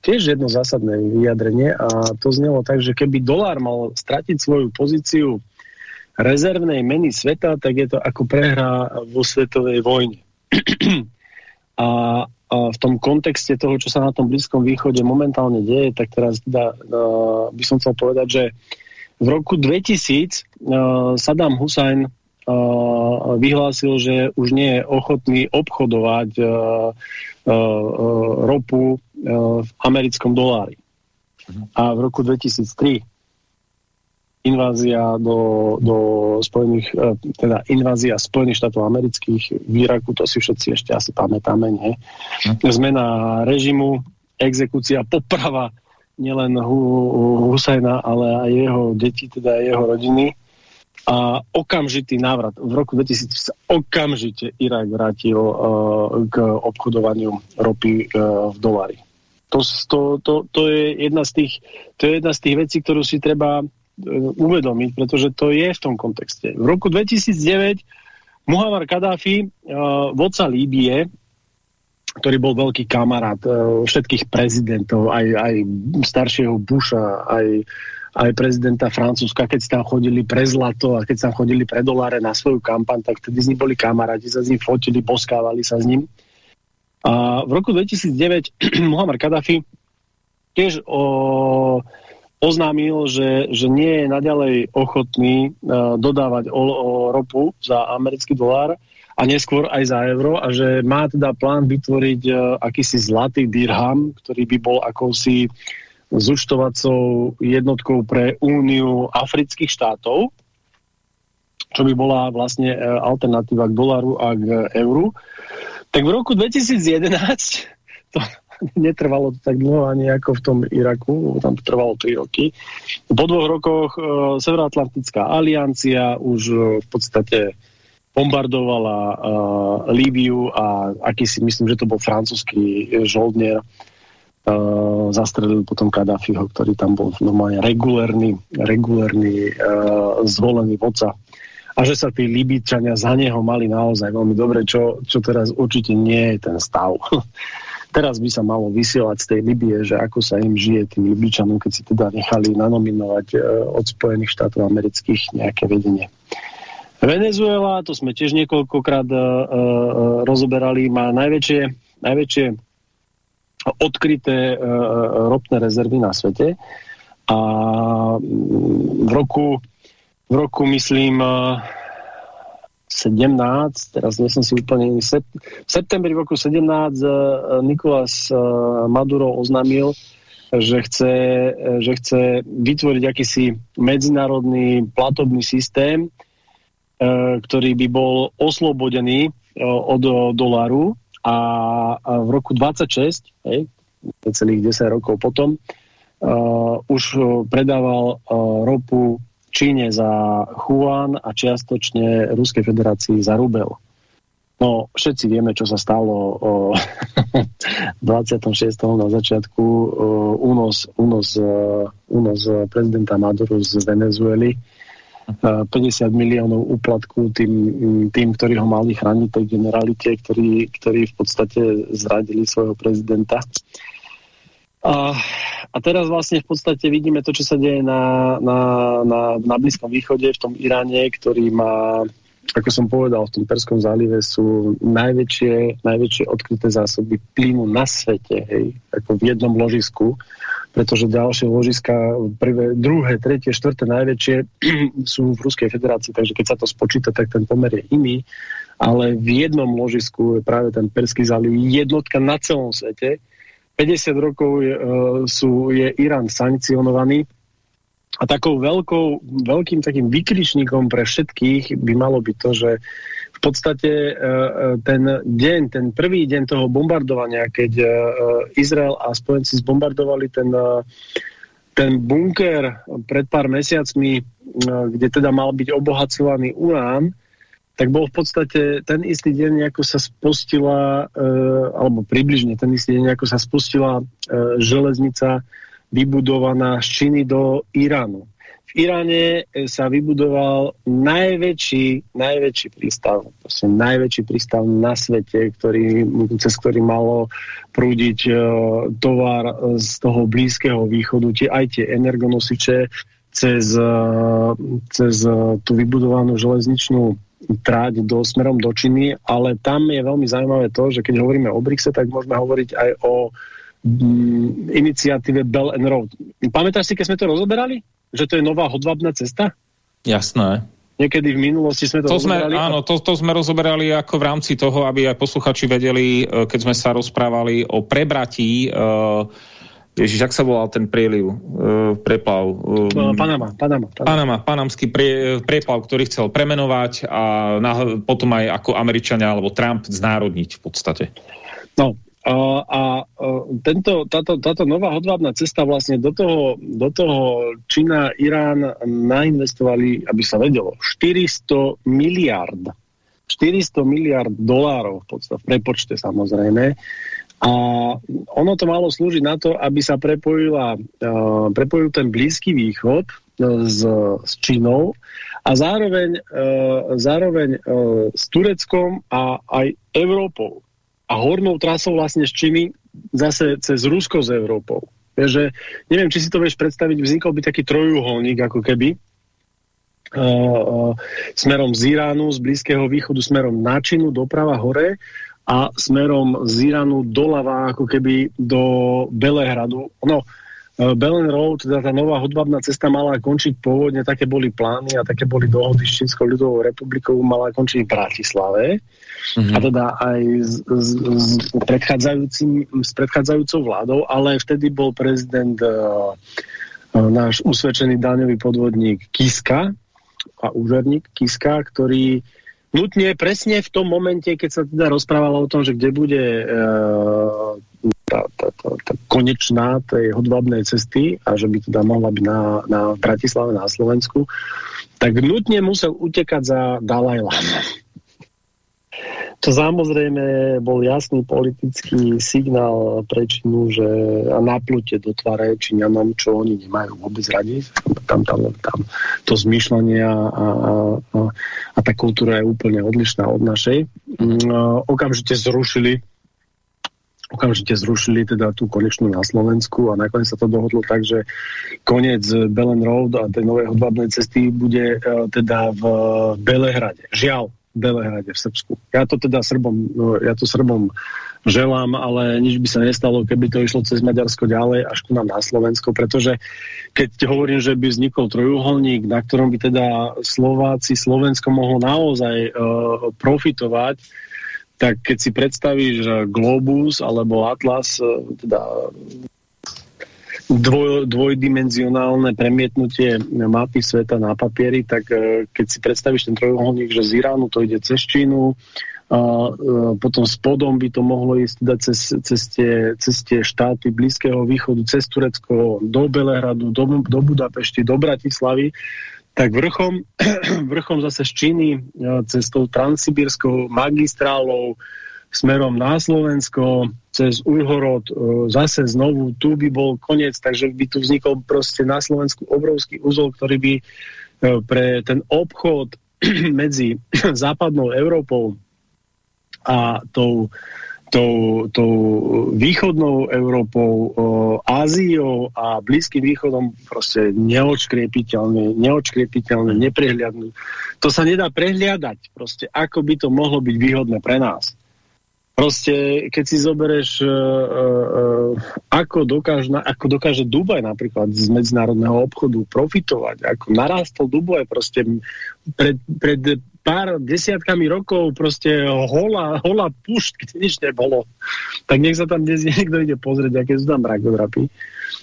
tiež jedno zásadné vyjadrenie a to znelo tak, že keby dolár mal stratiť svoju pozíciu rezervnej meny sveta, tak je to ako prehra vo svetovej vojne. a v tom kontexte toho, čo sa na tom Blízkom východe momentálne deje, tak teraz teda, uh, by som chcel povedať, že v roku 2000 uh, Saddam Hussein uh, vyhlásil, že už nie je ochotný obchodovať uh, uh, ropu uh, v americkom dolári. A v roku 2003 invázia do, do Spojených, e, teda invázia Spojených štátov amerických v Iraku, to si všetci ešte asi pamätáme, nie? Hm. Zmena režimu, exekúcia, poprava nielen Husajna, ale aj jeho deti, teda jeho rodiny a okamžitý návrat. V roku 2000 sa okamžite Irak vrátil uh, k obchodovaniu ropy uh, v dolári. To, to, to, to, je jedna z tých, to je jedna z tých vecí, ktorú si treba uvedomiť, pretože to je v tom kontexte. V roku 2009 Muhammar Kadáfi, vodca Líbie, ktorý bol veľký kamarát uh, všetkých prezidentov, aj, aj staršieho Busha, aj, aj prezidenta Francúzska, keď tam chodili pre zlato a keď tam chodili pre doláre na svoju kampaň, tak vtedy s ním boli kamaráti, sa s ním fotili, boskávali sa s ním. A v roku 2009 Muhammar Kadáfi tiež o, oznámil, že, že nie je naďalej ochotný uh, dodávať o, o ropu za americký dolár a neskôr aj za euro a že má teda plán vytvoriť uh, akýsi zlatý dirham, ktorý by bol akousi zúštovacou jednotkou pre úniu afrických štátov, čo by bola vlastne uh, alternatíva k dolaru a k euru. Tak v roku 2011 to, netrvalo to tak dlho ani ako v tom Iraku, tam to trvalo 3 roky. Po dvoch rokoch e, Severoatlantická aliancia už e, v podstate bombardovala e, Líbiu a aký si myslím, že to bol francúzsky žoldnier, e, zastrelil potom Kadáfiho, ktorý tam bol normálne regulérny, regulérny e, zvolený vodca a že sa tí Libičania za neho mali naozaj veľmi dobre, čo, čo teraz určite nie je ten stav. Teraz by sa malo vysielať z tej Libie, že ako sa im žije tým Libičanom, keď si teda nechali nanominovať e, od Spojených štátov amerických nejaké vedenie. Venezuela, to sme tiež niekoľkokrát e, e, rozoberali, má najväčšie, najväčšie odkryté e ropné rezervy na svete a v roku, v roku myslím 17, teraz nie som si úplne v septembri roku 17 eh, Nikolás eh, Maduro oznámil, že chce, eh, že chce vytvoriť akýsi medzinárodný platobný systém, ktorý by bol oslobodený od doláru a v roku 26, hej, celých 10 rokov potom, už predával ropu Číne za Huan a čiastočne Ruskej federácii za Rubel. No, všetci vieme, čo sa stalo o 26. na začiatku únos, únos, únos prezidenta Maduro z Venezuely. 50 miliónov úplatku tým, tým, ktorí ho mali chrániť tej generalite, ktorí, ktorí v podstate zradili svojho prezidenta. A, a teraz vlastne v podstate vidíme to, čo sa deje na, na, na, na Blízkom východe, v tom Iráne, ktorý má, ako som povedal, v tom Perskom zálive sú najväčšie, najväčšie odkryté zásoby plynu na svete, hej, ako v jednom ložisku, pretože ďalšie ložiska, prvé, druhé, tretie, štvrté najväčšie sú v Ruskej federácii, takže keď sa to spočíta, tak ten pomer je iný, ale v jednom ložisku je práve ten Perský záliv jednotka na celom svete, 50 rokov je, uh, sú, je Irán sankcionovaný. A takou veľkou, veľkým takým vykričníkom pre všetkých by malo byť to, že v podstate uh, ten deň, ten prvý deň toho bombardovania, keď Izrael a spojenci zbombardovali ten, ten bunker pred pár mesiacmi, kde teda mal byť obohacovaný urán, tak bol v podstate ten istý deň, ako sa spustila, e, alebo približne ten istý deň, ako sa spustila e, železnica vybudovaná z Číny do Iránu. V Iráne e, sa vybudoval najväčší, najväčší prístav, proste najväčší prístav na svete, ktorý, cez ktorý malo prúdiť e, tovar z toho blízkeho východu, tie, aj tie energonosiče cez, e, cez tú vybudovanú železničnú tráť do, smerom do Číny, ale tam je veľmi zaujímavé to, že keď hovoríme o BRICSe, tak môžeme hovoriť aj o mm, iniciatíve Bell and Road. Pamätáš si, keď sme to rozoberali? Že to je nová hodvabná cesta? Jasné. Niekedy v minulosti sme to, to sme, Áno, to, to sme rozoberali ako v rámci toho, aby aj posluchači vedeli, e, keď sme sa rozprávali o prebratí uh, Ježiš, ak sa volal ten prieliv, uh, preplav? Uh, Panama, Panama, Panama. Panama, panamský prie, preplav, ktorý chcel premenovať a na, potom aj ako Američania alebo Trump znárodniť v podstate. No, a uh, tento, táto, táto nová hodvábna cesta vlastne do toho, do toho Čína, Irán nainvestovali, aby sa vedelo, 400 miliard 400 miliard dolárov v podstate, v prepočte samozrejme, a ono to malo slúžiť na to, aby sa prepojila, uh, prepojil ten Blízky východ uh, s, s Čínou a zároveň, uh, zároveň uh, s Tureckom a aj Európou. A hornou trasou vlastne z Číny zase cez Rusko s Európou. Takže neviem, či si to vieš predstaviť, vznikol by taký trojuholník ako keby, smerom z Iránu, z Blízkeho východu, smerom na Čínu, doprava hore a smerom z Iránu doľava ako keby do Belehradu. No, e, Belen Road, teda tá nová hudbabná cesta mala končiť pôvodne, také boli plány a také boli dohody s Čínskou ľudovou republikou, mala končiť v Bratislave. Mm -hmm. A teda aj s, s, s, predchádzajúcim, s predchádzajúcou vládou, ale vtedy bol prezident uh, náš usvedčený daňový podvodník Kiska a úžerník Kiska, ktorý nutne presne v tom momente, keď sa teda rozprávalo o tom, že kde bude e, tá, tá, tá, tá konečná tej hodvabnej cesty a že by teda mohla byť na, na Bratislave, na Slovensku, tak nutne musel utekať za Dalaj Lama. To samozrejme bol jasný politický signál pre Čínu, že a do tvare Číňanom, čo oni nemajú vôbec radi. Tam, tam, tam to zmýšľanie a, a, a, a tá kultúra je úplne odlišná od našej. Mm, okamžite zrušili okamžite zrušili teda tú konečnú na Slovensku a nakoniec sa to dohodlo tak, že koniec Belen Road a tej novej hodvábnej cesty bude uh, teda v Belehrade. Žiaľ, Belehrade v Srbsku. Ja to teda Srbom, no, ja to Srbom želám, ale nič by sa nestalo, keby to išlo cez Maďarsko ďalej až ku nám na Slovensko, pretože keď hovorím, že by vznikol trojuholník, na ktorom by teda Slováci, Slovensko mohlo naozaj uh, profitovať, tak keď si predstavíš Globus alebo Atlas, uh, teda dvoj, dvojdimenzionálne premietnutie mapy sveta na papieri, tak e, keď si predstavíš ten trojuholník, že z Iránu to ide cez Čínu, a e, potom spodom by to mohlo ísť teda cez, cez, tie, cez tie štáty Blízkeho východu, cez Turecko, do Belehradu, do, do Budapešti, do Bratislavy, tak vrchom, vrchom zase z Číny e, cez tou transsibírskou magistrálou smerom na Slovensko, cez Ujhorod, e, zase znovu, tu by bol koniec, takže by tu vznikol proste na Slovensku obrovský úzol, ktorý by e, pre ten obchod medzi západnou Európou a tou, tou, tou východnou Európou, o, Áziou a Blízkym východom proste neočkriepiteľne, neočkriepiteľne, neprehliadnú. To sa nedá prehliadať, proste ako by to mohlo byť výhodné pre nás. Proste, keď si zoberieš, uh, uh, ako, dokáž, ako dokáže Dubaj napríklad z medzinárodného obchodu profitovať, ako narástol Dubaj proste pred, pred pár desiatkami rokov proste hola, hola pušť, kde nič nebolo. Tak nech sa tam dnes niekto ide pozrieť, aké sú tam brakodrapy.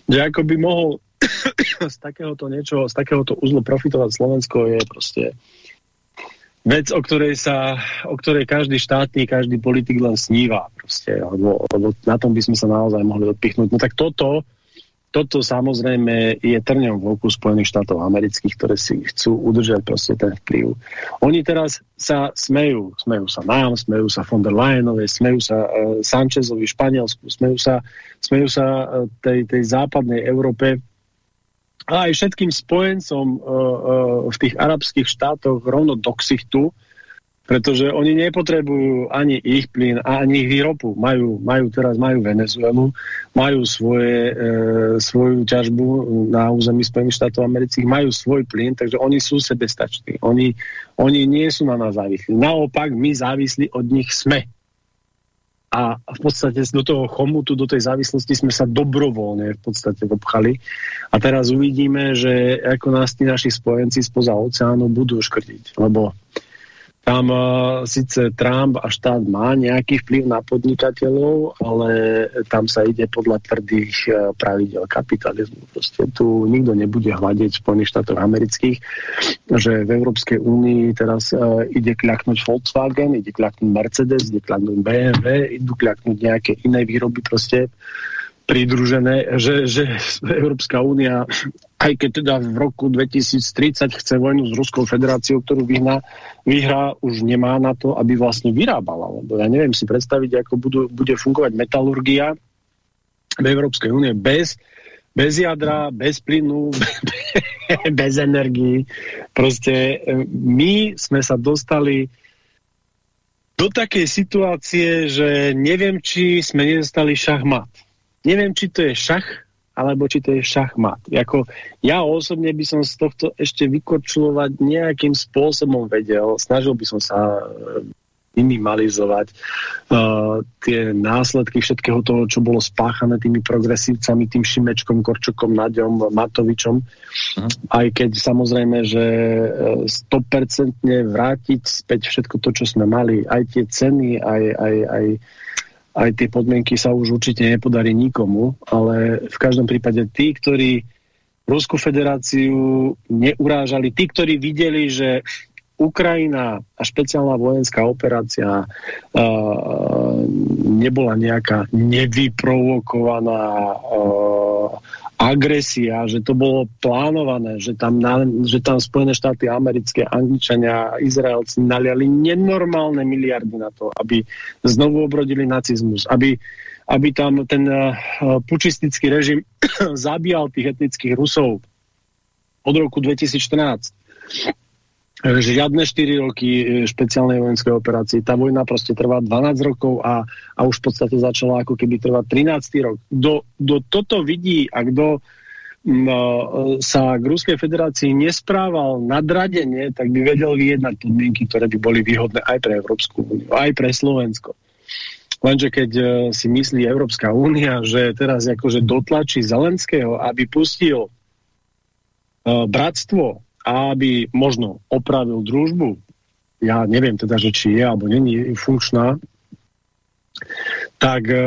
Že ako by mohol z takéhoto niečo, z takéhoto uzlu profitovať Slovensko je proste vec, o ktorej, sa, o ktorej každý štátny, každý politik len sníva. Proste, lebo, lebo na tom by sme sa naozaj mohli odpichnúť. No tak toto, toto samozrejme je trňom v oku Spojených štátov amerických, ktoré si chcú udržať proste ten vplyv. Oni teraz sa smejú, smejú sa nám, smejú sa von der Leyenovej, smejú sa uh, Sanchezovi Španielsku, smejú sa, smejú sa uh, tej, tej západnej Európe, a aj všetkým spojencom uh, uh, v tých arabských štátoch rovno do ksichtu, pretože oni nepotrebujú ani ich plyn, ani ich výrobu. Majú, majú teraz majú Venezuelu, majú svoje, e, svoju ťažbu na území Spojených štátov amerických, majú svoj plyn, takže oni sú sebestační. Oni, oni nie sú na nás závislí. Naopak, my závislí od nich sme. A v podstate do toho chomutu, do tej závislosti sme sa dobrovoľne v podstate obchali. A teraz uvidíme, že ako nás tí naši spojenci spoza oceánu budú škrtiť. Lebo tam uh, síce Trump a štát má nejaký vplyv na podnikateľov, ale tam sa ide podľa tvrdých uh, pravidel kapitalizmu. Proste tu nikto nebude hľadiť v Spojených štátoch amerických, že v Európskej únii teraz uh, ide kľaknúť Volkswagen, ide kľaknúť Mercedes, ide kľaknúť BMW, idú kľaknúť nejaké iné výroby proste pridružené, že, že Európska únia, aj keď teda v roku 2030 chce vojnu s Ruskou federáciou, ktorú vyhná, vyhrá, už nemá na to, aby vlastne vyrábala. Lebo ja neviem si predstaviť, ako budú, bude fungovať metalurgia v Európskej únie bez, bez jadra, bez plynu, bez energii. Proste e, my sme sa dostali do takej situácie, že neviem, či sme nedostali šachmat neviem, či to je šach, alebo či to je šachmat. Jako, ja osobne by som z tohto ešte vykorčulovať nejakým spôsobom vedel. Snažil by som sa e, minimalizovať uh, tie následky všetkého toho, čo bolo spáchané tými progresívcami, tým Šimečkom, Korčokom, Naďom, Matovičom. Uh -huh. Aj keď samozrejme, že 100% e, vrátiť späť všetko to, čo sme mali, aj tie ceny, aj, aj, aj aj tie podmienky sa už určite nepodarí nikomu, ale v každom prípade tí, ktorí Rusku federáciu neurážali, tí, ktorí videli, že Ukrajina a špeciálna vojenská operácia uh, nebola nejaká nevyprovokovaná uh, agresia, že to bolo plánované, že tam, na, že tam Spojené štáty americké, Angličania Izraelci naliali nenormálne miliardy na to, aby znovu obrodili nacizmus, aby, aby tam ten uh, pučistický režim zabíjal tých etnických Rusov od roku 2014 žiadne 4 roky e, špeciálnej vojenskej operácie. Tá vojna proste trvá 12 rokov a, a už v podstate začala ako keby trvať 13 rok. Kto, kto toto vidí a kto no, sa k Ruskej federácii nesprával nadradenie, tak by vedel vyjednať podmienky, ktoré by boli výhodné aj pre Európsku úniu, aj pre Slovensko. Lenže keď uh, si myslí Európska únia, že teraz akože dotlačí Zelenského, aby pustil bratstvo aby možno opravil družbu, ja neviem teda, že či je alebo není funkčná, tak, e,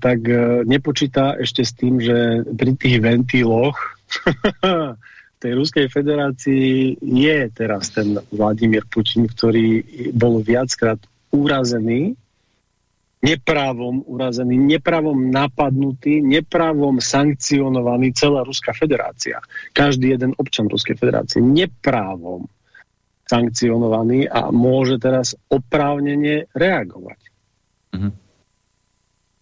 tak e, nepočíta ešte s tým, že pri tých ventíloch v tej Ruskej federácii je teraz ten Vladimír Putin, ktorý bol viackrát urazený neprávom urazený, neprávom napadnutý, neprávom sankcionovaný celá Ruská federácia. Každý jeden občan Ruskej federácie neprávom sankcionovaný a môže teraz oprávnene reagovať. Mhm.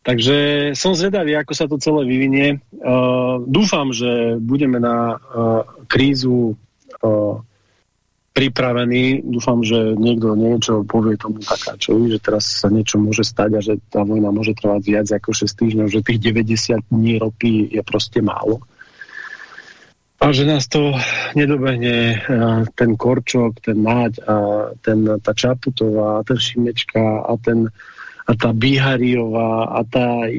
Takže som zvedavý, ako sa to celé vyvinie. Uh, dúfam, že budeme na uh, krízu uh, pripravený. Dúfam, že niekto niečo povie tomu takáčovi, že teraz sa niečo môže stať a že tá vojna môže trvať viac ako 6 týždňov, že tých 90 dní roky je proste málo. A že nás to nedobehne ten Korčok, ten Náď a ten, tá Čaputová a ten Šimečka a ten a tá Bihariová a tá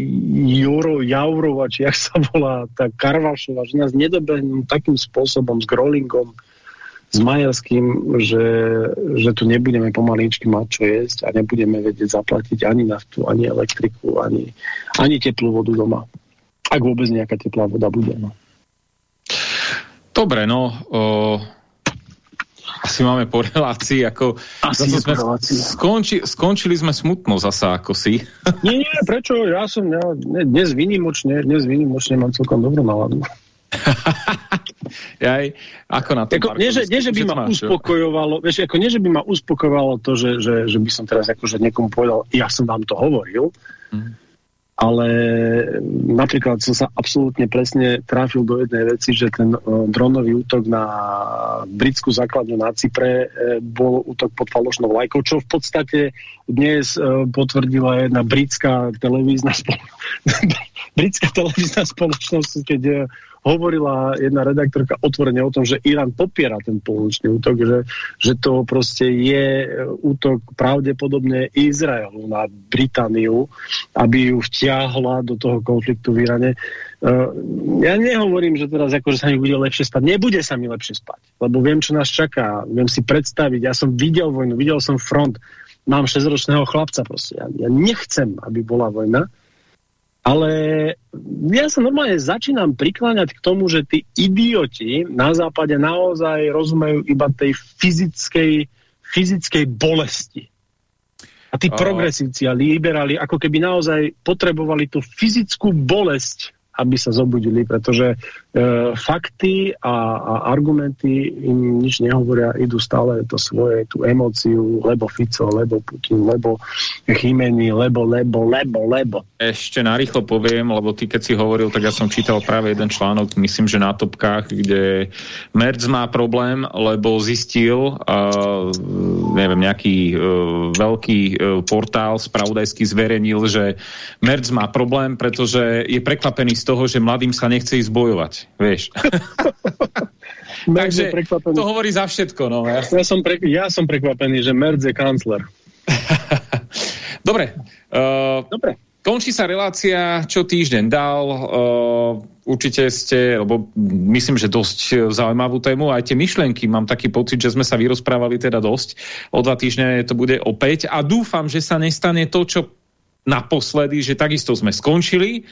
Juro, Jaurova, či jak sa volá, tá Karvašova, že nás nedobehnú takým spôsobom s Grolingom, s Majerským, že, že tu nebudeme pomaličky mať čo jesť a nebudeme vedieť zaplatiť ani naftu, ani elektriku, ani, ani teplú vodu doma. Ak vôbec nejaká teplá voda bude. No. Dobre, no... O asi máme po relácii, ako asi sme skonči, skončili sme smutno zasa, ako si. Nie, nie, prečo? Ja som ja, dnes vynimočne, dnes vynimočne mám celkom dobrú náladu. Jaj, ako na to? Ako, nie, že, nie, že by ma uspokojovalo, vieš, ako nie, že by ma uspokojovalo to, že, že, že by som teraz akože niekomu povedal, ja som vám to hovoril, mm. ale napríklad som sa absolútne presne trafil do jednej veci, že ten dronový útok na britskú základňu na Cypre bol útok pod falošnou vlajkou, čo v podstate dnes potvrdila jedna britská televízna spoločnosť, britská televízna spoločnosť, keď hovorila jedna redaktorka otvorene o tom, že Irán popiera ten poločný útok, že, že to proste je útok pravdepodobne Izraelu na Britániu, aby ju vtiahla do toho konfliktu v Iráne. Uh, ja nehovorím, že teraz akože sa mi bude lepšie spať. Nebude sa mi lepšie spať, lebo viem, čo nás čaká. Viem si predstaviť. Ja som videl vojnu, videl som front. Mám 6-ročného chlapca proste. Ja, ja nechcem, aby bola vojna ale ja sa normálne začínam prikláňať k tomu, že tí idioti na západe naozaj rozumejú iba tej fyzickej, fyzickej bolesti. A tí progresívci a liberáli ako keby naozaj potrebovali tú fyzickú bolesť aby sa zobudili, pretože fakty a, a argumenty im nič nehovoria, idú stále to svoje, tú emóciu, lebo Fico, lebo Putin, lebo Chimeny, lebo, lebo, lebo, lebo. Ešte narýchlo poviem, lebo ty keď si hovoril, tak ja som čítal práve jeden článok, myslím, že na topkách, kde Merc má problém, lebo zistil, uh, neviem, nejaký uh, veľký uh, portál spravodajský zverejnil, že Merc má problém, pretože je prekvapený z toho, že mladým sa nechce ísť bojovať, vieš. Takže to hovorí za všetko. No. Ja, ja, som pre, ja som prekvapený, že Merz je kancler. Dobre. Uh, Dobre. Končí sa relácia, čo týždeň dal. Uh, určite ste, lebo myslím, že dosť zaujímavú tému. Aj tie myšlenky, mám taký pocit, že sme sa vyrozprávali teda dosť. O dva týždne to bude opäť. A dúfam, že sa nestane to, čo naposledy, že takisto sme skončili.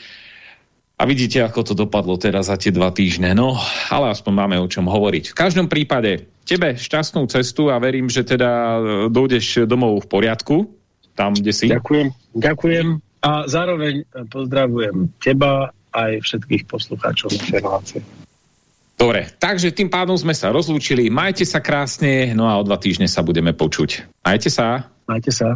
A vidíte, ako to dopadlo teraz za tie dva týždne. No, ale aspoň máme o čom hovoriť. V každom prípade, tebe šťastnú cestu a verím, že teda e, dojdeš domov v poriadku, tam, kde si. Ďakujem, ďakujem a zároveň pozdravujem teba aj všetkých poslucháčov našej relácie. Dobre, takže tým pádom sme sa rozlúčili. Majte sa krásne, no a o dva týždne sa budeme počuť. Majte sa. Majte sa.